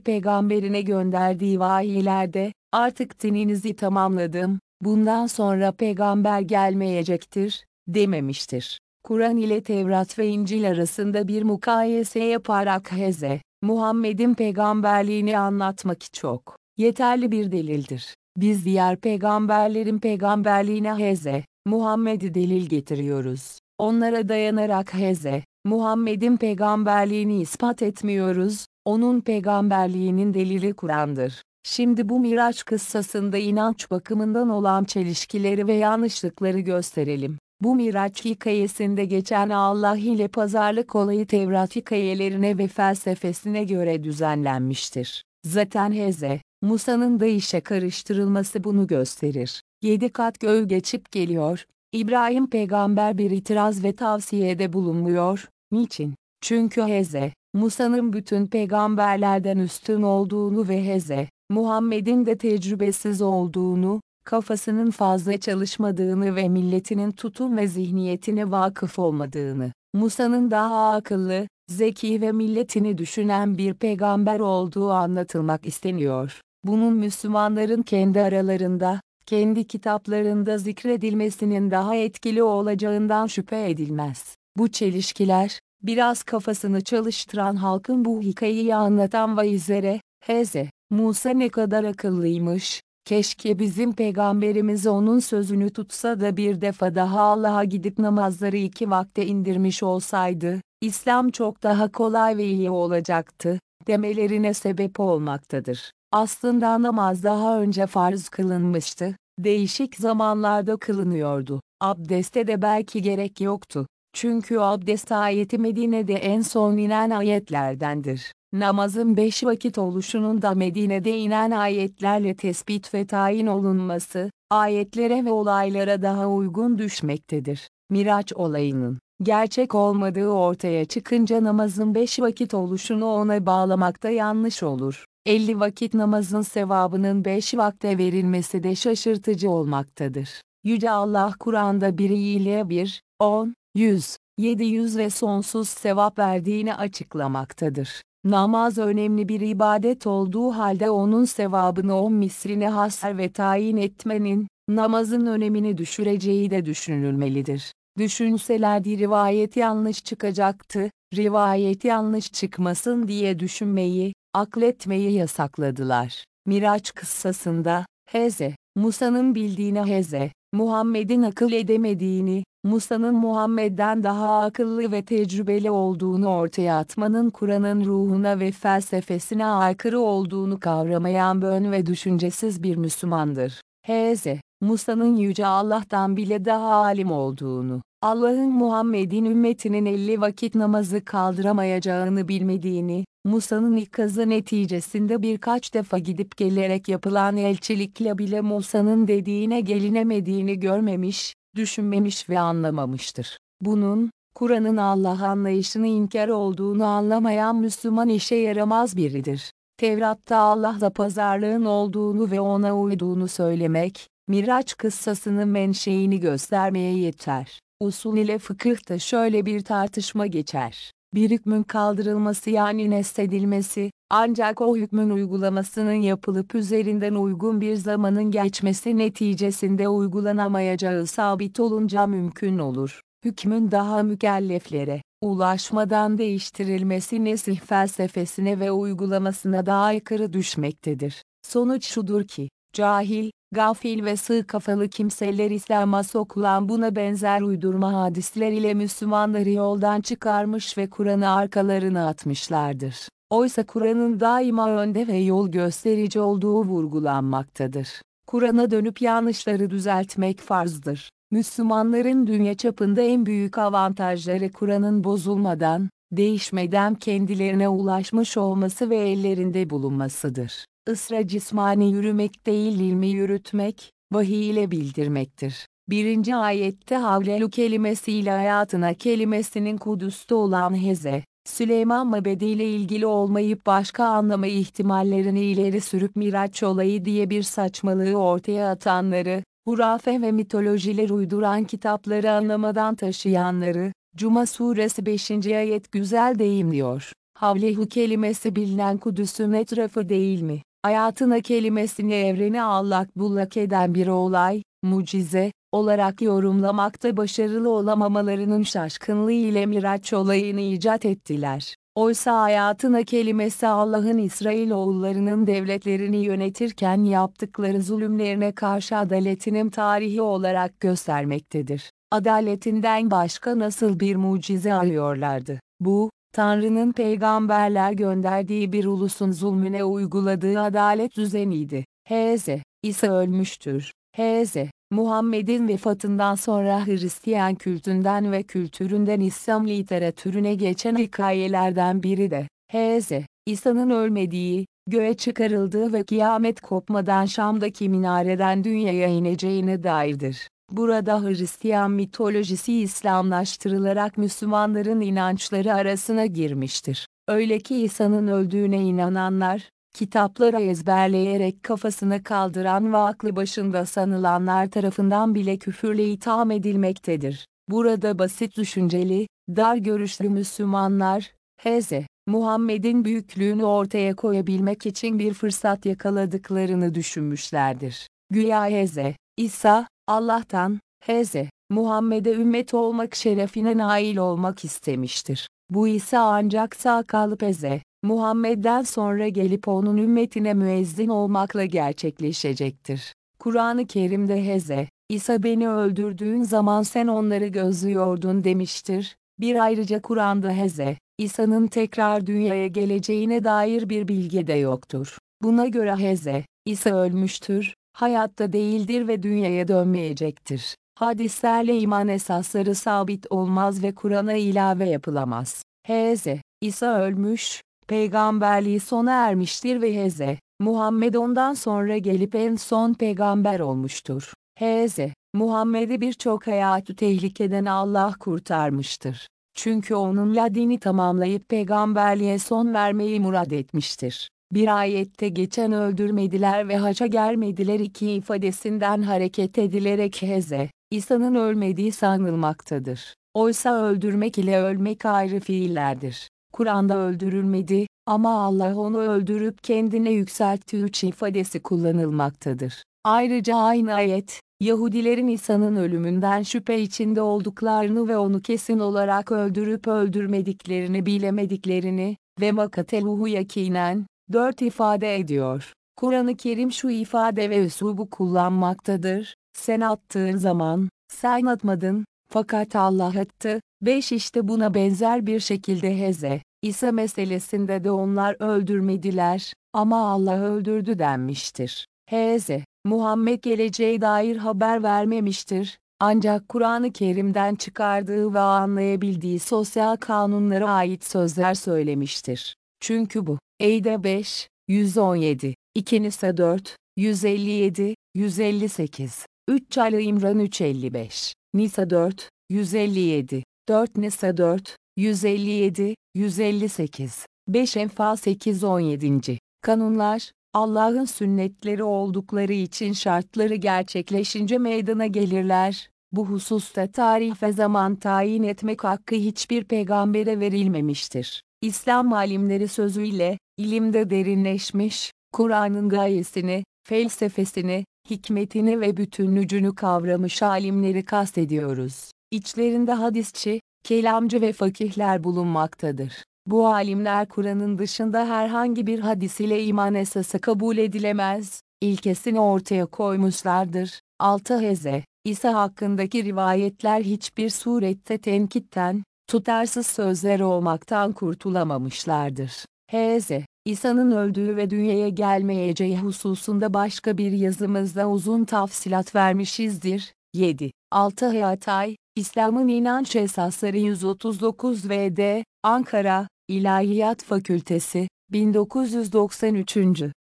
peygamberine gönderdiği vahiylerde, artık dininizi tamamladım, bundan sonra peygamber gelmeyecektir, dememiştir. Kur'an ile Tevrat ve İncil arasında bir mukayese yaparak Heze, Muhammed'in peygamberliğini anlatmak çok yeterli bir delildir. Biz diğer peygamberlerin peygamberliğine Heze, Muhammed'i delil getiriyoruz. Onlara dayanarak Heze, Muhammed'in peygamberliğini ispat etmiyoruz, onun peygamberliğinin delili Kur'an'dır. Şimdi bu Miraç kıssasında inanç bakımından olan çelişkileri ve yanlışlıkları gösterelim. Bu Miraç hikayesinde geçen Allah ile pazarlık olayı Tevrat hikayelerine ve felsefesine göre düzenlenmiştir. Zaten Heze, Musa'nın da işe karıştırılması bunu gösterir. Yedi kat göğü geçip geliyor, İbrahim peygamber bir itiraz ve tavsiyede bulunmuyor. Niçin? Çünkü Heze, Musa'nın bütün peygamberlerden üstün olduğunu ve Heze, Muhammed'in de tecrübesiz olduğunu, kafasının fazla çalışmadığını ve milletinin tutum ve zihniyetine vakıf olmadığını, Musa'nın daha akıllı, zeki ve milletini düşünen bir peygamber olduğu anlatılmak isteniyor. Bunun Müslümanların kendi aralarında, kendi kitaplarında zikredilmesinin daha etkili olacağından şüphe edilmez. Bu çelişkiler, biraz kafasını çalıştıran halkın bu hikayeyi anlatan vaizlere, Heze, Musa ne kadar akıllıymış, keşke bizim peygamberimiz onun sözünü tutsa da bir defa daha Allah'a gidip namazları iki vakte indirmiş olsaydı, İslam çok daha kolay ve iyi olacaktı, demelerine sebep olmaktadır. Aslında namaz daha önce farz kılınmıştı, değişik zamanlarda kılınıyordu. Abdeste de belki gerek yoktu. Çünkü abdest ayeti Medine'de en son inen ayetlerdendir. Namazın beş vakit oluşunun da Medine'de inen ayetlerle tespit ve tayin olunması, ayetlere ve olaylara daha uygun düşmektedir. Miraç olayının gerçek olmadığı ortaya çıkınca namazın beş vakit oluşunu ona bağlamakta yanlış olur. 50 vakit namazın sevabının 5 vakte verilmesi de şaşırtıcı olmaktadır. Yüce Allah Kur'an'da bir iyiliğe 1, 10, 100, 700 ve sonsuz sevap verdiğini açıklamaktadır. Namaz önemli bir ibadet olduğu halde onun sevabını on misrine hasar ve tayin etmenin, namazın önemini düşüreceği de düşünülmelidir. Düşünselerdi rivayet yanlış çıkacaktı, rivayet yanlış çıkmasın diye düşünmeyi, akletmeyi yasakladılar. Miraç kıssasında, Heze, Musa'nın bildiğini Heze, Muhammed'in akıl edemediğini, Musa'nın Muhammed'den daha akıllı ve tecrübeli olduğunu ortaya atmanın Kur'an'ın ruhuna ve felsefesine aykırı olduğunu kavramayan bön ve düşüncesiz bir Müslümandır. Heze, Musa'nın Yüce Allah'tan bile daha alim olduğunu, Allah'ın Muhammed'in ümmetinin 50 vakit namazı kaldıramayacağını bilmediğini, Musa'nın ikazı neticesinde birkaç defa gidip gelerek yapılan elçilikle bile Musa'nın dediğine gelinemediğini görmemiş, düşünmemiş ve anlamamıştır. Bunun, Kur'an'ın Allah anlayışını inkar olduğunu anlamayan Müslüman işe yaramaz biridir. Tevrat'ta Allah'la pazarlığın olduğunu ve ona uyduğunu söylemek, Miraç kıssasının menşeini göstermeye yeter. Usul ile fıkıhta şöyle bir tartışma geçer. Bir hükmün kaldırılması yani nesledilmesi, ancak o hükmün uygulamasının yapılıp üzerinden uygun bir zamanın geçmesi neticesinde uygulanamayacağı sabit olunca mümkün olur. Hükmün daha mükelleflere, ulaşmadan değiştirilmesi nesih felsefesine ve uygulamasına daha aykırı düşmektedir. Sonuç şudur ki, cahil, gafil ve sığ kafalı kimseler İslam'a sokulan buna benzer uydurma hadisler ile Müslümanları yoldan çıkarmış ve Kur'an'ı arkalarına atmışlardır. Oysa Kur'an'ın daima önde ve yol gösterici olduğu vurgulanmaktadır. Kur'an'a dönüp yanlışları düzeltmek farzdır. Müslümanların dünya çapında en büyük avantajları Kur'an'ın bozulmadan, değişmeden kendilerine ulaşmış olması ve ellerinde bulunmasıdır. Isra cismani yürümek değil ilmi yürütmek, vahiy ile bildirmektir. Birinci ayette havlelu kelimesiyle hayatına kelimesinin Kudüs'te olan heze, Süleyman Mabedi ile ilgili olmayıp başka anlama ihtimallerini ileri sürüp Miraç olayı diye bir saçmalığı ortaya atanları, hurafe ve mitolojiler uyduran kitapları anlamadan taşıyanları, Cuma suresi 5. ayet güzel deyim diyor. Havlehu kelimesi bilinen Kudüs'ün etrafı değil mi? Hayatına kelimesini evreni allak bullak eden bir olay, mucize, olarak yorumlamakta başarılı olamamalarının şaşkınlığı ile Miraç olayını icat ettiler. Oysa hayatına kelimesi Allah'ın İsrailoğullarının devletlerini yönetirken yaptıkları zulümlerine karşı adaletinin tarihi olarak göstermektedir. Adaletinden başka nasıl bir mucize arıyorlardı? Bu, Tanrı'nın peygamberler gönderdiği bir ulusun zulmüne uyguladığı adalet düzeniydi. H.Z. İsa ölmüştür. H.Z. Muhammed'in vefatından sonra Hristiyan kültünden ve kültüründen İslam literatürüne geçen hikayelerden biri de, H.Z. İsa'nın ölmediği, göğe çıkarıldığı ve kıyamet kopmadan Şam'daki minareden dünyaya ineceğine dairdir. Burada Hristiyan mitolojisi İslamlaştırılarak Müslümanların inançları arasına girmiştir. Öyle ki İsa'nın öldüğüne inananlar, kitapları ezberleyerek kafasını kaldıran ve aklı başında sanılanlar tarafından bile küfürle itham edilmektedir. Burada basit düşünceli, dar görüşlü Müslümanlar, Hz. Muhammed'in büyüklüğünü ortaya koyabilmek için bir fırsat yakaladıklarını düşünmüşlerdir. Güya Hz. İsa, Allah'tan, Hz. Muhammed'e ümmet olmak şerefine nail olmak istemiştir. Bu ise ancak sağ kalıp Hz. Muhammed'den sonra gelip onun ümmetine müezzin olmakla gerçekleşecektir. Kur'an-ı Kerim'de Hz. İsa beni öldürdüğün zaman sen onları gözlüyordun demiştir. Bir ayrıca Kur'an'da Hz. İsa'nın tekrar dünyaya geleceğine dair bir bilgi de yoktur. Buna göre Hz. İsa ölmüştür, hayatta değildir ve dünyaya dönmeyecektir. Hadislerle iman esasları sabit olmaz ve Kur'an'a ilave yapılamaz. Hz. İsa ölmüş, peygamberliği sona ermiştir ve Hz. Muhammed ondan sonra gelip en son peygamber olmuştur. Hz. Muhammed'i birçok hayatı tehlikeden Allah kurtarmıştır. Çünkü onunla dini tamamlayıp peygamberliğe son vermeyi murad etmiştir. Bir ayette geçen öldürmediler ve haca gelmediler iki ifadesinden hareket edilerek Hz. İsa'nın ölmediği sanılmaktadır. Oysa öldürmek ile ölmek ayrı fiillerdir. Kur'an'da öldürülmedi ama Allah onu öldürüp kendine yükseltti üç ifadesi kullanılmaktadır. Ayrıca aynı ayet, Yahudilerin İsa'nın ölümünden şüphe içinde olduklarını ve onu kesin olarak öldürüp öldürmediklerini bilemediklerini ve makateluhu yakinen, dört ifade ediyor. Kur'an-ı Kerim şu ifade ve üslubu kullanmaktadır. Sen attığın zaman, sen atmadın, fakat Allah attı. 5 işte buna benzer bir şekilde Heze, İsa meselesinde de onlar öldürmediler, ama Allah öldürdü denmiştir. Heze, Muhammed geleceğe dair haber vermemiştir, ancak Kur'an-ı Kerim'den çıkardığı ve anlayabildiği sosyal kanunlara ait sözler söylemiştir. Çünkü bu, Eyde 5, 117, 2 Nisa 4, 157, 158, 3 Ali İmran 355, Nisa 4, 157, 4 Nisa 4, 157, 158, 5 Enfal 8 17. Kanunlar, Allah'ın sünnetleri oldukları için şartları gerçekleşince meydana gelirler, Bu hususta tarih ve zaman tayin etmek hakkı hiçbir peygambere verilmemiştir. İslam alimleri sözüyle, ilimde derinleşmiş, Kur'an'ın gayesini, felsefesini, hikmetini ve bütünlücünü kavramış alimleri kastediyoruz. İçlerinde hadisçi, kelamcı ve fakihler bulunmaktadır. Bu alimler Kur'an'ın dışında herhangi bir hadis ile iman esası kabul edilemez, ilkesini ortaya koymuşlardır. 6 Heze, İsa hakkındaki rivayetler hiçbir surette tenkitten, tutarsız sözler olmaktan kurtulamamışlardır. Hz. İsa'nın öldüğü ve dünyaya gelmeyeceği hususunda başka bir yazımızda uzun tafsilat vermişizdir. 7. 6 Hayatay, İslam'ın İnanç Esasları 139 VD, Ankara, İlahiyat Fakültesi, 1993.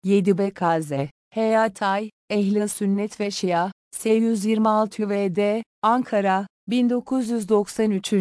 7 BKZ, Hayatay, Ehl-i Sünnet ve Şia, S126 VD, Ankara, 1993.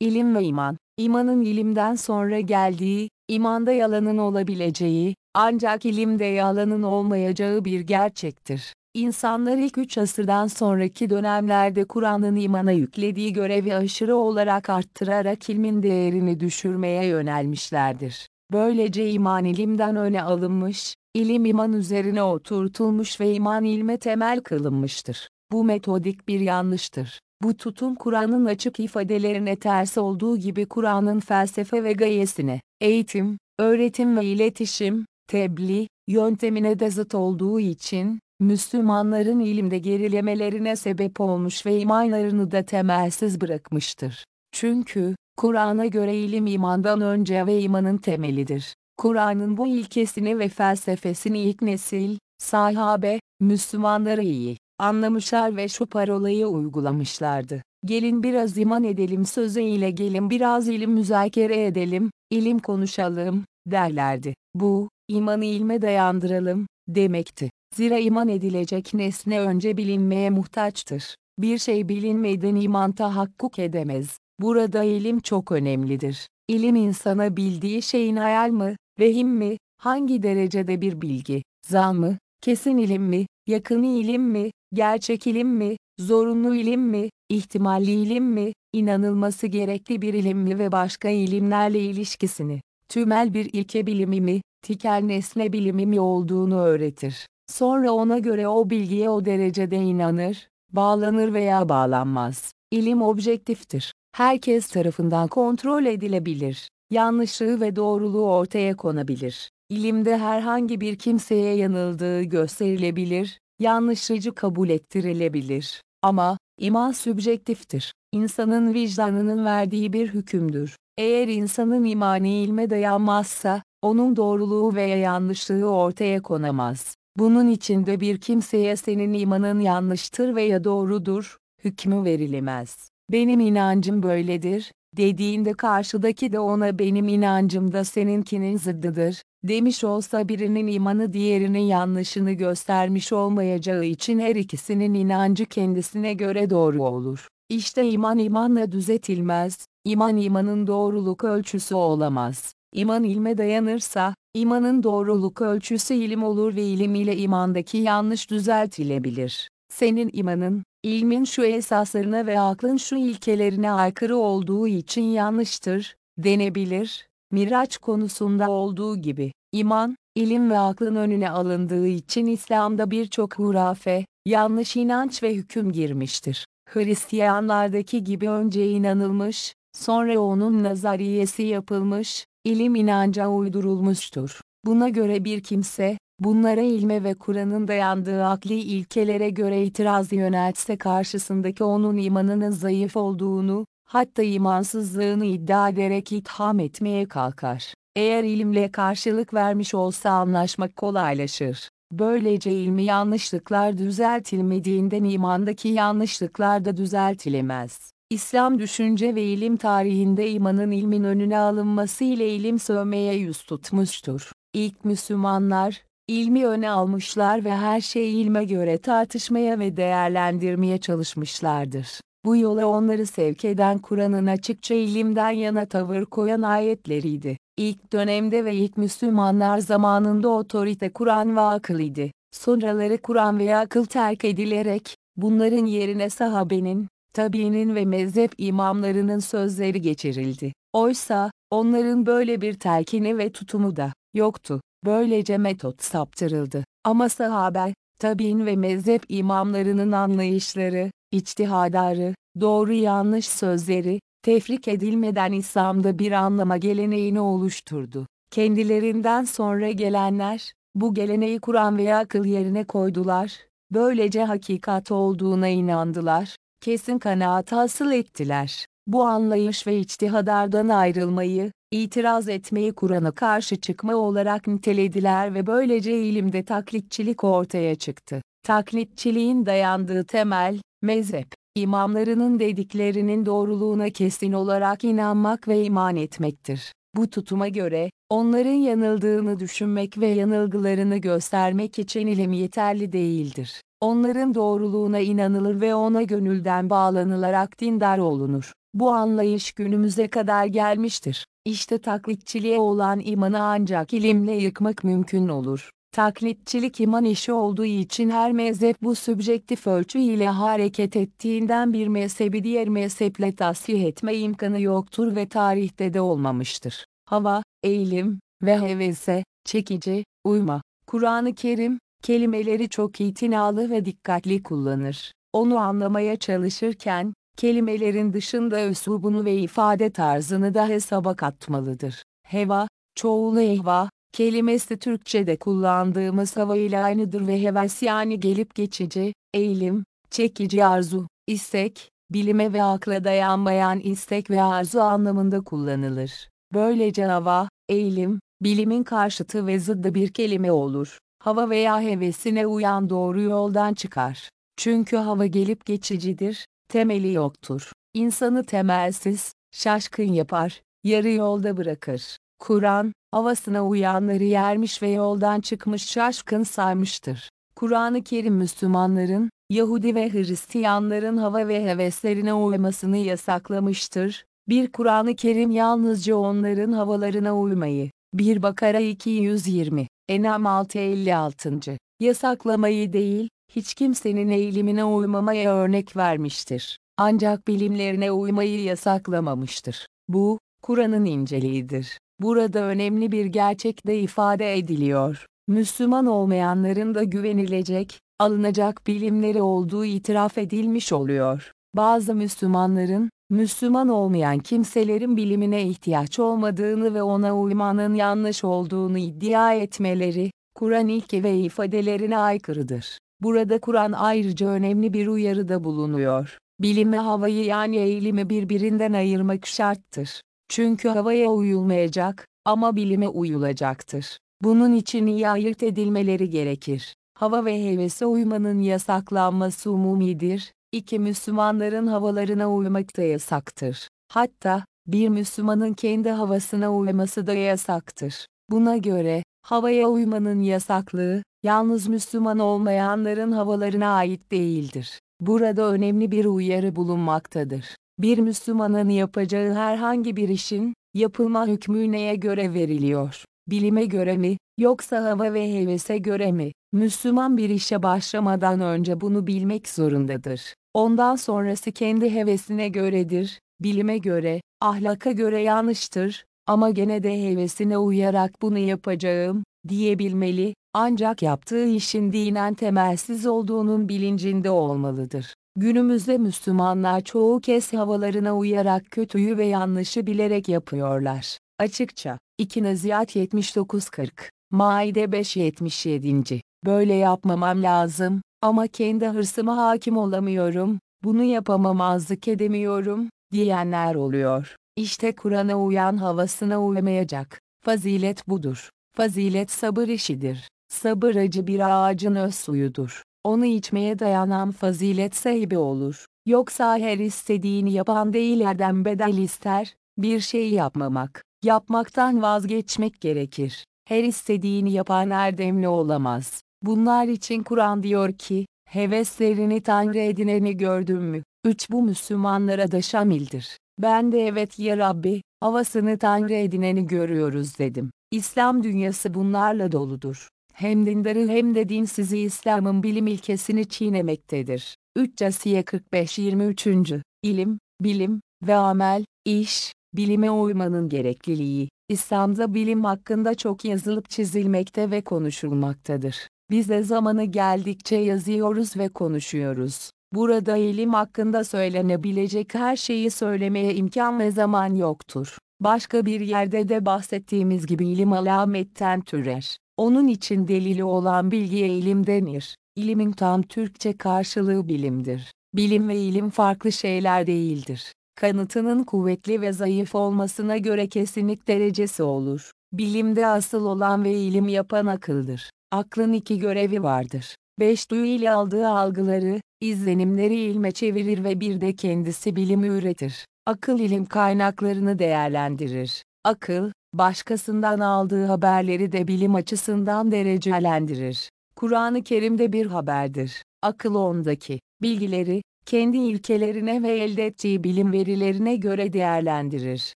İlim ve iman, imanın ilimden sonra geldiği, imanda yalanın olabileceği, ancak ilimde yalanın olmayacağı bir gerçektir. İnsanlar ilk üç asırdan sonraki dönemlerde Kur'an'ın imana yüklediği görevi aşırı olarak arttırarak ilmin değerini düşürmeye yönelmişlerdir. Böylece iman ilimden öne alınmış, ilim iman üzerine oturtulmuş ve iman ilme temel kılınmıştır. Bu metodik bir yanlıştır. Bu tutum Kur'an'ın açık ifadelerine ters olduğu gibi Kur'an'ın felsefe ve gayesine, eğitim, öğretim ve iletişim, tebliğ, yöntemine de zıt olduğu için, Müslümanların ilimde gerilemelerine sebep olmuş ve imanlarını da temelsiz bırakmıştır. Çünkü, Kur'an'a göre ilim imandan önce ve imanın temelidir. Kur'an'ın bu ilkesini ve felsefesini ilk nesil, sahabe, Müslümanlara iyi anlamışlar ve şu parolayı uygulamışlardı. Gelin biraz iman edelim sözü ile gelin biraz ilim müzakere edelim, ilim konuşalım, derlerdi. Bu, imanı ilme dayandıralım, demekti. Zira iman edilecek nesne önce bilinmeye muhtaçtır. Bir şey bilinmeden iman tahakkuk edemez. Burada ilim çok önemlidir. İlim insana bildiği şeyin hayal mı, vehim mi, hangi derecede bir bilgi, zan mı, kesin ilim mi, yakını ilim mi, gerçek ilim mi, zorunlu ilim mi, ihtimalli ilim mi, inanılması gerekli bir ilim mi ve başka ilimlerle ilişkisini, tümel bir ilke bilimi mi, tikel nesne bilimi mi olduğunu öğretir. Sonra ona göre o bilgiye o derecede inanır, bağlanır veya bağlanmaz. İlim objektiftir. Herkes tarafından kontrol edilebilir. Yanlışlığı ve doğruluğu ortaya konabilir. İlimde herhangi bir kimseye yanıldığı gösterilebilir, yanlışlıcı kabul ettirilebilir. Ama, iman sübjektiftir. İnsanın vicdanının verdiği bir hükümdür. Eğer insanın imanı ilme dayanmazsa, onun doğruluğu veya yanlışlığı ortaya konamaz. Bunun içinde bir kimseye senin imanın yanlıştır veya doğrudur, hükmü verilemez. Benim inancım böyledir, dediğinde karşıdaki de ona benim inancım da seninkinin zıddıdır, demiş olsa birinin imanı diğerinin yanlışını göstermiş olmayacağı için her ikisinin inancı kendisine göre doğru olur. İşte iman imanla düzetilmez, iman imanın doğruluk ölçüsü olamaz. İman ilme dayanırsa, imanın doğruluk ölçüsü ilim olur ve ilim ile imandaki yanlış düzeltilebilir. Senin imanın, ilmin şu esaslarına ve aklın şu ilkelerine aykırı olduğu için yanlıştır, denebilir. Miraç konusunda olduğu gibi, iman, ilim ve aklın önüne alındığı için İslam'da birçok hurafe, yanlış inanç ve hüküm girmiştir. Hristiyanlardaki gibi önce inanılmış, sonra onun nazariyesi yapılmış, ilim inanca uydurulmuştur. Buna göre bir kimse, bunlara ilme ve Kur'an'ın dayandığı akli ilkelere göre itiraz yöneltse karşısındaki onun imanının zayıf olduğunu, hatta imansızlığını iddia ederek itham etmeye kalkar. Eğer ilimle karşılık vermiş olsa anlaşmak kolaylaşır. Böylece ilmi yanlışlıklar düzeltilmediğinden imandaki yanlışlıklar da düzeltilemez. İslam düşünce ve ilim tarihinde imanın ilmin önüne alınması ile ilim sövmeye yüz tutmuştur. İlk Müslümanlar, ilmi öne almışlar ve her şeyi ilme göre tartışmaya ve değerlendirmeye çalışmışlardır. Bu yola onları sevk eden Kur'an'ın açıkça ilimden yana tavır koyan ayetleriydi. İlk dönemde ve ilk Müslümanlar zamanında otorite Kur'an ve akıl idi. Sonraları Kur'an ve akıl terk edilerek, bunların yerine sahabenin, tabiinin ve mezhep imamlarının sözleri geçirildi. Oysa, onların böyle bir telkini ve tutumu da yoktu. Böylece metot saptırıldı. Ama sahabe, tabiin ve mezhep imamlarının anlayışları, içtihadarı, doğru yanlış sözleri, tefrik edilmeden İslam'da bir anlama geleneğini oluşturdu. Kendilerinden sonra gelenler, bu geleneği Kur'an veya akıl yerine koydular, böylece hakikat olduğuna inandılar, kesin kanaat hasıl ettiler. Bu anlayış ve içtihadardan ayrılmayı, itiraz etmeyi Kur'an'a karşı çıkma olarak nitelediler ve böylece ilimde taklitçilik ortaya çıktı. Taklitçiliğin dayandığı temel, mezhep, imamlarının dediklerinin doğruluğuna kesin olarak inanmak ve iman etmektir. Bu tutuma göre, onların yanıldığını düşünmek ve yanılgılarını göstermek için ilim yeterli değildir. Onların doğruluğuna inanılır ve ona gönülden bağlanılarak dindar olunur. Bu anlayış günümüze kadar gelmiştir. İşte taklitçiliğe olan imanı ancak ilimle yıkmak mümkün olur. Taklitçilik iman işi olduğu için her mezhep bu sübjektif ölçü ile hareket ettiğinden bir mezhebi diğer mezheple tasih etme imkanı yoktur ve tarihte de olmamıştır. Hava, eğilim ve hevese, çekici, uyma. Kur'an-ı Kerim, kelimeleri çok itinalı ve dikkatli kullanır. Onu anlamaya çalışırken, kelimelerin dışında üslubunu ve ifade tarzını da hesaba katmalıdır. Heva, çoğulu ehva, kelimesi Türkçe'de kullandığımız hava ile aynıdır ve heves yani gelip geçici, eğilim, çekici arzu, istek, bilime ve akla dayanmayan istek ve arzu anlamında kullanılır. Böylece hava, eğilim, bilimin karşıtı ve zıddı bir kelime olur. Hava veya hevesine uyan doğru yoldan çıkar. Çünkü hava gelip geçicidir, temeli yoktur. İnsanı temelsiz, şaşkın yapar, yarı yolda bırakır. Kur'an, havasına uyanları yermiş ve yoldan çıkmış şaşkın saymıştır. Kur'an-ı Kerim Müslümanların, Yahudi ve Hristiyanların hava ve heveslerine uymasını yasaklamıştır. Bir Kur'an-ı Kerim yalnızca onların havalarına uymayı. 1 Bakara 220, Enam 656. Yasaklamayı değil, hiç kimsenin eğilimine uymamaya örnek vermiştir. Ancak bilimlerine uymayı yasaklamamıştır. Bu, Kur'an'ın inceliğidir. Burada önemli bir gerçek de ifade ediliyor. Müslüman olmayanların da güvenilecek, alınacak bilimleri olduğu itiraf edilmiş oluyor. Bazı Müslümanların, Müslüman olmayan kimselerin bilimine ihtiyaç olmadığını ve ona uymanın yanlış olduğunu iddia etmeleri, Kur'an ilke ve ifadelerine aykırıdır. Burada Kur'an ayrıca önemli bir uyarıda bulunuyor. Bilimi havayı yani eğilimi birbirinden ayırmak şarttır. Çünkü havaya uyulmayacak ama bilime uyulacaktır. Bunun için iyi ayırt edilmeleri gerekir. Hava ve hevese uymanın yasaklanması umumidir. İki Müslümanların havalarına uymak da yasaktır. Hatta, bir Müslümanın kendi havasına uyması da yasaktır. Buna göre, havaya uymanın yasaklığı, yalnız Müslüman olmayanların havalarına ait değildir. Burada önemli bir uyarı bulunmaktadır. Bir Müslümanın yapacağı herhangi bir işin, yapılma hükmü neye göre veriliyor? Bilime göre mi, yoksa hava ve hevese göre mi? Müslüman bir işe başlamadan önce bunu bilmek zorundadır. Ondan sonrası kendi hevesine göredir, bilime göre, ahlaka göre yanlıştır, ama gene de hevesine uyarak bunu yapacağım, diyebilmeli, ancak yaptığı işin dinen temelsiz olduğunun bilincinde olmalıdır. Günümüzde Müslümanlar çoğu kez havalarına uyarak kötüyü ve yanlışı bilerek yapıyorlar. Açıkça, 2 Nazihat 79-40, Maide 5-77. Böyle yapmamam lazım, ama kendi hırsıma hakim olamıyorum, bunu yapamamazlık edemiyorum, diyenler oluyor. İşte Kur'an'a uyan havasına uymayacak. Fazilet budur. Fazilet sabır işidir. Sabır acı bir ağacın öz suyudur. Onu içmeye dayanan fazilet sahibi olur. Yoksa her istediğini yapan değil erdem bedel ister, bir şey yapmamak, yapmaktan vazgeçmek gerekir. Her istediğini yapan erdemli olamaz. Bunlar için Kur'an diyor ki, heveslerini Tanrı edineni gördün mü? 3 Bu Müslümanlara da şamildir. Ben de evet ya Rabbi, havasını Tanrı edineni görüyoruz dedim. İslam dünyası bunlarla doludur. Hem dindarı hem de dinsizi İslam'ın bilim ilkesini çiğnemektedir. 3 Casiye 45-23. ilim, bilim ve amel, iş, bilime uymanın gerekliliği. İslam'da bilim hakkında çok yazılıp çizilmekte ve konuşulmaktadır. Biz de zamanı geldikçe yazıyoruz ve konuşuyoruz. Burada ilim hakkında söylenebilecek her şeyi söylemeye imkan ve zaman yoktur. Başka bir yerde de bahsettiğimiz gibi ilim alametten türer. Onun için delili olan bilgiye ilim denir. İlimin tam Türkçe karşılığı bilimdir. Bilim ve ilim farklı şeyler değildir. Kanıtının kuvvetli ve zayıf olmasına göre kesinlik derecesi olur. Bilimde asıl olan ve ilim yapan akıldır. Aklın iki görevi vardır. Beş duyu ile aldığı algıları, izlenimleri ilme çevirir ve bir de kendisi bilimi üretir. Akıl ilim kaynaklarını değerlendirir. Akıl, başkasından aldığı haberleri de bilim açısından derecelendirir. Kur'an-ı Kerim'de bir haberdir. Akıl ondaki bilgileri, kendi ilkelerine ve elde ettiği bilim verilerine göre değerlendirir.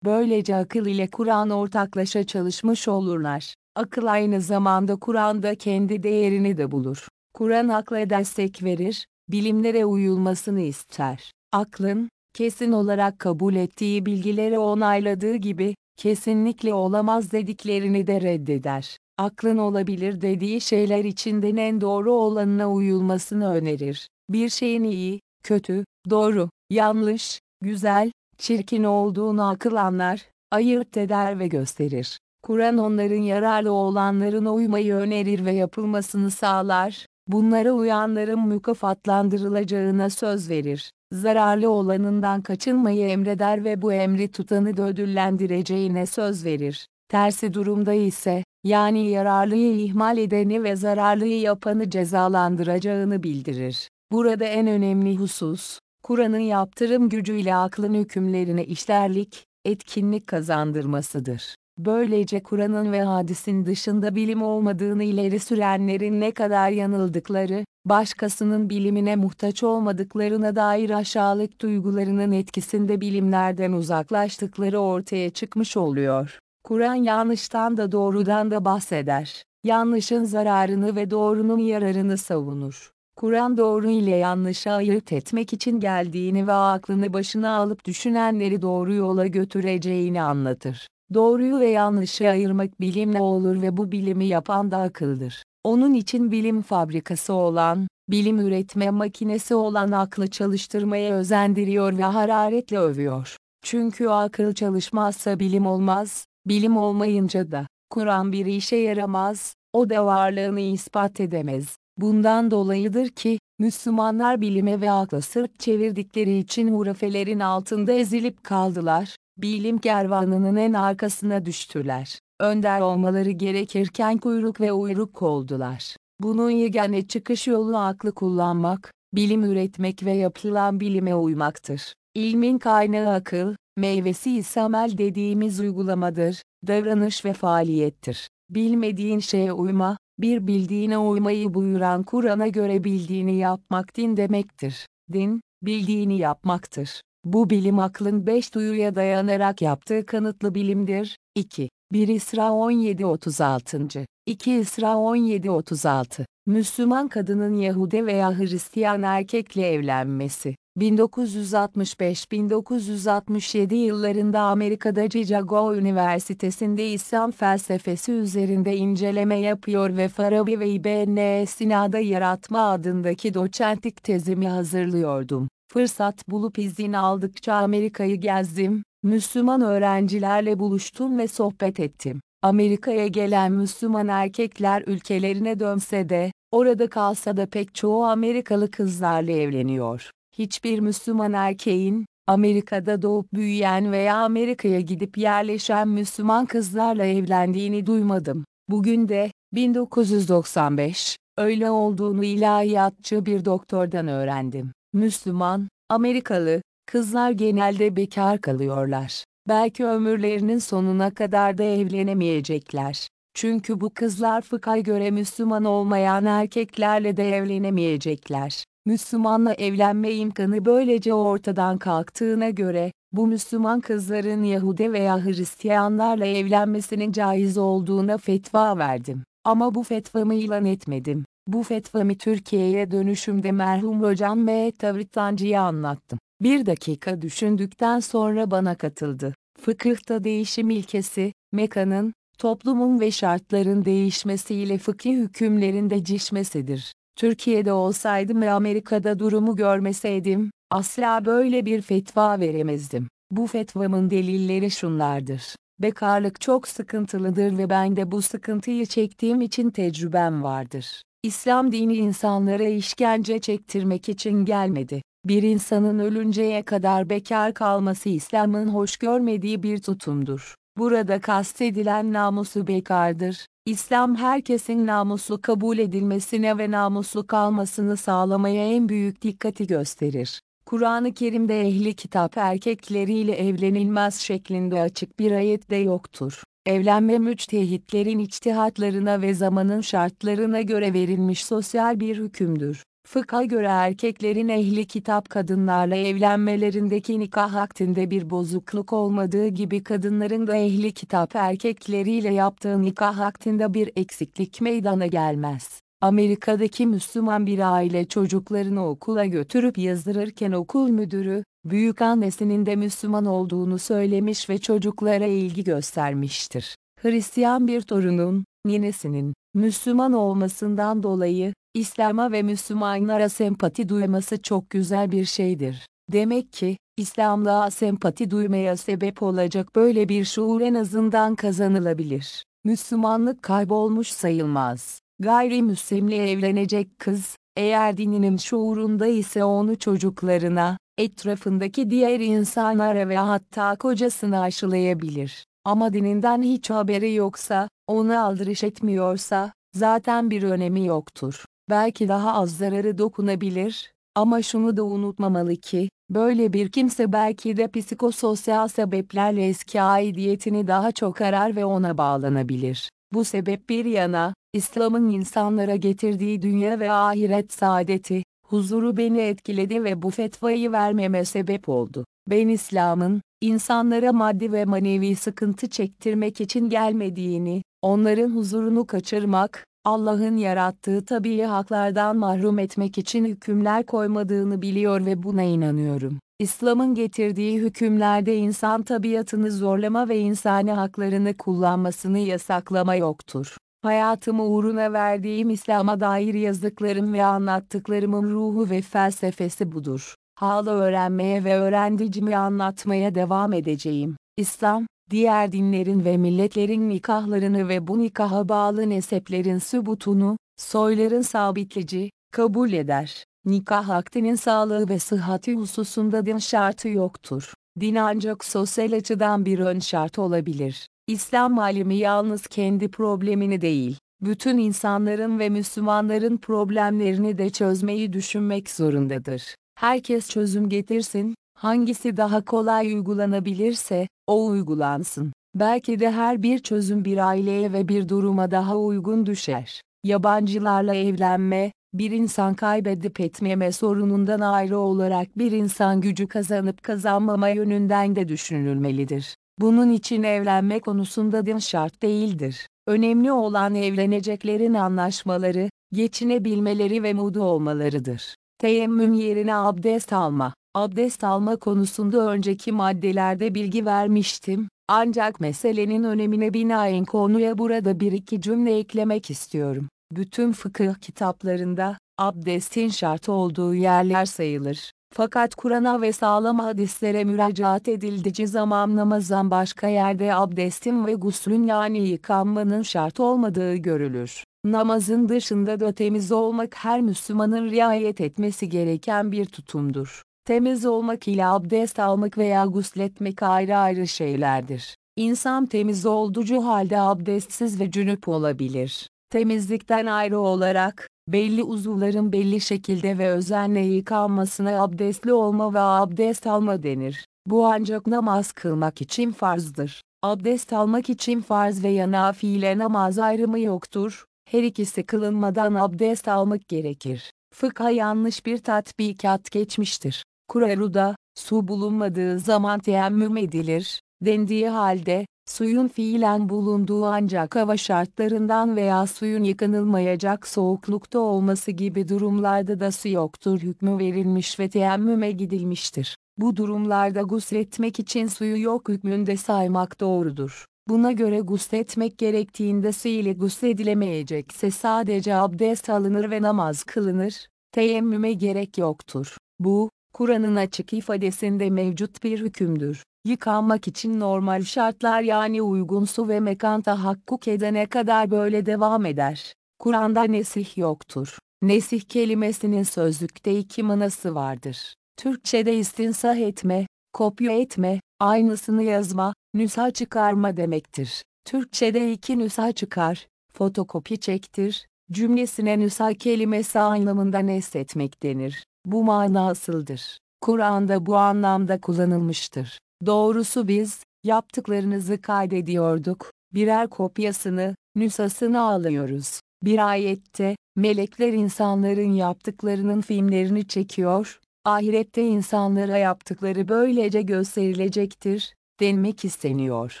Böylece akıl ile Kur'an ortaklaşa çalışmış olurlar. Akıl aynı zamanda Kur'an'da kendi değerini de bulur. Kur'an akla destek verir, bilimlere uyulmasını ister. Aklın, kesin olarak kabul ettiği bilgileri onayladığı gibi, kesinlikle olamaz dediklerini de reddeder. Aklın olabilir dediği şeyler içinden en doğru olanına uyulmasını önerir. Bir şeyin iyi, kötü, doğru, yanlış, güzel, çirkin olduğunu akıl anlar, ayırt eder ve gösterir. Kur'an onların yararlı olanlarına uymayı önerir ve yapılmasını sağlar, bunlara uyanların mükafatlandırılacağına söz verir. Zararlı olanından kaçınmayı emreder ve bu emri tutanı da ödüllendireceğine söz verir. Tersi durumda ise, yani yararlıyı ihmal edeni ve zararlıyı yapanı cezalandıracağını bildirir. Burada en önemli husus, Kur'an'ın yaptırım gücüyle aklın hükümlerine işlerlik, etkinlik kazandırmasıdır. Böylece Kur'an'ın ve hadisin dışında bilim olmadığını ileri sürenlerin ne kadar yanıldıkları, başkasının bilimine muhtaç olmadıklarına dair aşağılık duygularının etkisinde bilimlerden uzaklaştıkları ortaya çıkmış oluyor. Kur'an yanlıştan da doğrudan da bahseder. Yanlışın zararını ve doğrunun yararını savunur. Kur'an doğru ile yanlışı ayırt etmek için geldiğini ve aklını başına alıp düşünenleri doğru yola götüreceğini anlatır. Doğruyu ve yanlışı ayırmak bilimle olur ve bu bilimi yapan da akıldır. Onun için bilim fabrikası olan, bilim üretme makinesi olan aklı çalıştırmaya özendiriyor ve hararetle övüyor. Çünkü akıl çalışmazsa bilim olmaz, bilim olmayınca da, Kur'an bir işe yaramaz, o da varlığını ispat edemez. Bundan dolayıdır ki, Müslümanlar bilime ve akla sırt çevirdikleri için hurafelerin altında ezilip kaldılar, bilim kervanının en arkasına düştüler. Önder olmaları gerekirken kuyruk ve uyruk oldular. Bunun yegane çıkış yolu aklı kullanmak, bilim üretmek ve yapılan bilime uymaktır. İlmin kaynağı akıl, meyvesi ise amel dediğimiz uygulamadır, davranış ve faaliyettir. Bilmediğin şeye uyma, bir bildiğine uymayı buyuran Kur'an'a göre bildiğini yapmak din demektir. Din, bildiğini yapmaktır. Bu bilim aklın beş duyuya dayanarak yaptığı kanıtlı bilimdir. 2. 1 İsra 17.36. 2 İsra 17.36. Müslüman kadının Yahudi veya Hristiyan erkekle evlenmesi. 1965-1967 yıllarında Amerika'da Chicago Üniversitesi'nde İslam felsefesi üzerinde inceleme yapıyor ve Farabi ve İbn Sina'da Yaratma adındaki doçentlik tezimi hazırlıyordum. Fırsat bulup izin aldıkça Amerika'yı gezdim, Müslüman öğrencilerle buluştum ve sohbet ettim. Amerika'ya gelen Müslüman erkekler ülkelerine dönse de, orada kalsa da pek çoğu Amerikalı kızlarla evleniyor. Hiçbir Müslüman erkeğin, Amerika'da doğup büyüyen veya Amerika'ya gidip yerleşen Müslüman kızlarla evlendiğini duymadım. Bugün de, 1995, öyle olduğunu ilahiyatçı bir doktordan öğrendim. Müslüman, Amerikalı, kızlar genelde bekar kalıyorlar. Belki ömürlerinin sonuna kadar da evlenemeyecekler. Çünkü bu kızlar fıkha göre Müslüman olmayan erkeklerle de evlenemeyecekler. Müslümanla evlenme imkanı böylece ortadan kalktığına göre, bu Müslüman kızların Yahudi veya Hristiyanlarla evlenmesinin caiz olduğuna fetva verdim. Ama bu fetvamı ilan etmedim. Bu fetvamı Türkiye'ye dönüşümde merhum hocam M. Tavrit anlattım. Bir dakika düşündükten sonra bana katıldı. Fıkıhta değişim ilkesi, mekanın, toplumun ve şartların değişmesiyle fıkhi hükümlerin değişmesidir. Türkiye'de olsaydım ve Amerika'da durumu görmeseydim, asla böyle bir fetva veremezdim. Bu fetvamın delilleri şunlardır. Bekarlık çok sıkıntılıdır ve ben de bu sıkıntıyı çektiğim için tecrübem vardır. İslam dini insanlara işkence çektirmek için gelmedi. Bir insanın ölünceye kadar bekar kalması İslam'ın hoş görmediği bir tutumdur. Burada kastedilen namusu bekardır. İslam herkesin namuslu kabul edilmesine ve namuslu kalmasını sağlamaya en büyük dikkati gösterir. Kur'an-ı Kerim'de ehli kitap erkekleriyle evlenilmez şeklinde açık bir ayet de yoktur. Evlenme müçtehitlerin içtihatlarına ve zamanın şartlarına göre verilmiş sosyal bir hükümdür. Fıkha göre erkeklerin ehli kitap kadınlarla evlenmelerindeki nikah aktinde bir bozukluk olmadığı gibi kadınların da ehli kitap erkekleriyle yaptığı nikah aktinde bir eksiklik meydana gelmez. Amerika'daki Müslüman bir aile çocuklarını okula götürüp yazdırırken okul müdürü, büyük annesinin de Müslüman olduğunu söylemiş ve çocuklara ilgi göstermiştir. Hristiyan bir torunun, ninesinin, Müslüman olmasından dolayı, İslam'a ve Müslümanlara sempati duyması çok güzel bir şeydir. Demek ki, İslam'la sempati duymaya sebep olacak böyle bir şuur en azından kazanılabilir. Müslümanlık kaybolmuş sayılmaz. Gayrimüslimle evlenecek kız, eğer dininin şuurunda ise onu çocuklarına, etrafındaki diğer insanlara ve hatta kocasına aşılayabilir. Ama dininden hiç haberi yoksa, onu aldırış etmiyorsa, zaten bir önemi yoktur. Belki daha az zararı dokunabilir, ama şunu da unutmamalı ki, böyle bir kimse belki de psikososyal sebeplerle eski aidiyetini daha çok arar ve ona bağlanabilir. Bu sebep bir yana, İslam'ın insanlara getirdiği dünya ve ahiret saadeti, huzuru beni etkiledi ve bu fetvayı vermeme sebep oldu. Ben İslam'ın, insanlara maddi ve manevi sıkıntı çektirmek için gelmediğini, onların huzurunu kaçırmak, Allah'ın yarattığı tabii haklardan mahrum etmek için hükümler koymadığını biliyor ve buna inanıyorum. İslam'ın getirdiği hükümlerde insan tabiatını zorlama ve insani haklarını kullanmasını yasaklama yoktur. Hayatımı uğruna verdiğim İslam'a dair yazdıklarım ve anlattıklarımın ruhu ve felsefesi budur. Hala öğrenmeye ve öğrendicimi anlatmaya devam edeceğim. İslam, diğer dinlerin ve milletlerin nikahlarını ve bu nikaha bağlı neseplerin sübutunu, soyların sabitlici, kabul eder. Nikah akdinin sağlığı ve sıhhati hususunda din şartı yoktur. Din ancak sosyal açıdan bir ön şart olabilir. İslam alimi yalnız kendi problemini değil, bütün insanların ve Müslümanların problemlerini de çözmeyi düşünmek zorundadır. Herkes çözüm getirsin, hangisi daha kolay uygulanabilirse, o uygulansın. Belki de her bir çözüm bir aileye ve bir duruma daha uygun düşer. Yabancılarla evlenme, bir insan kaybedip etmeme sorunundan ayrı olarak bir insan gücü kazanıp kazanmama yönünden de düşünülmelidir. Bunun için evlenme konusunda din şart değildir. Önemli olan evleneceklerin anlaşmaları, geçinebilmeleri ve mudu olmalarıdır. Teyemmüm yerine abdest alma. Abdest alma konusunda önceki maddelerde bilgi vermiştim. Ancak meselenin önemine binaen konuya burada bir iki cümle eklemek istiyorum. Bütün fıkıh kitaplarında, abdestin şart olduğu yerler sayılır. Fakat Kur'an'a ve sağlam hadislere müracaat edildiği zaman namazdan başka yerde abdestin ve guslün yani yıkanmanın şart olmadığı görülür. Namazın dışında da temiz olmak her Müslümanın riayet etmesi gereken bir tutumdur. Temiz olmak ile abdest almak veya gusletmek ayrı ayrı şeylerdir. İnsan temiz olduğu halde abdestsiz ve cünüp olabilir. Temizlikten ayrı olarak, belli uzuvların belli şekilde ve özenle yıkanmasına abdestli olma ve abdest alma denir. Bu ancak namaz kılmak için farzdır. Abdest almak için farz veya nafile namaz ayrımı yoktur. Her ikisi kılınmadan abdest almak gerekir. Fıkha yanlış bir tatbikat geçmiştir. Kuraruda, su bulunmadığı zaman teyemmüm edilir, dendiği halde, suyun fiilen bulunduğu ancak hava şartlarından veya suyun yıkanılmayacak soğuklukta olması gibi durumlarda da su yoktur hükmü verilmiş ve teyemmüme gidilmiştir. Bu durumlarda gusletmek için suyu yok hükmünde saymak doğrudur. Buna göre gusletmek gerektiğinde su ile gusledilemeyecekse sadece abdest alınır ve namaz kılınır, teyemmüme gerek yoktur. Bu, Kur'an'ın açık ifadesinde mevcut bir hükümdür. Yıkanmak için normal şartlar yani uygun su ve mekan tahakkuk edene kadar böyle devam eder. Kur'an'da nesih yoktur. Nesih kelimesinin sözlükte iki manası vardır. Türkçe'de istinsah etme, kopya etme, aynısını yazma, nüsha çıkarma demektir. Türkçe'de iki nüsha çıkar, fotokopi çektir, cümlesine nüsha kelimesi anlamında nesletmek denir. Bu mana asıldır. Kur'an'da bu anlamda kullanılmıştır. Doğrusu biz, yaptıklarınızı kaydediyorduk, birer kopyasını, nüshasını alıyoruz. Bir ayette, melekler insanların yaptıklarının filmlerini çekiyor, ahirette insanlara yaptıkları böylece gösterilecektir, denmek isteniyor.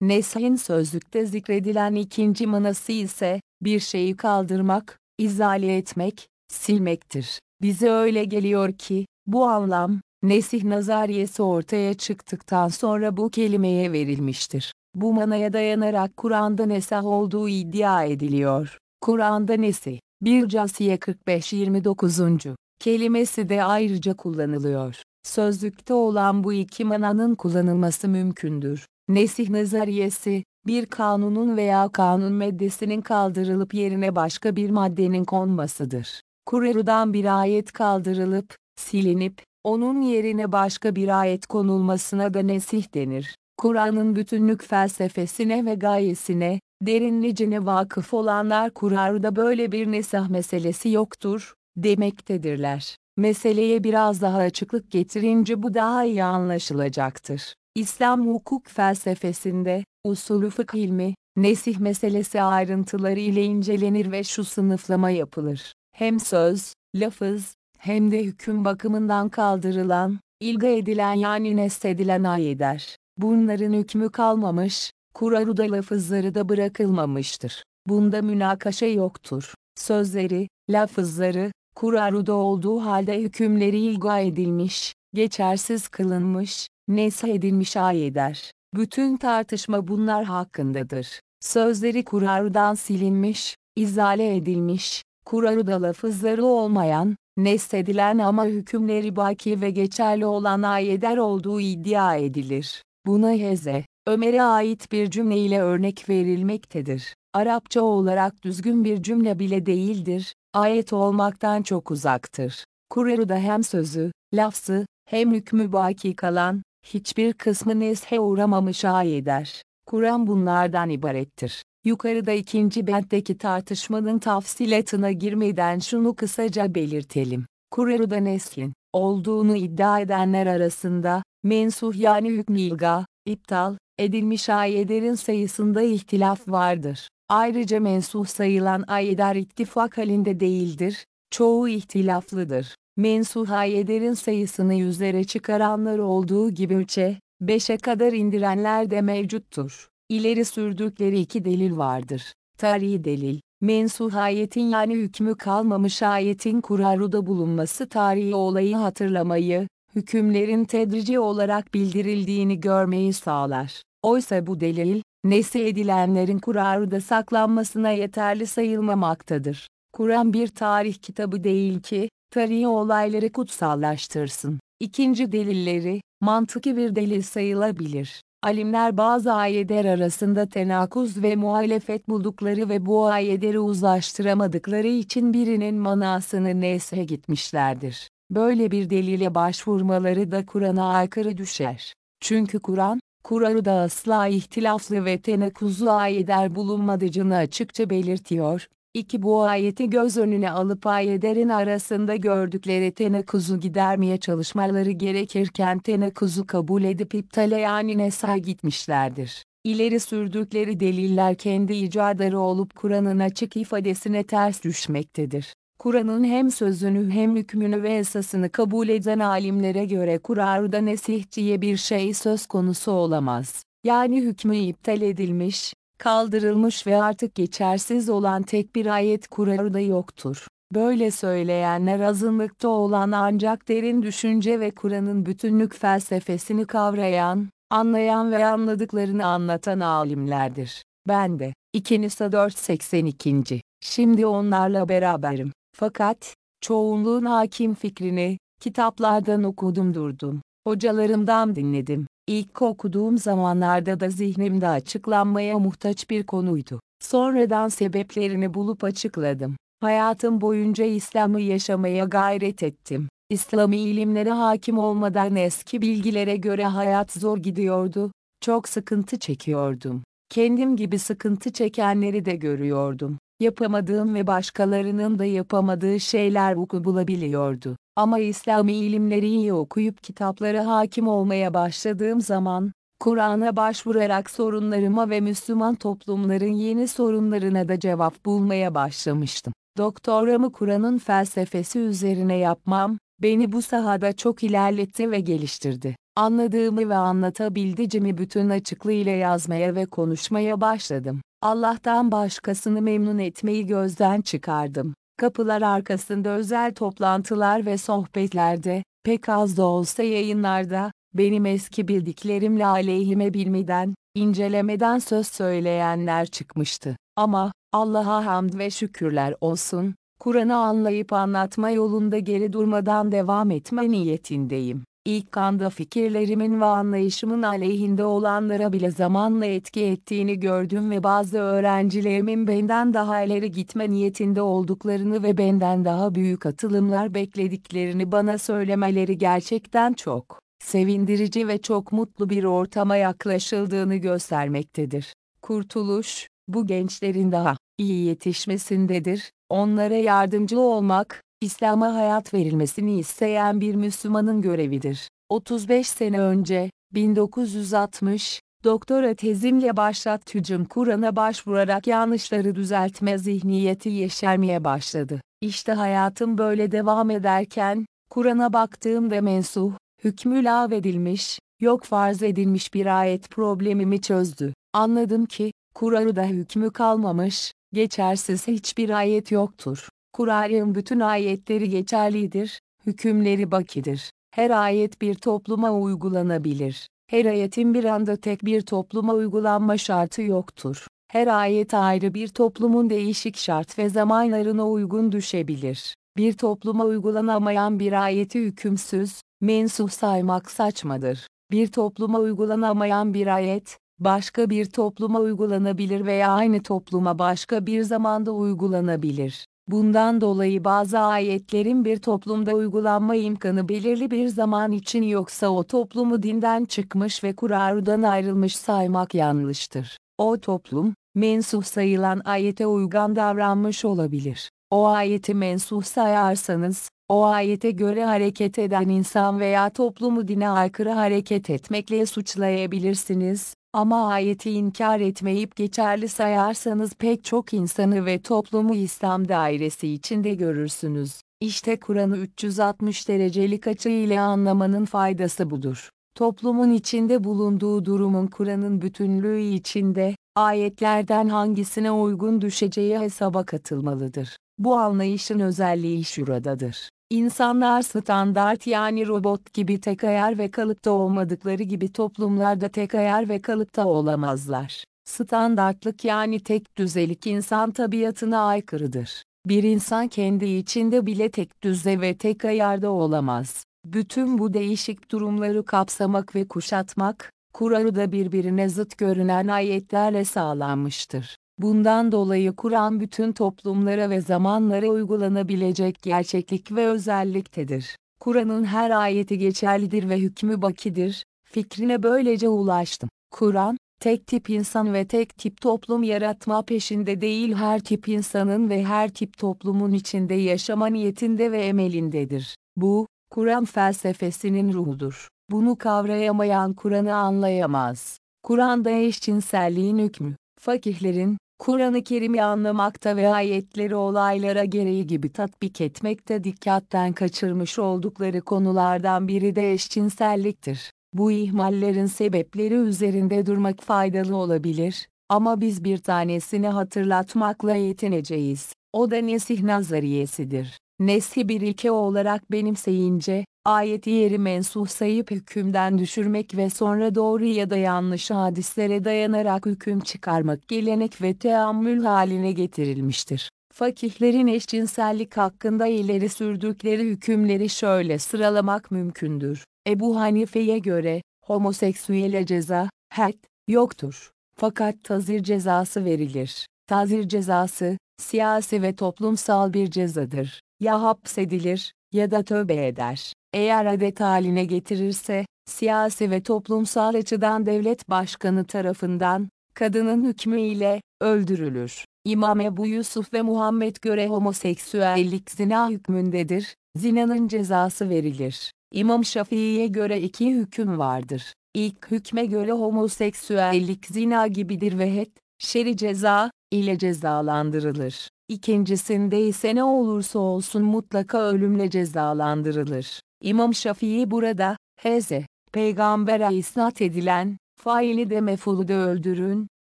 Neshin sözlükte zikredilen ikinci manası ise, bir şeyi kaldırmak, izale etmek, silmektir. Bize öyle geliyor ki, bu anlam, Nesih nazariyesi ortaya çıktıktan sonra bu kelimeye verilmiştir. Bu manaya dayanarak Kur'an'da nesah olduğu iddia ediliyor. Kur'an'da nesih, 1 Casiye 45-29. kelimesi de ayrıca kullanılıyor. Sözlükte olan bu iki mananın kullanılması mümkündür. Nesih nazariyesi, bir kanunun veya kanun maddesinin kaldırılıp yerine başka bir maddenin konmasıdır. Kur'an'dan bir ayet kaldırılıp, silinip, onun yerine başka bir ayet konulmasına da nesih denir. Kur'an'ın bütünlük felsefesine ve gayesine, derinlicine vakıf olanlar Kur'an'da böyle bir nesah meselesi yoktur, demektedirler. Meseleye biraz daha açıklık getirince bu daha iyi anlaşılacaktır. İslam hukuk felsefesinde, usulü fıkh ilmi, nesih meselesi ayrıntıları ile incelenir ve şu sınıflama yapılır. Hem söz, lafız, hem de hüküm bakımından kaldırılan, ilga edilen yani nesedilen ayeder. Bunların hükmü kalmamış, Kur'an'da lafızları da bırakılmamıştır. Bunda münakaşa yoktur. Sözleri, lafızları, Kur'an'da olduğu halde hükümleri ilga edilmiş, geçersiz kılınmış, nesah edilmiş ayeder. Bütün tartışma bunlar hakkındadır. Sözleri Kur'an'dan silinmiş, izale edilmiş, Kur'an'da lafızları olmayan, nesedilen ama hükümleri baki ve geçerli olan ayetler olduğu iddia edilir. Buna Heze, Ömer'e ait bir cümle ile örnek verilmektedir. Arapça olarak düzgün bir cümle bile değildir, ayet olmaktan çok uzaktır. Kur'an'da hem sözü, lafzı, hem hükmü baki kalan, hiçbir kısmı neshe uğramamış ayetler. Kur'an bunlardan ibarettir. Yukarıda ikinci bentteki tartışmanın tafsilatına girmeden şunu kısaca belirtelim. Kur'an'da neslin olduğunu iddia edenler arasında, mensuh yani hükmü ilga, iptal, edilmiş ayetlerin sayısında ihtilaf vardır. Ayrıca mensuh sayılan ayetler ittifak halinde değildir, çoğu ihtilaflıdır. Mensuh ayetlerin sayısını yüzlere çıkaranlar olduğu gibi 3'e, 5'e kadar indirenler de mevcuttur. İleri sürdükleri iki delil vardır. Tarihi delil, mensuh ayetin yani hükmü kalmamış ayetin Kur'an'da bulunması tarihi olayı hatırlamayı, hükümlerin tedrici olarak bildirildiğini görmeyi sağlar. Oysa bu delil, nesi edilenlerin Kur'an'da saklanmasına yeterli sayılmamaktadır. Kur'an bir tarih kitabı değil ki, tarihi olayları kutsallaştırsın. İkinci delilleri, mantıki bir delil sayılabilir. Alimler bazı ayetler arasında tenakuz ve muhalefet buldukları ve bu ayetleri uzlaştıramadıkları için birinin manasını neshe gitmişlerdir. Böyle bir delile başvurmaları da Kur'an'a aykırı düşer. Çünkü Kur'an, Kur'an'da asla ihtilaflı ve tenakuzlu ayetler bulunmadığını açıkça belirtiyor. 2. Bu ayeti göz önüne alıp ayetlerin arasında gördükleri tenakuzu gidermeye çalışmaları gerekirken tenakuzu kabul edip iptale yani nesha gitmişlerdir. İleri sürdükleri deliller kendi icaları olup Kur'an'ın açık ifadesine ters düşmektedir. Kur'an'ın hem sözünü hem hükmünü ve esasını kabul eden alimlere göre Kur'an'da nesih diye bir şey söz konusu olamaz. Yani hükmü iptal edilmiş, kaldırılmış ve artık geçersiz olan tek bir ayet Kur'an'da yoktur. Böyle söyleyenler azınlıkta olan ancak derin düşünce ve Kur'an'ın bütünlük felsefesini kavrayan, anlayan ve anladıklarını anlatan alimlerdir. Ben de, 2 Nisa 482. Şimdi onlarla beraberim. Fakat, çoğunluğun hakim fikrini, kitaplardan okudum durdum. Hocalarımdan dinledim. İlk okuduğum zamanlarda da zihnimde açıklanmaya muhtaç bir konuydu. Sonradan sebeplerini bulup açıkladım. Hayatım boyunca İslam'ı yaşamaya gayret ettim. İslami ilimlere hakim olmadan eski bilgilere göre hayat zor gidiyordu. Çok sıkıntı çekiyordum. Kendim gibi sıkıntı çekenleri de görüyordum. Yapamadığım ve başkalarının da yapamadığı şeyler vuku bulabiliyordu. Ama İslami ilimleri iyi okuyup kitaplara hakim olmaya başladığım zaman, Kur'an'a başvurarak sorunlarıma ve Müslüman toplumların yeni sorunlarına da cevap bulmaya başlamıştım. Doktoramı Kur'an'ın felsefesi üzerine yapmam, beni bu sahada çok ilerletti ve geliştirdi. Anladığımı ve anlatabildiğimi bütün açıklığıyla yazmaya ve konuşmaya başladım. Allah'tan başkasını memnun etmeyi gözden çıkardım. Kapılar arkasında özel toplantılar ve sohbetlerde, pek az da olsa yayınlarda, benim eski bildiklerimle aleyhime bilmeden, incelemeden söz söyleyenler çıkmıştı. Ama, Allah'a hamd ve şükürler olsun, Kur'an'ı anlayıp anlatma yolunda geri durmadan devam etme niyetindeyim. İlk kanda fikirlerimin ve anlayışımın aleyhinde olanlara bile zamanla etki ettiğini gördüm ve bazı öğrencilerimin benden daha ileri gitme niyetinde olduklarını ve benden daha büyük atılımlar beklediklerini bana söylemeleri gerçekten çok sevindirici ve çok mutlu bir ortama yaklaşıldığını göstermektedir. Kurtuluş, bu gençlerin daha iyi yetişmesindedir. Onlara yardımcı olmak, İslam'a hayat verilmesini isteyen bir Müslümanın görevidir. 35 sene önce, 1960, doktora tezimle başlattığım Kur'an'a başvurarak yanlışları düzeltme zihniyeti yeşermeye başladı. İşte hayatım böyle devam ederken, Kur'an'a baktığımda mensuh, hükmü lağvedilmiş, yok farz edilmiş bir ayet problemimi çözdü. Anladım ki, Kur'an'da hükmü kalmamış, geçersiz hiçbir ayet yoktur. Kur'an'ın bütün ayetleri geçerlidir, hükümleri bakidir. Her ayet bir topluma uygulanabilir. Her ayetin bir anda tek bir topluma uygulanma şartı yoktur. Her ayet ayrı bir toplumun değişik şart ve zamanlarına uygun düşebilir. Bir topluma uygulanamayan bir ayeti hükümsüz, mensuh saymak saçmadır. Bir topluma uygulanamayan bir ayet, başka bir topluma uygulanabilir veya aynı topluma başka bir zamanda uygulanabilir. Bundan dolayı bazı ayetlerin bir toplumda uygulanma imkanı belirli bir zaman için yoksa o toplumu dinden çıkmış ve Kur'an'dan ayrılmış saymak yanlıştır. O toplum, mensuh sayılan ayete uygun davranmış olabilir. O ayeti mensuh sayarsanız, o ayete göre hareket eden insan veya toplumu dine aykırı hareket etmekle suçlayabilirsiniz, ama ayeti inkar etmeyip geçerli sayarsanız pek çok insanı ve toplumu İslam dairesi içinde görürsünüz. İşte Kur'an'ı 360 derecelik açı ile anlamanın faydası budur. Toplumun içinde bulunduğu durumun Kur'an'ın bütünlüğü içinde, ayetlerden hangisine uygun düşeceği hesaba katılmalıdır. Bu anlayışın özelliği şuradadır. İnsanlar standart yani robot gibi tek ayar ve kalıpta olmadıkları gibi toplumlarda tek ayar ve kalıpta olamazlar. Standartlık yani tek düzelik insan tabiatına aykırıdır. Bir insan kendi içinde bile tek düze ve tek ayarda olamaz. Bütün bu değişik durumları kapsamak ve kuşatmak, Kur'an'da birbirine zıt görünen ayetlerle sağlanmıştır. Bundan dolayı Kur'an bütün toplumlara ve zamanlara uygulanabilecek gerçeklik ve özelliktedir. Kur'an'ın her ayeti geçerlidir ve hükmü bakidir, fikrine böylece ulaştım. Kur'an, tek tip insan ve tek tip toplum yaratma peşinde değil her tip insanın ve her tip toplumun içinde yaşama niyetinde ve emelindedir. Bu, Kur'an felsefesinin ruhudur. Bunu kavrayamayan Kur'an'ı anlayamaz. Kur'an'da eşcinselliğin hükmü, fakihlerin, Kur'an-ı Kerim'i anlamakta ve ayetleri olaylara gereği gibi tatbik etmekte dikkatten kaçırmış oldukları konulardan biri de eşcinselliktir. Bu ihmallerin sebepleri üzerinde durmak faydalı olabilir ama biz bir tanesini hatırlatmakla yetineceğiz. O da nesih nazariyesidir. Nesih bir ilke olarak benimseyince, ayeti yeri mensuh sayıp hükümden düşürmek ve sonra doğru ya da yanlış hadislere dayanarak hüküm çıkarmak gelenek ve teammül haline getirilmiştir. Fakihlerin eşcinsellik hakkında ileri sürdükleri hükümleri şöyle sıralamak mümkündür. Ebu Hanife'ye göre, homoseksüele ceza, had, yoktur. Fakat tazir cezası verilir. Tazir cezası, siyasi ve toplumsal bir cezadır. Ya hapsedilir, ya da tövbe eder. Eğer adet haline getirirse, siyasi ve toplumsal açıdan devlet başkanı tarafından, kadının hükmü ile, öldürülür. İmam Ebu Yusuf ve Muhammed göre homoseksüellik zina hükmündedir, zinanın cezası verilir. İmam Şafii'ye göre iki hüküm vardır. İlk hükme göre homoseksüellik zina gibidir ve het, şeri ceza, ile cezalandırılır. İkincisinde ise ne olursa olsun mutlaka ölümle cezalandırılır. İmam Şafii burada, Hz. Peygamber'e isnat edilen, faili de mefulu da öldürün,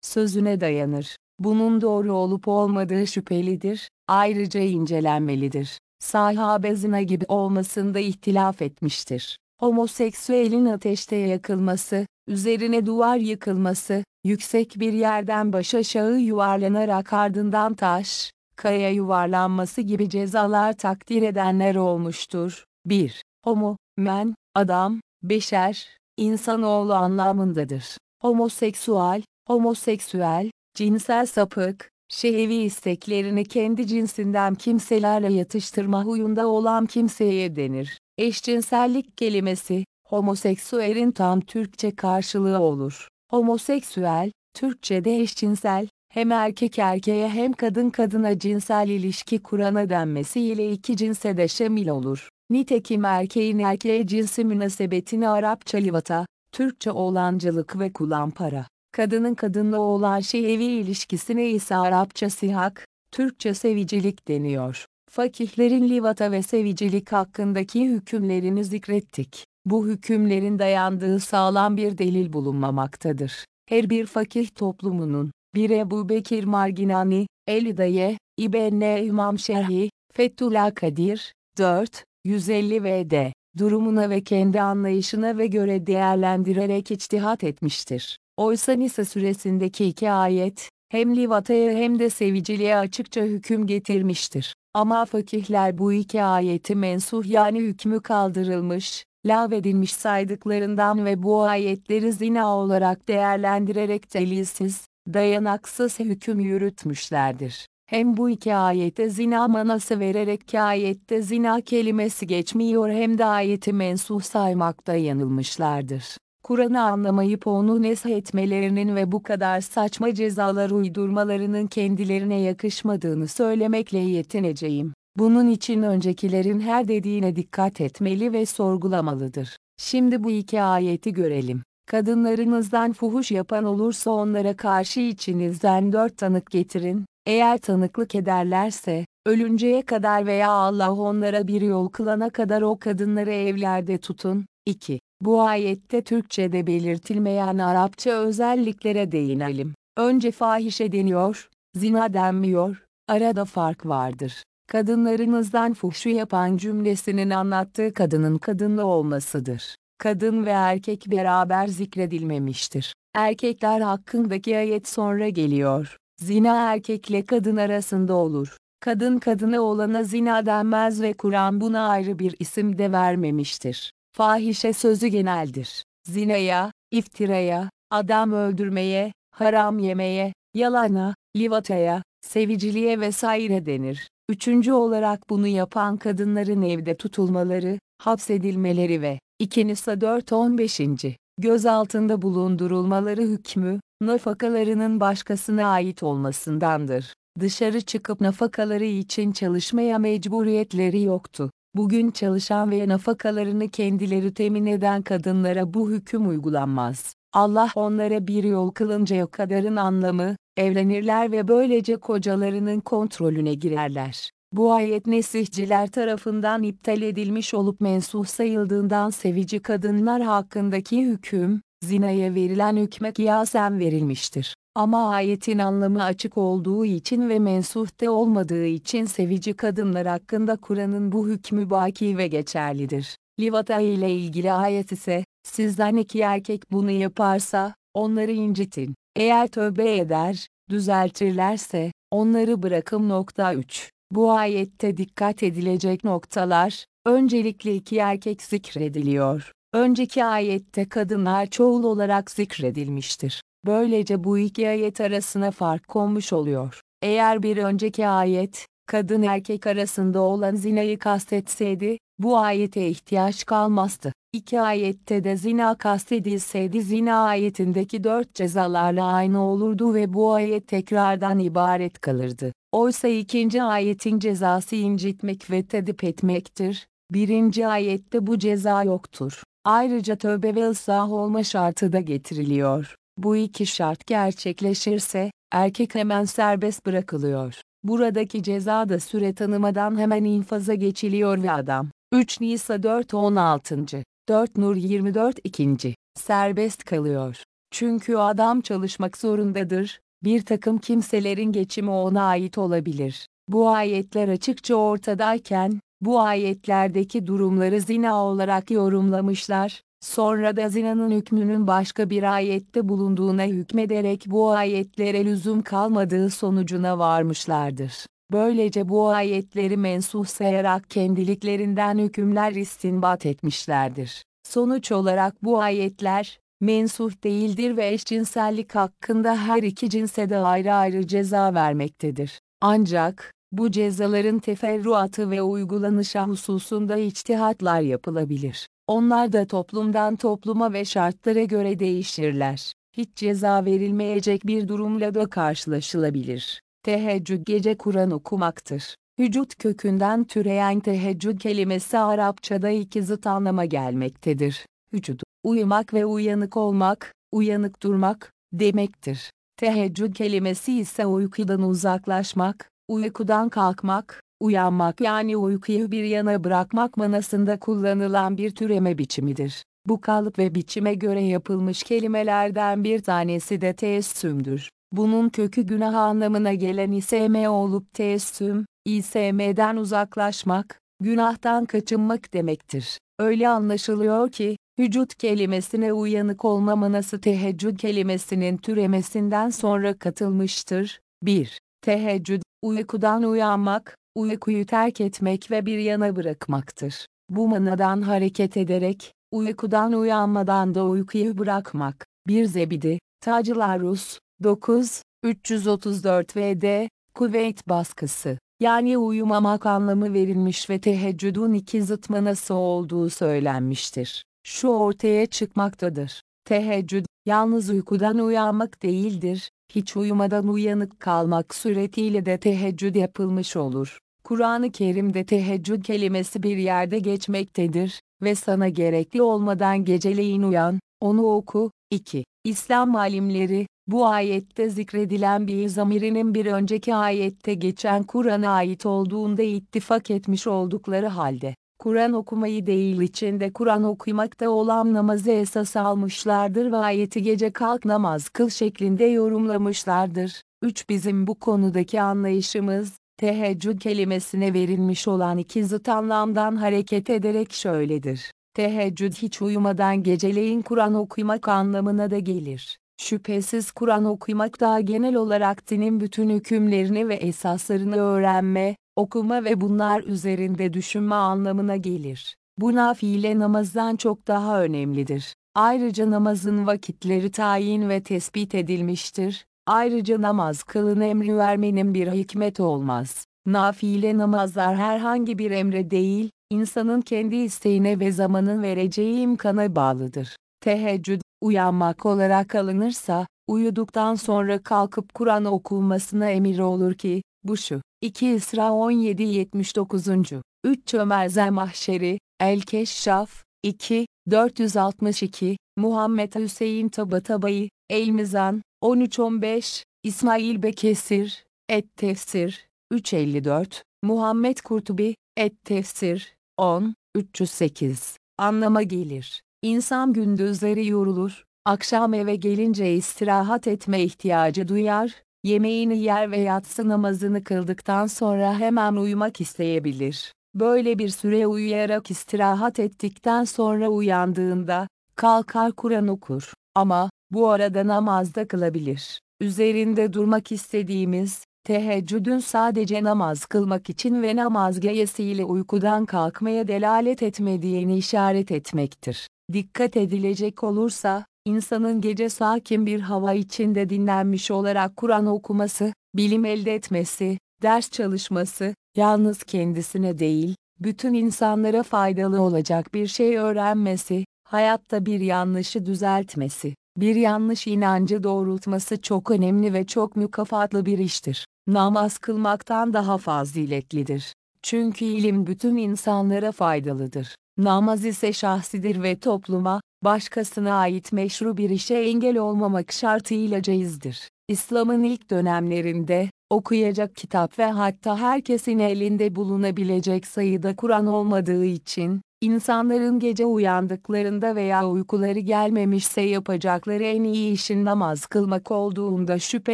sözüne dayanır. Bunun doğru olup olmadığı şüphelidir, ayrıca incelenmelidir. Sahabe zina gibi olmasında ihtilaf etmiştir. Homoseksüelin ateşte yakılması, üzerine duvar yıkılması, yüksek bir yerden baş aşağı yuvarlanarak ardından taş, kaya yuvarlanması gibi cezalar takdir edenler olmuştur. 1. Homo, men, adam, beşer, insanoğlu anlamındadır. Homoseksüel, homoseksüel, cinsel sapık, şehevi isteklerini kendi cinsinden kimselerle yatıştırma huyunda olan kimseye denir. Eşcinsellik kelimesi, homoseksüelin tam Türkçe karşılığı olur. Homoseksüel, Türkçe'de eşcinsel, hem erkek erkeğe hem kadın kadına cinsel ilişki kurana denmesiyle iki cinse de şemil olur. Nitekim erkeğin erkeğe cinsi münasebetini Arapça livata, Türkçe olancılık ve kulampara, kadının kadınla olan şehevi ilişkisine ise Arapça sihak, Türkçe sevicilik deniyor. Fakihlerin livata ve sevicilik hakkındaki hükümlerini zikrettik. Bu hükümlerin dayandığı sağlam bir delil bulunmamaktadır. Her bir fakih toplumunun, bir Ebu Bekir Marginani, Elidaye, İbn İmam Şerhi, Fethullah Kadir, 4, 150 vd, durumuna ve kendi anlayışına ve göre değerlendirerek içtihat etmiştir. Oysa Nisa suresindeki iki ayet, hem livataya hem de seviciliğe açıkça hüküm getirmiştir. Ama fakihler bu iki ayeti mensuh yani hükmü kaldırılmış, lağvedilmiş saydıklarından ve bu ayetleri zina olarak değerlendirerek delilsiz, dayanaksız hüküm yürütmüşlerdir. Hem bu iki ayete zina manası vererek ki ayette zina kelimesi geçmiyor hem de ayeti mensuh saymakta yanılmışlardır. Kur'an'ı anlamayıp onu nesh etmelerinin ve bu kadar saçma cezalar uydurmalarının kendilerine yakışmadığını söylemekle yetineceğim. Bunun için öncekilerin her dediğine dikkat etmeli ve sorgulamalıdır. Şimdi bu iki ayeti görelim. Kadınlarınızdan fuhuş yapan olursa onlara karşı içinizden dört tanık getirin, eğer tanıklık ederlerse, ölünceye kadar veya Allah onlara bir yol kılana kadar o kadınları evlerde tutun. 2. Bu ayette Türkçe'de belirtilmeyen Arapça özelliklere değinelim. Önce fahişe deniyor, zina denmiyor, arada fark vardır. Kadınlarınızdan fuhşu yapan cümlesinin anlattığı kadının kadınlı olmasıdır. Kadın ve erkek beraber zikredilmemiştir. Erkekler hakkındaki ayet sonra geliyor. Zina erkekle kadın arasında olur. Kadın kadına olana zina denmez ve Kur'an buna ayrı bir isim de vermemiştir. Fahişe sözü geneldir. Zinaya, iftiraya, adam öldürmeye, haram yemeye, yalana, livataya, seviciliğe vesaire denir. Üçüncü olarak bunu yapan kadınların evde tutulmaları, hapsedilmeleri ve 2 Nisa 4-15. gözaltında bulundurulmaları hükmü, nafakalarının başkasına ait olmasındandır. Dışarı çıkıp nafakaları için çalışmaya mecburiyetleri yoktu. Bugün çalışan ve nafakalarını kendileri temin eden kadınlara bu hüküm uygulanmaz. Allah onlara bir yol kılıncaya kadarın anlamı, evlenirler ve böylece kocalarının kontrolüne girerler. Bu ayet nesihciler tarafından iptal edilmiş olup mensuh sayıldığından sevici kadınlar hakkındaki hüküm, zinaya verilen hükme kıyasen verilmiştir. Ama ayetin anlamı açık olduğu için ve mensuhte olmadığı için sevici kadınlar hakkında Kur'an'ın bu hükmü baki ve geçerlidir. Livata ile ilgili ayet ise, sizden iki erkek bunu yaparsa, onları incitin. Eğer tövbe eder, düzeltirlerse, onları bırakım. Nokta 3. Bu ayette dikkat edilecek noktalar, öncelikle iki erkek zikrediliyor. Önceki ayette kadınlar çoğul olarak zikredilmiştir. Böylece bu iki ayet arasına fark konmuş oluyor. Eğer bir önceki ayet, kadın erkek arasında olan zinayı kastetseydi, bu ayete ihtiyaç kalmazdı. İki ayette de zina kastedilseydi zina ayetindeki dört cezalarla aynı olurdu ve bu ayet tekrardan ibaret kalırdı. Oysa ikinci ayetin cezası incitmek ve tedip etmektir. Birinci ayette bu ceza yoktur. Ayrıca tövbe ve ıslah olma şartı da getiriliyor. Bu iki şart gerçekleşirse, erkek hemen serbest bırakılıyor. Buradaki ceza da süre tanımadan hemen infaza geçiliyor ve adam, 3 Nisa 4 16. 4 Nur 24 2. serbest kalıyor. Çünkü adam çalışmak zorundadır, bir takım kimselerin geçimi ona ait olabilir. Bu ayetler açıkça ortadayken, bu ayetlerdeki durumları zina olarak yorumlamışlar, sonra da zinanın hükmünün başka bir ayette bulunduğuna hükmederek bu ayetlere lüzum kalmadığı sonucuna varmışlardır. Böylece bu ayetleri mensuh sayarak kendiliklerinden hükümler istinbat etmişlerdir. Sonuç olarak bu ayetler, mensuh değildir ve eşcinsellik hakkında her iki cinse de ayrı ayrı ceza vermektedir. Ancak, bu cezaların teferruatı ve uygulanışı hususunda içtihatlar yapılabilir. Onlar da toplumdan topluma ve şartlara göre değişirler. Hiç ceza verilmeyecek bir durumla da karşılaşılabilir. Teheccüd gece Kur'an okumaktır. Vücut kökünden türeyen teheccüd kelimesi Arapçada iki zıt anlama gelmektedir. Vücudu, uyumak ve uyanık olmak, uyanık durmak, demektir. Teheccüd kelimesi ise uykudan uzaklaşmak, uykudan kalkmak, uyanmak yani uykuyu bir yana bırakmak manasında kullanılan bir türeme biçimidir. Bu kalıp ve biçime göre yapılmış kelimelerden bir tanesi de teessümdür. Bunun kökü günah anlamına gelen ism olup teessüm, ism'den uzaklaşmak, günahtan kaçınmak demektir. Öyle anlaşılıyor ki, vücut kelimesine uyanık olma manası teheccüd kelimesinin türemesinden sonra katılmıştır. 1. Teheccüd, uykudan uyanmak, uykuyu terk etmek ve bir yana bırakmaktır. Bu manadan hareket ederek, uykudan uyanmadan da uykuyu bırakmak. Bir zebidi, Tacılar Rus, 9, 334 vd, Kuveyt baskısı. Yani uyumamak anlamı verilmiş ve teheccüdün iki zıt manası olduğu söylenmiştir. Şu ortaya çıkmaktadır. Teheccüd, yalnız uykudan uyanmak değildir, hiç uyumadan uyanık kalmak suretiyle de teheccüd yapılmış olur. Kur'an-ı Kerim'de teheccüd kelimesi bir yerde geçmektedir ve sana gerekli olmadan geceleyin uyan, onu oku. 2. İslam alimleri, bu ayette zikredilen bir zamirinin bir önceki ayette geçen Kur'an'a ait olduğunda ittifak etmiş oldukları halde, Kur'an okumayı değil içinde Kur'an okumakta olan namazı esas almışlardır ve ayeti gece kalk namaz kıl şeklinde yorumlamışlardır. 3. Bizim bu konudaki anlayışımız, teheccüd kelimesine verilmiş olan iki zıt anlamdan hareket ederek şöyledir. Teheccüd hiç uyumadan geceleyin Kur'an okumak anlamına da gelir. Şüphesiz Kur'an okumak daha genel olarak dinin bütün hükümlerini ve esaslarını öğrenme, okuma ve bunlar üzerinde düşünme anlamına gelir. Bu nafile namazdan çok daha önemlidir. Ayrıca namazın vakitleri tayin ve tespit edilmiştir. Ayrıca namaz kılın emri vermenin bir hikmet olmaz. Nafile namazlar herhangi bir emre değil, insanın kendi isteğine ve zamanın vereceği imkana bağlıdır. Teheccüd, uyanmak olarak alınırsa, uyuduktan sonra kalkıp Kur'an okunmasına emir olur ki, bu şu, 2 İsra 17-79. 3 Ömer Zemahşeri, El-Keşşaf, 2, 462, Muhammed Hüseyin Tabatabayı, El-Mizan, 13-15, İsmail Bekesir, Et Tefsir, 354, Muhammed Kurtubi, Et Tefsir, 10, 308, anlama gelir. İnsan gündüzleri yorulur, akşam eve gelince istirahat etme ihtiyacı duyar, yemeğini yer ve yatsı namazını kıldıktan sonra hemen uyumak isteyebilir. Böyle bir süre uyuyarak istirahat ettikten sonra uyandığında, kalkar Kur'an okur. Ama, bu arada namazda kılabilir. Üzerinde durmak istediğimiz, teheccüdün sadece namaz kılmak için ve namaz gayesiyle uykudan kalkmaya delalet etmediğini işaret etmektir. Dikkat edilecek olursa, insanın gece sakin bir hava içinde dinlenmiş olarak Kur'an okuması, bilim elde etmesi, ders çalışması, yalnız kendisine değil, bütün insanlara faydalı olacak bir şey öğrenmesi, hayatta bir yanlışı düzeltmesi, bir yanlış inancı doğrultması çok önemli ve çok mükafatlı bir iştir. Namaz kılmaktan daha faziletlidir. Çünkü ilim bütün insanlara faydalıdır. Namaz ise şahsidir ve topluma, başkasına ait meşru bir işe engel olmamak şartıyla caizdir. İslam'ın ilk dönemlerinde, okuyacak kitap ve hatta herkesin elinde bulunabilecek sayıda Kur'an olmadığı için, insanların gece uyandıklarında veya uykuları gelmemişse yapacakları en iyi işin namaz kılmak olduğunda şüphe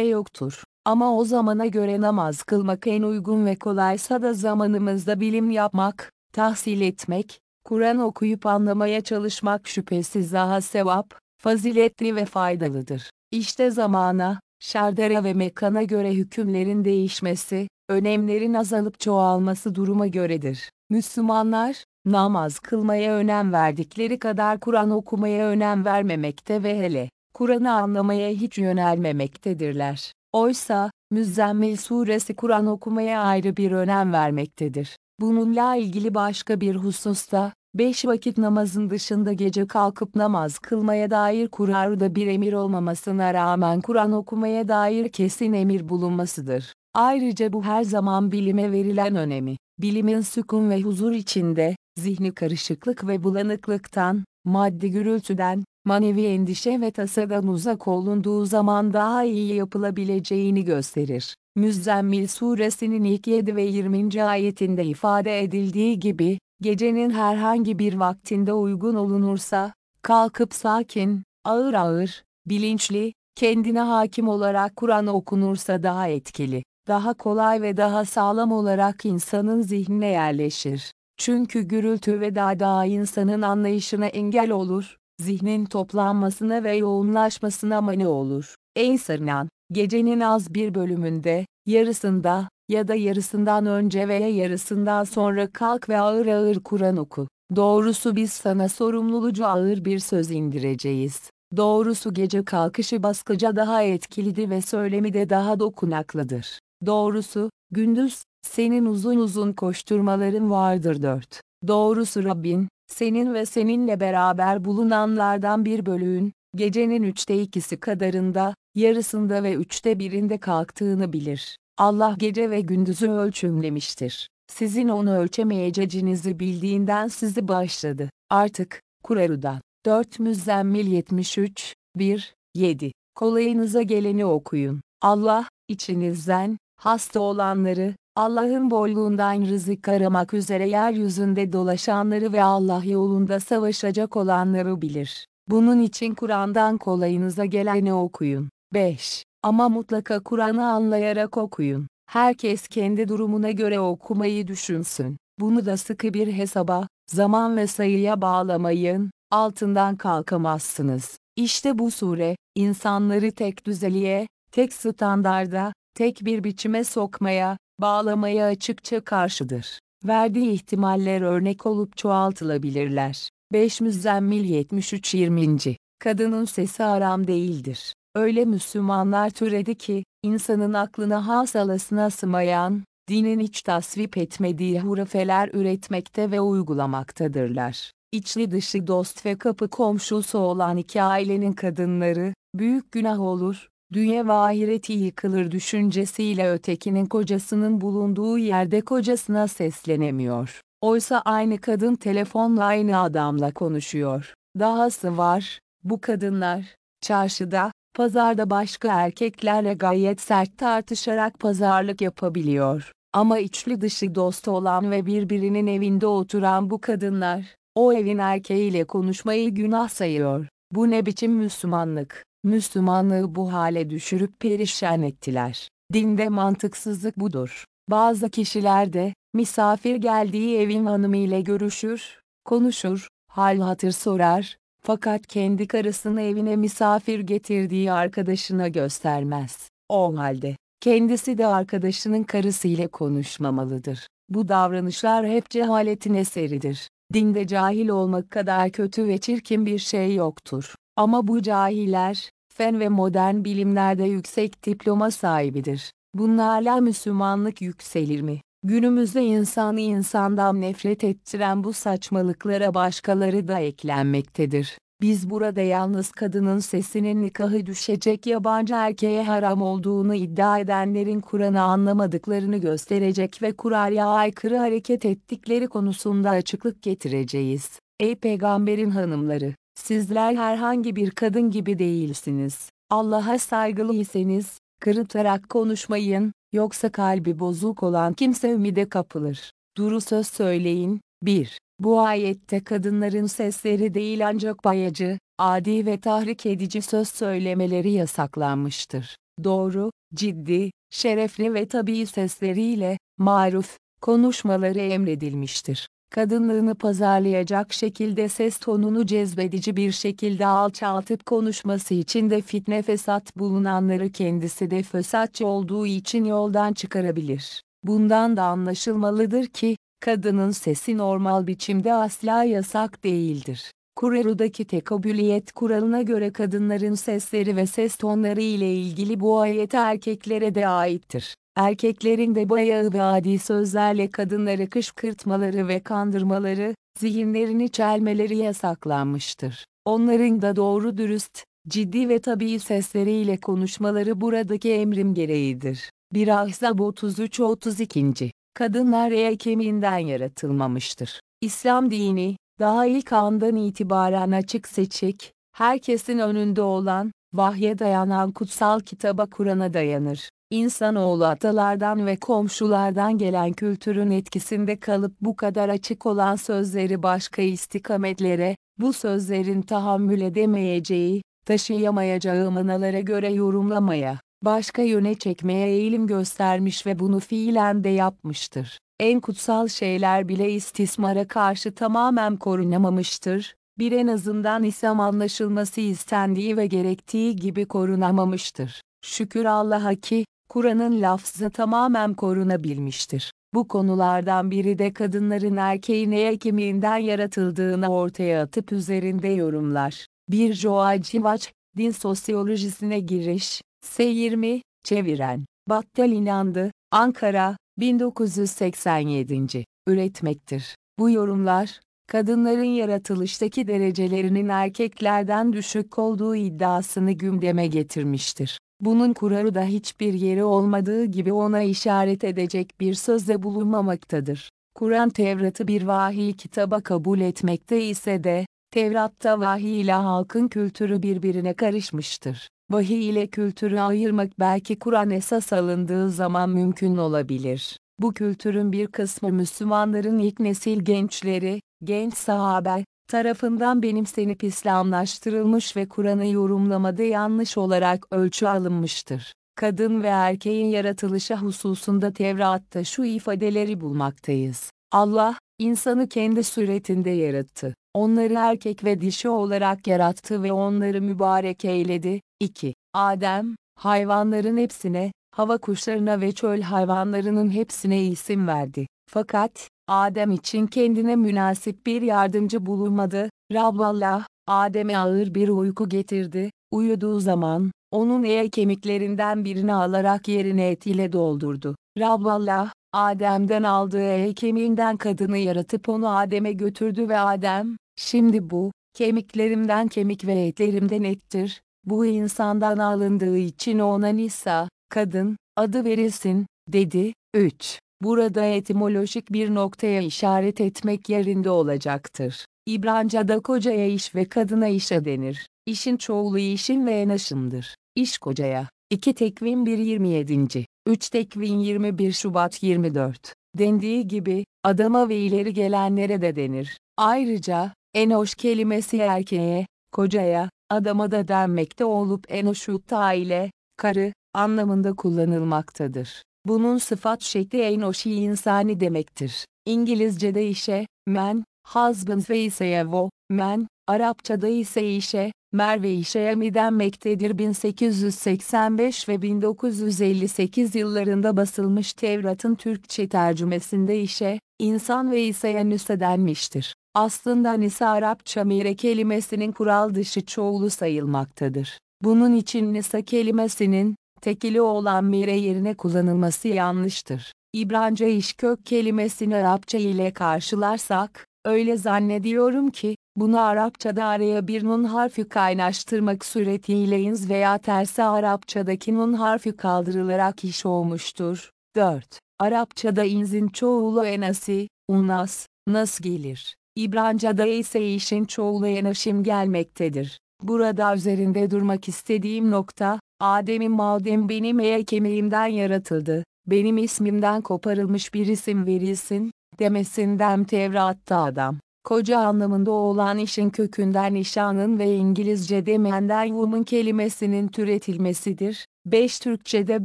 yoktur. Ama o zamana göre namaz kılmak en uygun ve kolaysa da zamanımızda bilim yapmak, tahsil etmek, Kur'an okuyup anlamaya çalışmak şüphesiz daha sevap, faziletli ve faydalıdır. İşte zamana, şardara ve mekana göre hükümlerin değişmesi, önemlerin azalıp çoğalması duruma göredir. Müslümanlar, namaz kılmaya önem verdikleri kadar Kur'an okumaya önem vermemekte ve hele, Kur'an'ı anlamaya hiç yönelmemektedirler. Oysa, Müzzemmil suresi Kur'an okumaya ayrı bir önem vermektedir. Bununla ilgili başka bir hususta, beş vakit namazın dışında gece kalkıp namaz kılmaya dair Kur'an'da bir emir olmamasına rağmen Kur'an okumaya dair kesin emir bulunmasıdır. Ayrıca bu her zaman bilime verilen önemi, bilimin sükun ve huzur içinde, zihni karışıklık ve bulanıklıktan, maddi gürültüden, manevi endişe ve tasadan uzak olunduğu zaman daha iyi yapılabileceğini gösterir. Müzzemmil suresinin ilk 7 ve 20. ayetinde ifade edildiği gibi, gecenin herhangi bir vaktinde uygun olunursa, kalkıp sakin, ağır ağır, bilinçli, kendine hakim olarak Kur'an okunursa daha etkili, daha kolay ve daha sağlam olarak insanın zihnine yerleşir. Çünkü gürültü ve dağda insanın anlayışına engel olur, zihnin toplanmasına ve yoğunlaşmasına mani olur. Ey sarınan, gecenin az bir bölümünde, yarısında ya da yarısından önce veya yarısından sonra kalk ve ağır ağır Kur'an oku. Doğrusu biz sana sorumlulucu ağır bir söz indireceğiz. Doğrusu gece kalkışı baskıca daha etkilidir ve söylemi de daha dokunaklıdır. Doğrusu, gündüz, senin uzun uzun koşturmaların vardır dört. Doğrusu Rabbin, senin ve seninle beraber bulunanlardan bir bölüğün, gecenin üçte ikisi kadarında, yarısında ve üçte birinde kalktığını bilir. Allah gece ve gündüzü ölçümlemiştir. Sizin onu ölçemeyeceğinizi bildiğinden sizi bağışladı. Artık, Kurarı'dan. 4 Müzzemmil 73, 1, 7. Kolayınıza geleni okuyun. Allah, içinizden, hasta olanları, Allah'ın bolluğundan rızık aramak üzere yeryüzünde dolaşanları ve Allah yolunda savaşacak olanları bilir. Bunun için Kur'an'dan kolayınıza geleni okuyun. 5. Ama mutlaka Kur'an'ı anlayarak okuyun. Herkes kendi durumuna göre okumayı düşünsün. Bunu da sıkı bir hesaba, zaman ve sayıya bağlamayın, altından kalkamazsınız. İşte bu sure, insanları tek düzeliğe, tek standarda, tek bir biçime sokmaya, bağlamaya açıkça karşıdır. Verdiği ihtimaller örnek olup çoğaltılabilirler. 5 Müzzemmil 73 20. Kadının sesi aram değildir. Öyle Müslümanlar türedi ki, insanın aklına hasalasına sığmayan, dinin hiç tasvip etmediği hurafeler üretmekte ve uygulamaktadırlar. İçli dışı dost ve kapı komşusu olan iki ailenin kadınları, büyük günah olur, dünya ve ahireti yıkılır düşüncesiyle ötekinin kocasının bulunduğu yerde kocasına seslenemiyor. Oysa aynı kadın telefonla aynı adamla konuşuyor. Dahası var, bu kadınlar, çarşıda, pazarda başka erkeklerle gayet sert tartışarak pazarlık yapabiliyor. Ama içli dışı dost olan ve birbirinin evinde oturan bu kadınlar, o evin erkeğiyle konuşmayı günah sayıyor. Bu ne biçim Müslümanlık? Müslümanlığı bu hale düşürüp perişan ettiler. Dinde mantıksızlık budur. Bazı kişiler de, misafir geldiği evin hanımıyla görüşür, konuşur, hal hatır sorar, fakat kendi karısını evine misafir getirdiği arkadaşına göstermez. O halde, kendisi de arkadaşının karısıyla konuşmamalıdır. Bu davranışlar hep cehaletin eseridir. Dinde cahil olmak kadar kötü ve çirkin bir şey yoktur. Ama bu cahiller, fen ve modern bilimlerde yüksek diploma sahibidir. Bunlarla Müslümanlık yükselir mi? Günümüzde insanı insandan nefret ettiren bu saçmalıklara başkaları da eklenmektedir. Biz burada yalnız kadının sesinin nikahı düşecek yabancı erkeğe haram olduğunu iddia edenlerin Kur'an'ı anlamadıklarını gösterecek ve Kur'an'a aykırı hareket ettikleri konusunda açıklık getireceğiz. Ey peygamberin hanımları! Sizler herhangi bir kadın gibi değilsiniz. Allah'a saygılı iseniz, kırıtarak konuşmayın, yoksa kalbi bozuk olan kimse ümide kapılır. Duru söz söyleyin. 1. Bu ayette kadınların sesleri değil ancak bayacı, adi ve tahrik edici söz söylemeleri yasaklanmıştır. Doğru, ciddi, şerefli ve tabii sesleriyle, maruf, konuşmaları emredilmiştir. Kadınlığını pazarlayacak şekilde ses tonunu cezbedici bir şekilde alçaltıp konuşması için de fitne fesat bulunanları kendisi de fesatçı olduğu için yoldan çıkarabilir. Bundan da anlaşılmalıdır ki, kadının sesi normal biçimde asla yasak değildir. Kur'an'daki tekabüliyet kuralına göre kadınların sesleri ve ses tonları ile ilgili bu ayet erkeklere de aittir. Erkeklerin de bayağı ve adi sözlerle kadınları kışkırtmaları ve kandırmaları, zihinlerini çelmeleri yasaklanmıştır. Onların da doğru dürüst, ciddi ve tabii sesleriyle konuşmaları buradaki emrim gereğidir. 1 Ahzab 33-32 Kadınlar eye kemiğinden yaratılmamıştır. İslam dini, daha ilk andan itibaren açık seçik, herkesin önünde olan, vahye dayanan kutsal kitaba Kur'an'a dayanır. İnsanoğlu atalardan ve komşulardan gelen kültürün etkisinde kalıp bu kadar açık olan sözleri başka istikametlere, bu sözlerin tahammül edemeyeceği, taşıyamayacağı manalara göre yorumlamaya, başka yöne çekmeye eğilim göstermiş ve bunu fiilen de yapmıştır. En kutsal şeyler bile istismara karşı tamamen korunamamıştır, bir en azından İslam anlaşılması istendiği ve gerektiği gibi korunamamıştır. Şükür Allah'a ki, Kur'an'ın lafzı tamamen korunabilmiştir. Bu konulardan biri de kadınların erkeğin eye kemiğinden yaratıldığını ortaya atıp üzerinde yorumlar. Bir Joa Civaç, Din Sosyolojisine Giriş, S20, Çeviren, Battal İnandı, Ankara, 1987. Üretmektir. Bu yorumlar, kadınların yaratılıştaki derecelerinin erkeklerden düşük olduğu iddiasını gündeme getirmiştir. Bunun Kur'an'da hiçbir yeri olmadığı gibi ona işaret edecek bir sözde bulunmamaktadır. Kur'an Tevrat'ı bir vahiy kitaba kabul etmekte ise de, Tevrat'ta vahiy ile halkın kültürü birbirine karışmıştır. Vahiy ile kültürü ayırmak belki Kur'an esas alındığı zaman mümkün olabilir. Bu kültürün bir kısmı Müslümanların ilk nesil gençleri, genç sahabe, tarafından benimsenip İslamlaştırılmış ve Kur'an'ı yorumlamada yanlış olarak ölçü alınmıştır. Kadın ve erkeğin yaratılışı hususunda Tevrat'ta şu ifadeleri bulmaktayız. Allah, insanı kendi suretinde yarattı. Onları erkek ve dişi olarak yarattı ve onları mübarek eyledi. 2. Adem, hayvanların hepsine, hava kuşlarına ve çöl hayvanlarının hepsine isim verdi. Fakat, Adem için kendine münasip bir yardımcı bulunmadı. Rabballah, Adem'e ağır bir uyku getirdi. Uyuduğu zaman, onun eye kemiklerinden birini alarak yerine et ile doldurdu. Rabballah, Adem'den aldığı eye kemiğinden kadını yaratıp onu Adem'e götürdü ve Adem, şimdi bu, kemiklerimden kemik ve etlerimden ettir, bu insandan alındığı için ona Nisa, kadın, adı verilsin, dedi. 3. Burada etimolojik bir noktaya işaret etmek yerinde olacaktır. İbranca'da kocaya iş ve kadına işe denir. İşin çoğulu işin ve enaşımdır. İş kocaya. 2 Tekvin 1.27. 3 Tekvin 21 Şubat 24. Dendiği gibi, adama ve ileri gelenlere de denir. Ayrıca, enoş kelimesi erkeğe, kocaya, adama da denmekte olup enoşutta ile, karı, anlamında kullanılmaktadır. Bunun sıfat şekli enoşi insani demektir. İngilizce'de işe, men, husband ve iseyevo, men, Arapçada ise işe, mer ve işeye mi denmektedir 1885 ve 1958 yıllarında basılmış Tevrat'ın Türkçe tercümesinde işe, insan ve iseye nüse denmiştir. Aslında nisa Arapça mire kelimesinin kural dışı çoğulu sayılmaktadır. Bunun için nisa kelimesinin, tekili olan mire yerine kullanılması yanlıştır. İbranca iş kök kelimesini Arapça ile karşılarsak, öyle zannediyorum ki, bunu Arapçada araya bir nun harfi kaynaştırmak suretiyle ins veya tersi Arapçadaki nun harfi kaldırılarak iş olmuştur. 4. Arapçada inzin çoğulu enasi, unas, nas gelir. İbranca'da ise işin çoğulu enaşim gelmektedir. Burada üzerinde durmak istediğim nokta, Adem'in madem benim eye kemiğimden yaratıldı, benim ismimden koparılmış bir isim verilsin, demesinden Tevrat'ta adam, koca anlamında olan işin kökünden nişanın ve İngilizce'de menden woman kelimesinin türetilmesidir. 5 Türkçe'de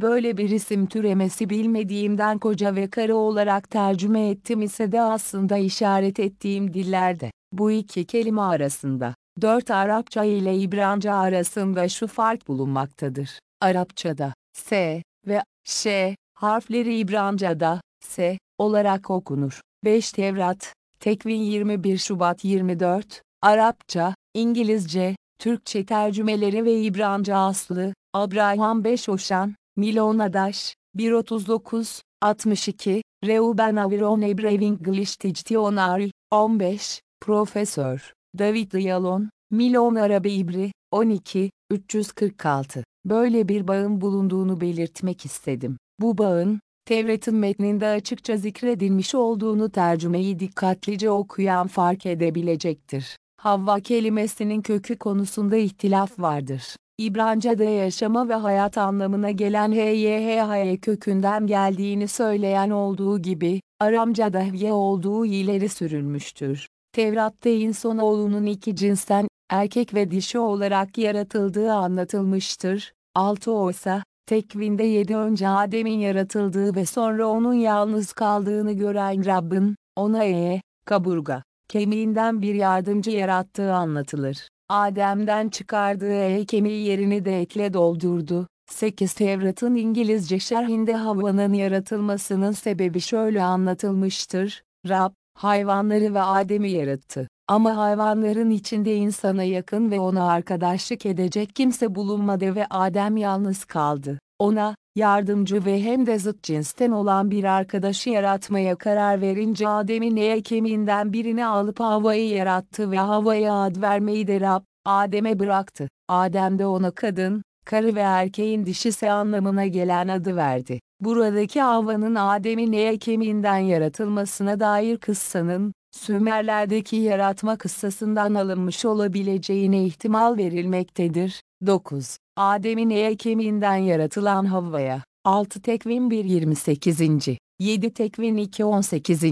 böyle bir isim türemesi bilmediğimden koca ve karı olarak tercüme ettim ise de aslında işaret ettiğim dillerde, bu iki kelime arasında, 4 Arapça ile İbranca arasında şu fark bulunmaktadır. Arapçada, S ve Ş harfleri İbranca'da, S olarak okunur. 5 Tevrat, Tekvin 21 Şubat 24, Arapça, İngilizce, Türkçe tercümeleri ve İbranca aslı, Abraham 5 Oşan, Milon Adaş, 139, 62, Reuben Aviron Ebrev English Dictionary, 15, Profesör, David Yalon, Milon Arabi İbri, 12, 346. Böyle bir bağın bulunduğunu belirtmek istedim. Bu bağın, Tevrat'ın metninde açıkça zikredilmiş olduğunu tercümeyi dikkatlice okuyan fark edebilecektir. Havva kelimesinin kökü konusunda ihtilaf vardır. İbranca'da yaşama ve hayat anlamına gelen HYHY kökünden geldiğini söyleyen olduğu gibi, Aramca'da hye olduğu ileri sürülmüştür. Tevrat'ta insanoğlunun iki cinsten, erkek ve dişi olarak yaratıldığı anlatılmıştır. 6 oysa, Tekvinde yedi önce Adem'in yaratıldığı ve sonra onun yalnız kaldığını gören Rabbin, ona e, kaburga, kemiğinden bir yardımcı yarattığı anlatılır. Adem'den çıkardığı e kemiği yerini de ekle doldurdu. 8 Tevrat'ın İngilizce şerhinde Havva'nın yaratılmasının sebebi şöyle anlatılmıştır. Rab, hayvanları ve Adem'i yarattı. Ama hayvanların içinde insana yakın ve ona arkadaşlık edecek kimse bulunmadı ve Adem yalnız kaldı. Ona, yardımcı ve hem de zıt cinsten olan bir arkadaşı yaratmaya karar verince Adem'in eye kemiğinden birini alıp Havva'yı yarattı ve Havva'ya ad vermeyi de Rab, Adem'e bıraktı. Adem de ona kadın, karı ve erkeğin dişisi anlamına gelen adı verdi. Buradaki Havva'nın Adem'in eye kemiğinden yaratılmasına dair kıssanın, Sümerlerdeki yaratma kıssasından alınmış olabileceğine ihtimal verilmektedir. 9. Adem'in eye kemiğinden yaratılan Havva'ya. 6 Tekvin 1 28. 7 Tekvin 2 18.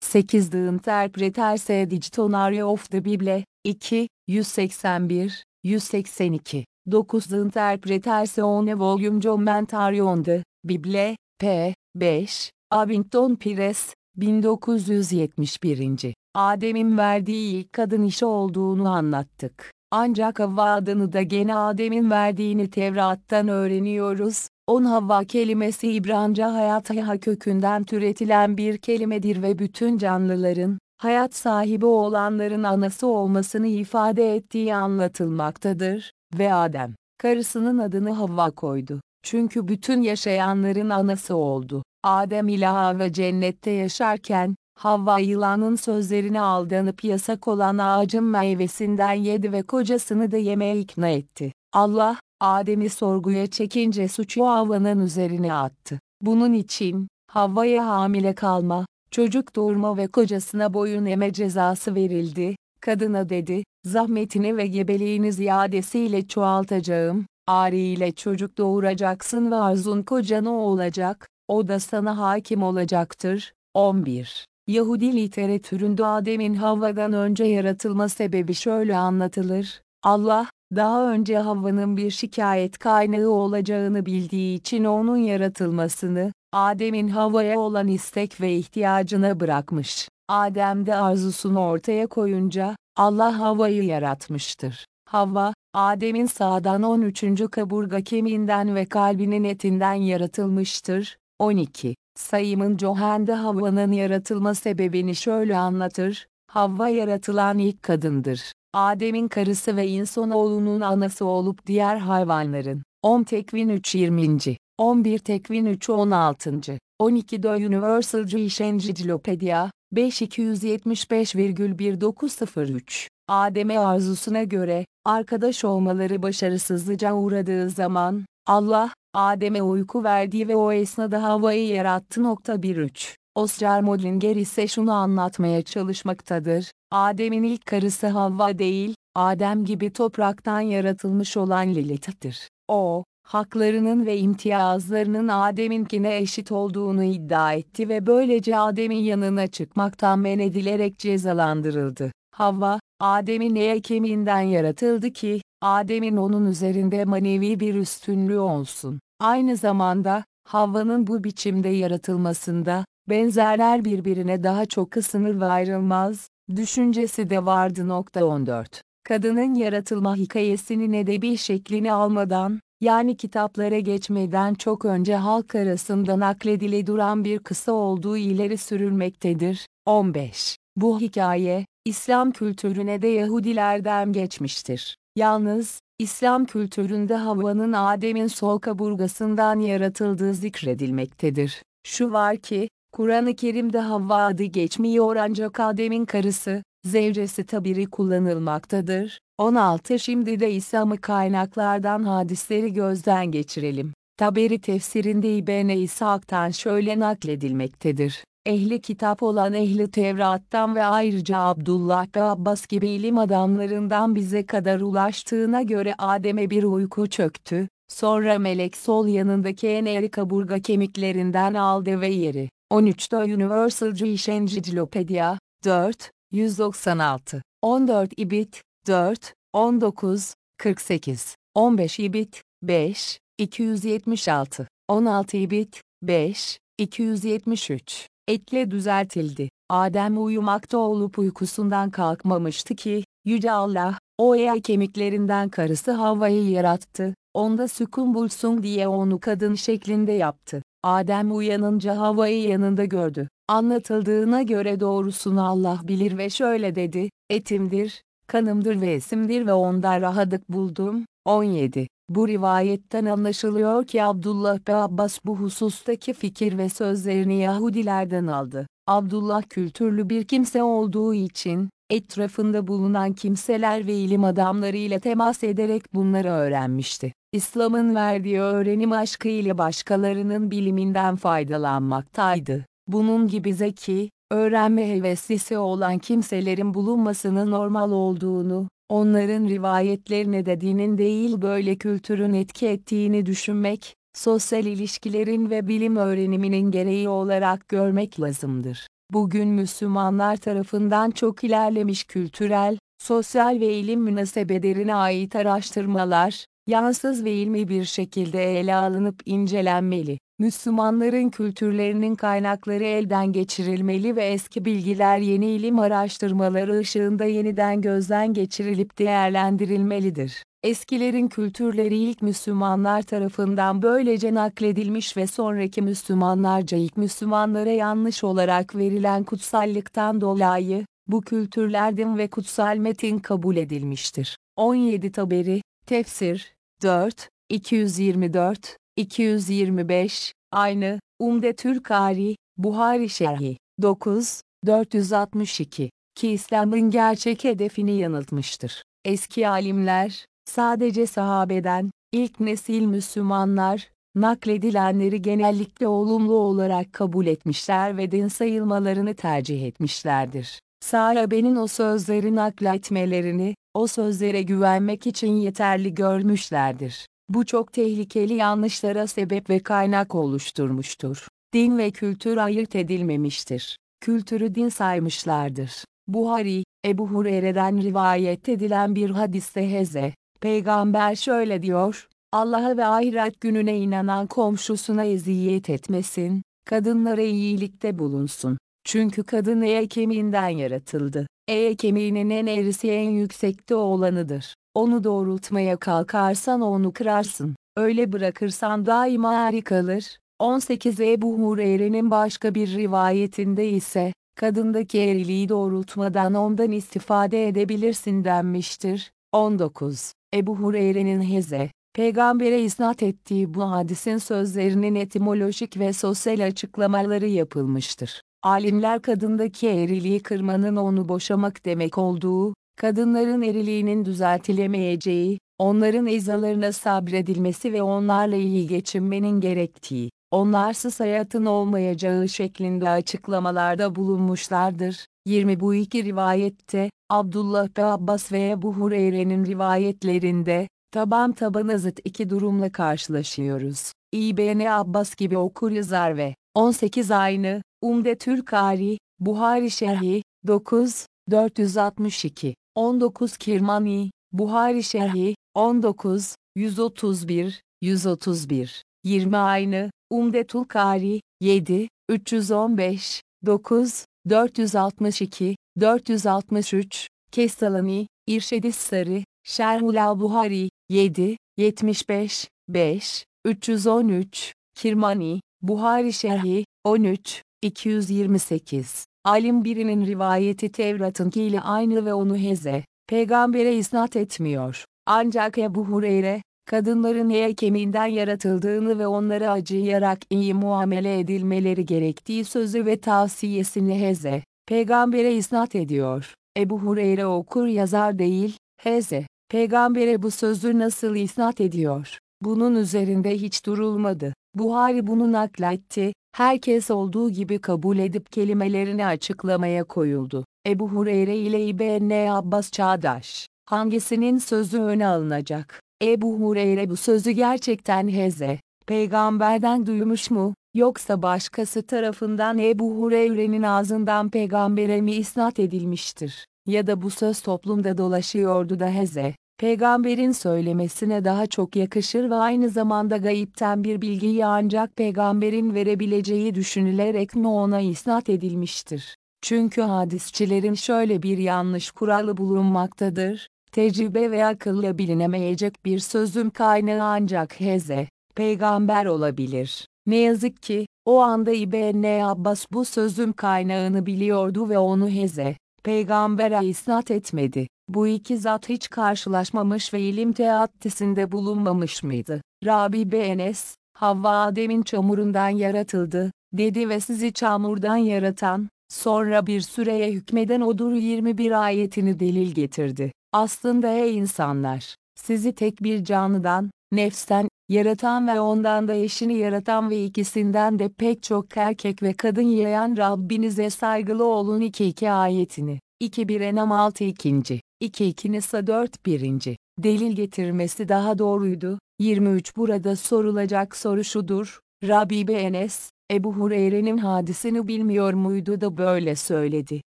8 The Interpreterse Dictionary of the Bible. 2, 181, 182. 9 The Interpreterse One Volume Commentary on the Bible. P. 5, Abington Press. 1971. Adem'in verdiği ilk kadın işi olduğunu anlattık. Ancak Havva adını da gene Adem'in verdiğini Tevrat'tan öğreniyoruz. On Havva kelimesi İbranca hayat kökünden türetilen bir kelimedir ve bütün canlıların, hayat sahibi olanların anası olmasını ifade ettiği anlatılmaktadır. Ve Adem, karısının adını Havva koydu. Çünkü bütün yaşayanların anası oldu. Adem ile Havva cennette yaşarken, Havva yılanın sözlerine aldanıp yasak olan ağacın meyvesinden yedi ve kocasını da yemeye ikna etti. Allah, Adem'i sorguya çekince suçu Havva'nın üzerine attı. Bunun için, Havva'ya hamile kalma, çocuk doğurma ve kocasına boyun eme cezası verildi. Kadına dedi, zahmetini ve gebeliğini ziyadesiyle çoğaltacağım, Ari ile çocuk doğuracaksın ve arzun kocanı olacak, o da sana hakim olacaktır. 11. Yahudi literatüründe Adem'in Havva'dan önce yaratılma sebebi şöyle anlatılır. Allah, daha önce Havva'nın bir şikayet kaynağı olacağını bildiği için onun yaratılmasını, Adem'in Havva'ya olan istek ve ihtiyacına bırakmış. Adem de arzusunu ortaya koyunca, Allah Havva'yı yaratmıştır. Havva, Adem'in sağdan 13. kaburga kemiğinden ve kalbinin etinden yaratılmıştır. 12. Sayımın Johan'da Havva'nın yaratılma sebebini şöyle anlatır. Havva yaratılan ilk kadındır. Adem'in karısı ve insanoğlunun anası olup diğer hayvanların. 10 Tekvin 3 20. 11 Tekvin 3 16. 12 The Universal Jewish Encyclopedia 5275,1903 Adem'e arzusuna göre, arkadaş olmaları başarısızlıca uğradığı zaman, Allah, Adem'e uyku verdi ve o esnada havayı yarattı. 13. Oscar Modlinger ise şunu anlatmaya çalışmaktadır. Adem'in ilk karısı Havva değil, Adem gibi topraktan yaratılmış olan Lilith'tir. O, haklarının ve imtiyazlarının Adem'inkine eşit olduğunu iddia etti ve böylece Adem'in yanına çıkmaktan men edilerek cezalandırıldı. Havva, Adem'in neye kemiğinden yaratıldı ki, Adem'in onun üzerinde manevi bir üstünlüğü olsun. Aynı zamanda, Havva'nın bu biçimde yaratılmasında, benzerler birbirine daha çok ısınır ve ayrılmaz, düşüncesi de vardı. 14. Kadının yaratılma hikayesinin edebi şeklini almadan, yani kitaplara geçmeden çok önce halk arasında nakledile duran bir kısa olduğu ileri sürülmektedir. 15. Bu hikaye, İslam kültürüne de Yahudilerden geçmiştir. Yalnız, İslam kültüründe Havva'nın Adem'in sol kaburgasından yaratıldığı zikredilmektedir. Şu var ki, Kur'an-ı Kerim'de Havva adı geçmiyor ancak Adem'in karısı, zevcesi tabiri kullanılmaktadır. 16 Şimdi de İslam'ı kaynaklardan hadisleri gözden geçirelim. Taberi tefsirinde İbn İshak'tan şöyle nakledilmektedir. Ehli kitap olan Ehli Tevrat'tan ve ayrıca Abdullah ve Abbas gibi ilim adamlarından bize kadar ulaştığına göre Adem'e bir uyku çöktü, sonra melek sol yanındaki en eri kaburga kemiklerinden aldı ve yeri. 13'te Universal Jewish Encyclopedia, 4, 196, 14 ibit, 4, 19, 48, 15 ibit, 5, 276, 16 ibit, 5, 273, ekle düzeltildi. Adem uyumakta olup uykusundan kalkmamıştı ki, Yüce Allah, o eğer kemiklerinden karısı Havva'yı yarattı, onda sükun bulsun diye onu kadın şeklinde yaptı. Adem uyanınca Havva'yı yanında gördü. Anlatıldığına göre doğrusunu Allah bilir ve şöyle dedi, etimdir, kanımdır ve esimdir ve onda rahadık buldum. 17. Bu rivayetten anlaşılıyor ki Abdullah ve Abbas bu husustaki fikir ve sözlerini Yahudilerden aldı. Abdullah kültürlü bir kimse olduğu için, etrafında bulunan kimseler ve ilim adamlarıyla temas ederek bunları öğrenmişti. İslam'ın verdiği öğrenim aşkı ile başkalarının biliminden faydalanmaktaydı. Bunun gibi zeki, öğrenme heveslisi olan kimselerin bulunmasının normal olduğunu, onların rivayetlerine de dinin değil böyle kültürün etki ettiğini düşünmek, sosyal ilişkilerin ve bilim öğreniminin gereği olarak görmek lazımdır. Bugün Müslümanlar tarafından çok ilerlemiş kültürel, sosyal ve ilim münasebelerine ait araştırmalar, yansız ve ilmi bir şekilde ele alınıp incelenmeli. Müslümanların kültürlerinin kaynakları elden geçirilmeli ve eski bilgiler yeni ilim araştırmaları ışığında yeniden gözden geçirilip değerlendirilmelidir. Eskilerin kültürleri ilk Müslümanlar tarafından böylece nakledilmiş ve sonraki Müslümanlarca ilk Müslümanlara yanlış olarak verilen kutsallıktan dolayı, bu kültürler din ve kutsal metin kabul edilmiştir. 17 Taberi, Tefsir, 4, 224, 225, aynı, Umde Türkari, Buhari Şerhi, 9, 462, ki İslam'ın gerçek hedefini yanıltmıştır. Eski alimler, sadece sahabeden, ilk nesil Müslümanlar, nakledilenleri genellikle olumlu olarak kabul etmişler ve din sayılmalarını tercih etmişlerdir. Sahabenin o sözleri nakletmelerini, o sözlere güvenmek için yeterli görmüşlerdir. Bu çok tehlikeli yanlışlara sebep ve kaynak oluşturmuştur. Din ve kültür ayırt edilmemiştir. Kültürü din saymışlardır. Buhari, Ebu Hureyre'den rivayet edilen bir hadiste Heze, Peygamber şöyle diyor, Allah'a ve ahiret gününe inanan komşusuna eziyet etmesin, kadınlara iyilikte bulunsun. Çünkü kadın eye kemiğinden yaratıldı. Eye kemiğinin en eğrisi en yüksekte olanıdır. Onu doğrultmaya kalkarsan onu kırarsın. Öyle bırakırsan daima eğri kalır. 18 Ebu Hureyre'nin başka bir rivayetinde ise, kadındaki eğriliği doğrultmadan ondan istifade edebilirsin denmiştir. 19. Ebu Hureyre'nin Heze, peygambere isnat ettiği bu hadisin sözlerinin etimolojik ve sosyal açıklamaları yapılmıştır. Alimler kadındaki eriliği kırmanın onu boşamak demek olduğu, kadınların eriliğinin düzeltilemeyeceği, onların izalarına sabredilmesi ve onlarla iyi geçinmenin gerektiği, onlarsız hayatın olmayacağı şeklinde açıklamalarda bulunmuşlardır. 20 Bu iki rivayette, Abdullah ve Abbas ve Ebu Hureyre'nin rivayetlerinde, taban tabana zıt iki durumla karşılaşıyoruz. İBN Abbas gibi okur yazar ve 18 aynı, Umde Türkari, Buhari Şerhi, 9, 462, 19 Kirmani, Buhari Şerhi, 19, 131, 131, 20 aynı, Umde Tulkari, 7, 315, 9, 462, 463, Kestalani, İrşedis Sarı, Şerhul Buhari, 7, 75, 5, 313, Kirmani, Buhari Şerhi, 13, 228. Alim birinin rivayeti Tevrat'ınki ile aynı ve onu heze, peygambere isnat etmiyor. Ancak Ebu Hureyre, kadınların eye kemiğinden yaratıldığını ve onlara acıyarak iyi muamele edilmeleri gerektiği sözü ve tavsiyesini heze, peygambere isnat ediyor. Ebu Hureyre okur yazar değil, heze, peygambere bu sözü nasıl isnat ediyor? Bunun üzerinde hiç durulmadı. Buhari bunu nakletti, herkes olduğu gibi kabul edip kelimelerini açıklamaya koyuldu. Ebu Hureyre ile İbn Abbas çağdaş. Hangisinin sözü öne alınacak? Ebu Hureyre bu sözü gerçekten heze, peygamberden duymuş mu, yoksa başkası tarafından Ebu Hureyre'nin ağzından peygambere mi isnat edilmiştir? Ya da bu söz toplumda dolaşıyordu da heze, peygamberin söylemesine daha çok yakışır ve aynı zamanda gayipten bir bilgiyi ancak peygamberin verebileceği düşünülerek mi ona isnat edilmiştir. Çünkü hadisçilerin şöyle bir yanlış kuralı bulunmaktadır, tecrübe ve akılla bilinemeyecek bir sözün kaynağı ancak heze, peygamber olabilir. Ne yazık ki, o anda İbn Abbas bu sözün kaynağını biliyordu ve onu heze, peygambere isnat etmedi. Bu iki zat hiç karşılaşmamış ve ilim teattisinde bulunmamış mıydı? Rabi Benes, Havva Adem'in çamurundan yaratıldı, dedi ve sizi çamurdan yaratan, sonra bir süreye hükmeden odur 21 ayetini delil getirdi. Aslında ey insanlar, sizi tek bir canlıdan, nefsten, yaratan ve ondan da eşini yaratan ve ikisinden de pek çok erkek ve kadın yayan Rabbinize saygılı olun 2-2 ayetini. 2-1 Enam 6 2. 2-2 Nisa 4 1. Delil getirmesi daha doğruydu. 23 Burada sorulacak soru şudur. Rabibe Enes, Ebu Hureyre'nin hadisini bilmiyor muydu da böyle söyledi.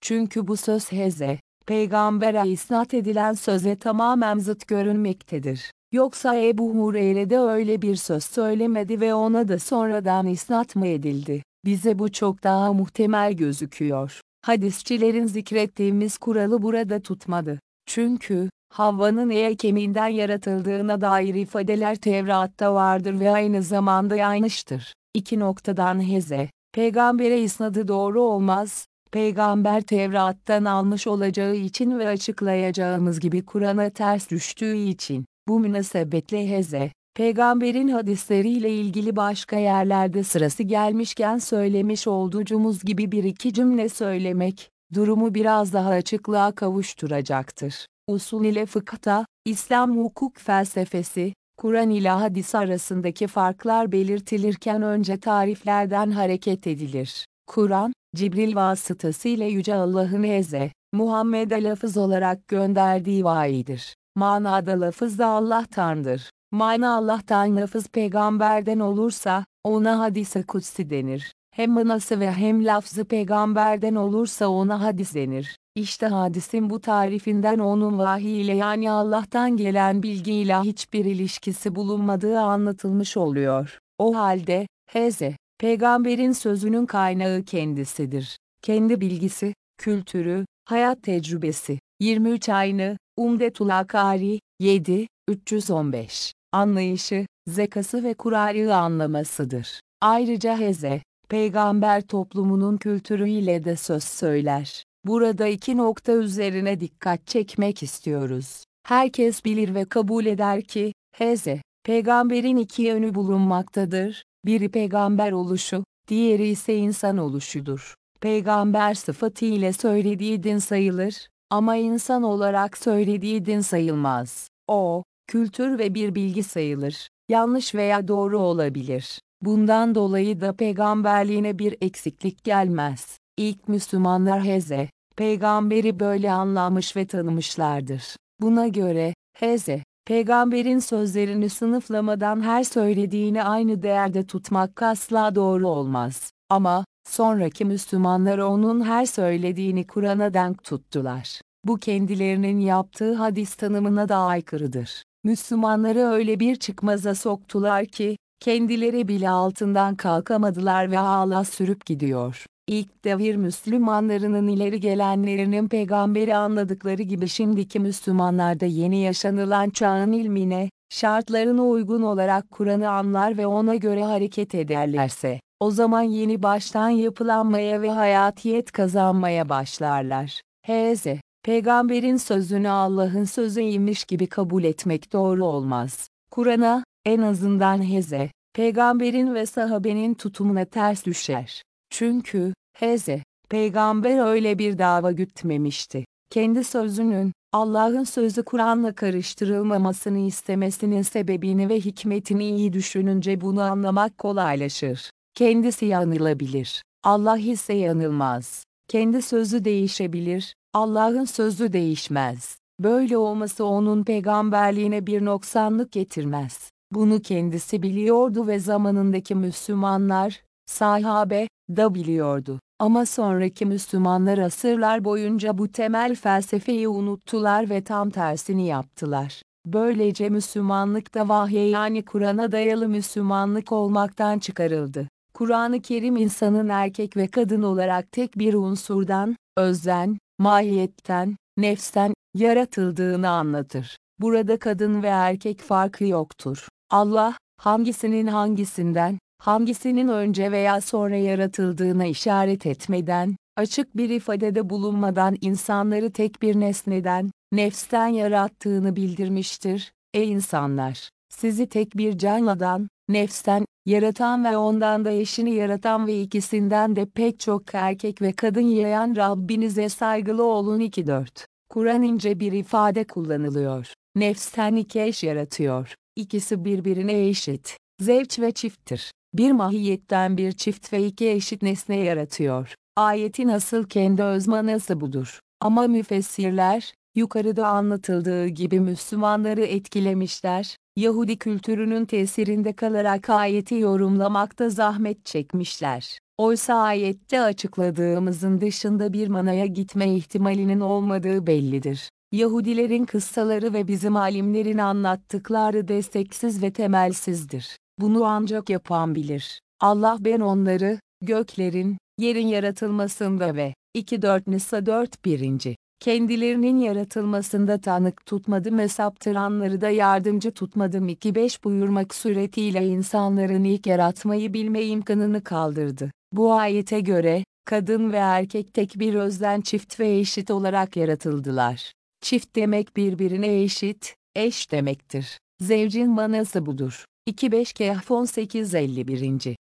Çünkü bu söz heze, peygambere isnat edilen söze tamamen zıt görünmektedir. Yoksa Ebu Hureyre de öyle bir söz söylemedi ve ona da sonradan isnat mı edildi? Bize bu çok daha muhtemel gözüküyor. Hadisçilerin zikrettiğimiz kuralı burada tutmadı. Çünkü, Havva'nın eye kemiğinden yaratıldığına dair ifadeler Tevrat'ta vardır ve aynı zamanda yanlıştır. İki noktadan heze, peygambere isnadı doğru olmaz, peygamber Tevrat'tan almış olacağı için ve açıklayacağımız gibi Kur'an'a ters düştüğü için, bu münasebetle heze, peygamberin hadisleriyle ilgili başka yerlerde sırası gelmişken söylemiş olduğumuz gibi bir iki cümle söylemek, durumu biraz daha açıklığa kavuşturacaktır. Usul ile fıkıhta, İslam hukuk felsefesi, Kur'an ile hadis arasındaki farklar belirtilirken önce tariflerden hareket edilir. Kur'an, Cibril vasıtasıyla Yüce Allah'ın eze, Muhammed'e lafız olarak gönderdiği vahidir. Manada lafız da Allah'tandır. Mana Allah'tan lafız peygamberden olursa, ona hadise kutsi denir. Hem manası ve hem lafzı peygamberden olursa ona hadis denir. İşte hadisin bu tarifinden onun vahiy ile yani Allah'tan gelen bilgiyle hiçbir ilişkisi bulunmadığı anlatılmış oluyor. O halde, Hz. Peygamberin sözünün kaynağı kendisidir. Kendi bilgisi, kültürü, hayat tecrübesi. 23 aynı, Umdetul Akari, 7, 315. Anlayışı, zekası ve Kur'an'ı anlamasıdır. Ayrıca Heze, peygamber toplumunun kültürüyle de söz söyler. Burada iki nokta üzerine dikkat çekmek istiyoruz. Herkes bilir ve kabul eder ki, Heze, peygamberin iki yönü bulunmaktadır. Biri peygamber oluşu, diğeri ise insan oluşudur. Peygamber sıfatı ile söylediği din sayılır, ama insan olarak söylediği din sayılmaz. O, kültür ve bir bilgi sayılır. Yanlış veya doğru olabilir. Bundan dolayı da peygamberliğine bir eksiklik gelmez. İlk Müslümanlar Heze, peygamberi böyle anlamış ve tanımışlardır. Buna göre, Heze, peygamberin sözlerini sınıflamadan her söylediğini aynı değerde tutmak asla doğru olmaz. Ama, sonraki Müslümanlar onun her söylediğini Kur'an'a denk tuttular. Bu kendilerinin yaptığı hadis tanımına da aykırıdır. Müslümanları öyle bir çıkmaza soktular ki, kendileri bile altından kalkamadılar ve hala sürüp gidiyor. İlk devir Müslümanlarının ileri gelenlerinin peygamberi anladıkları gibi şimdiki Müslümanlar da yeni yaşanılan çağın ilmine, şartlarına uygun olarak Kur'an'ı anlar ve ona göre hareket ederlerse, o zaman yeni baştan yapılanmaya ve hayatiyet kazanmaya başlarlar. H.Z. Peygamberin sözünü Allah'ın sözüymiş gibi kabul etmek doğru olmaz. Kur'an'a, en azından Heze, peygamberin ve sahabenin tutumuna ters düşer. Çünkü, Heze, peygamber öyle bir dava gütmemişti. Kendi sözünün, Allah'ın sözü Kur'an'la karıştırılmamasını istemesinin sebebini ve hikmetini iyi düşününce bunu anlamak kolaylaşır. Kendisi yanılabilir. Allah ise yanılmaz. Kendi sözü değişebilir, Allah'ın sözü değişmez. Böyle olması onun peygamberliğine bir noksanlık getirmez. Bunu kendisi biliyordu ve zamanındaki Müslümanlar, sahabe, da biliyordu. Ama sonraki Müslümanlar asırlar boyunca bu temel felsefeyi unuttular ve tam tersini yaptılar. Böylece Müslümanlık da vahye yani Kur'an'a dayalı Müslümanlık olmaktan çıkarıldı. Kur'an-ı Kerim insanın erkek ve kadın olarak tek bir unsurdan, özden, mahiyetten, nefsten, yaratıldığını anlatır. Burada kadın ve erkek farkı yoktur. Allah, hangisinin hangisinden, hangisinin önce veya sonra yaratıldığına işaret etmeden, açık bir ifadede bulunmadan insanları tek bir nesneden, nefsten yarattığını bildirmiştir. Ey insanlar! Sizi tek bir canlıdan, nefsten, yaratan ve ondan da eşini yaratan ve ikisinden de pek çok erkek ve kadın yayan Rabbinize saygılı olun 2-4. Kur'an ince bir ifade kullanılıyor. Nefsten iki eş yaratıyor. İkisi birbirine eşit. Zevç ve çifttir. Bir mahiyetten bir çift ve iki eşit nesne yaratıyor. Ayetin asıl kendi öz manası budur. Ama müfessirler, yukarıda anlatıldığı gibi Müslümanları etkilemişler, Yahudi kültürünün tesirinde kalarak ayeti yorumlamakta zahmet çekmişler. Oysa ayette açıkladığımızın dışında bir manaya gitme ihtimalinin olmadığı bellidir. Yahudilerin kıssaları ve bizim alimlerin anlattıkları desteksiz ve temelsizdir. Bunu ancak yapan bilir. Allah ben onları, göklerin, yerin yaratılmasında ve 2-4 Nisa 4 1 kendilerinin yaratılmasında tanık tutmadım ve saptıranları da yardımcı tutmadım 2-5 buyurmak suretiyle insanların ilk yaratmayı bilme imkanını kaldırdı. Bu ayete göre, kadın ve erkek tek bir özden çift ve eşit olarak yaratıldılar. Çift demek birbirine eşit, eş demektir. Zevcin manası budur. 2-5 Kehf 18-51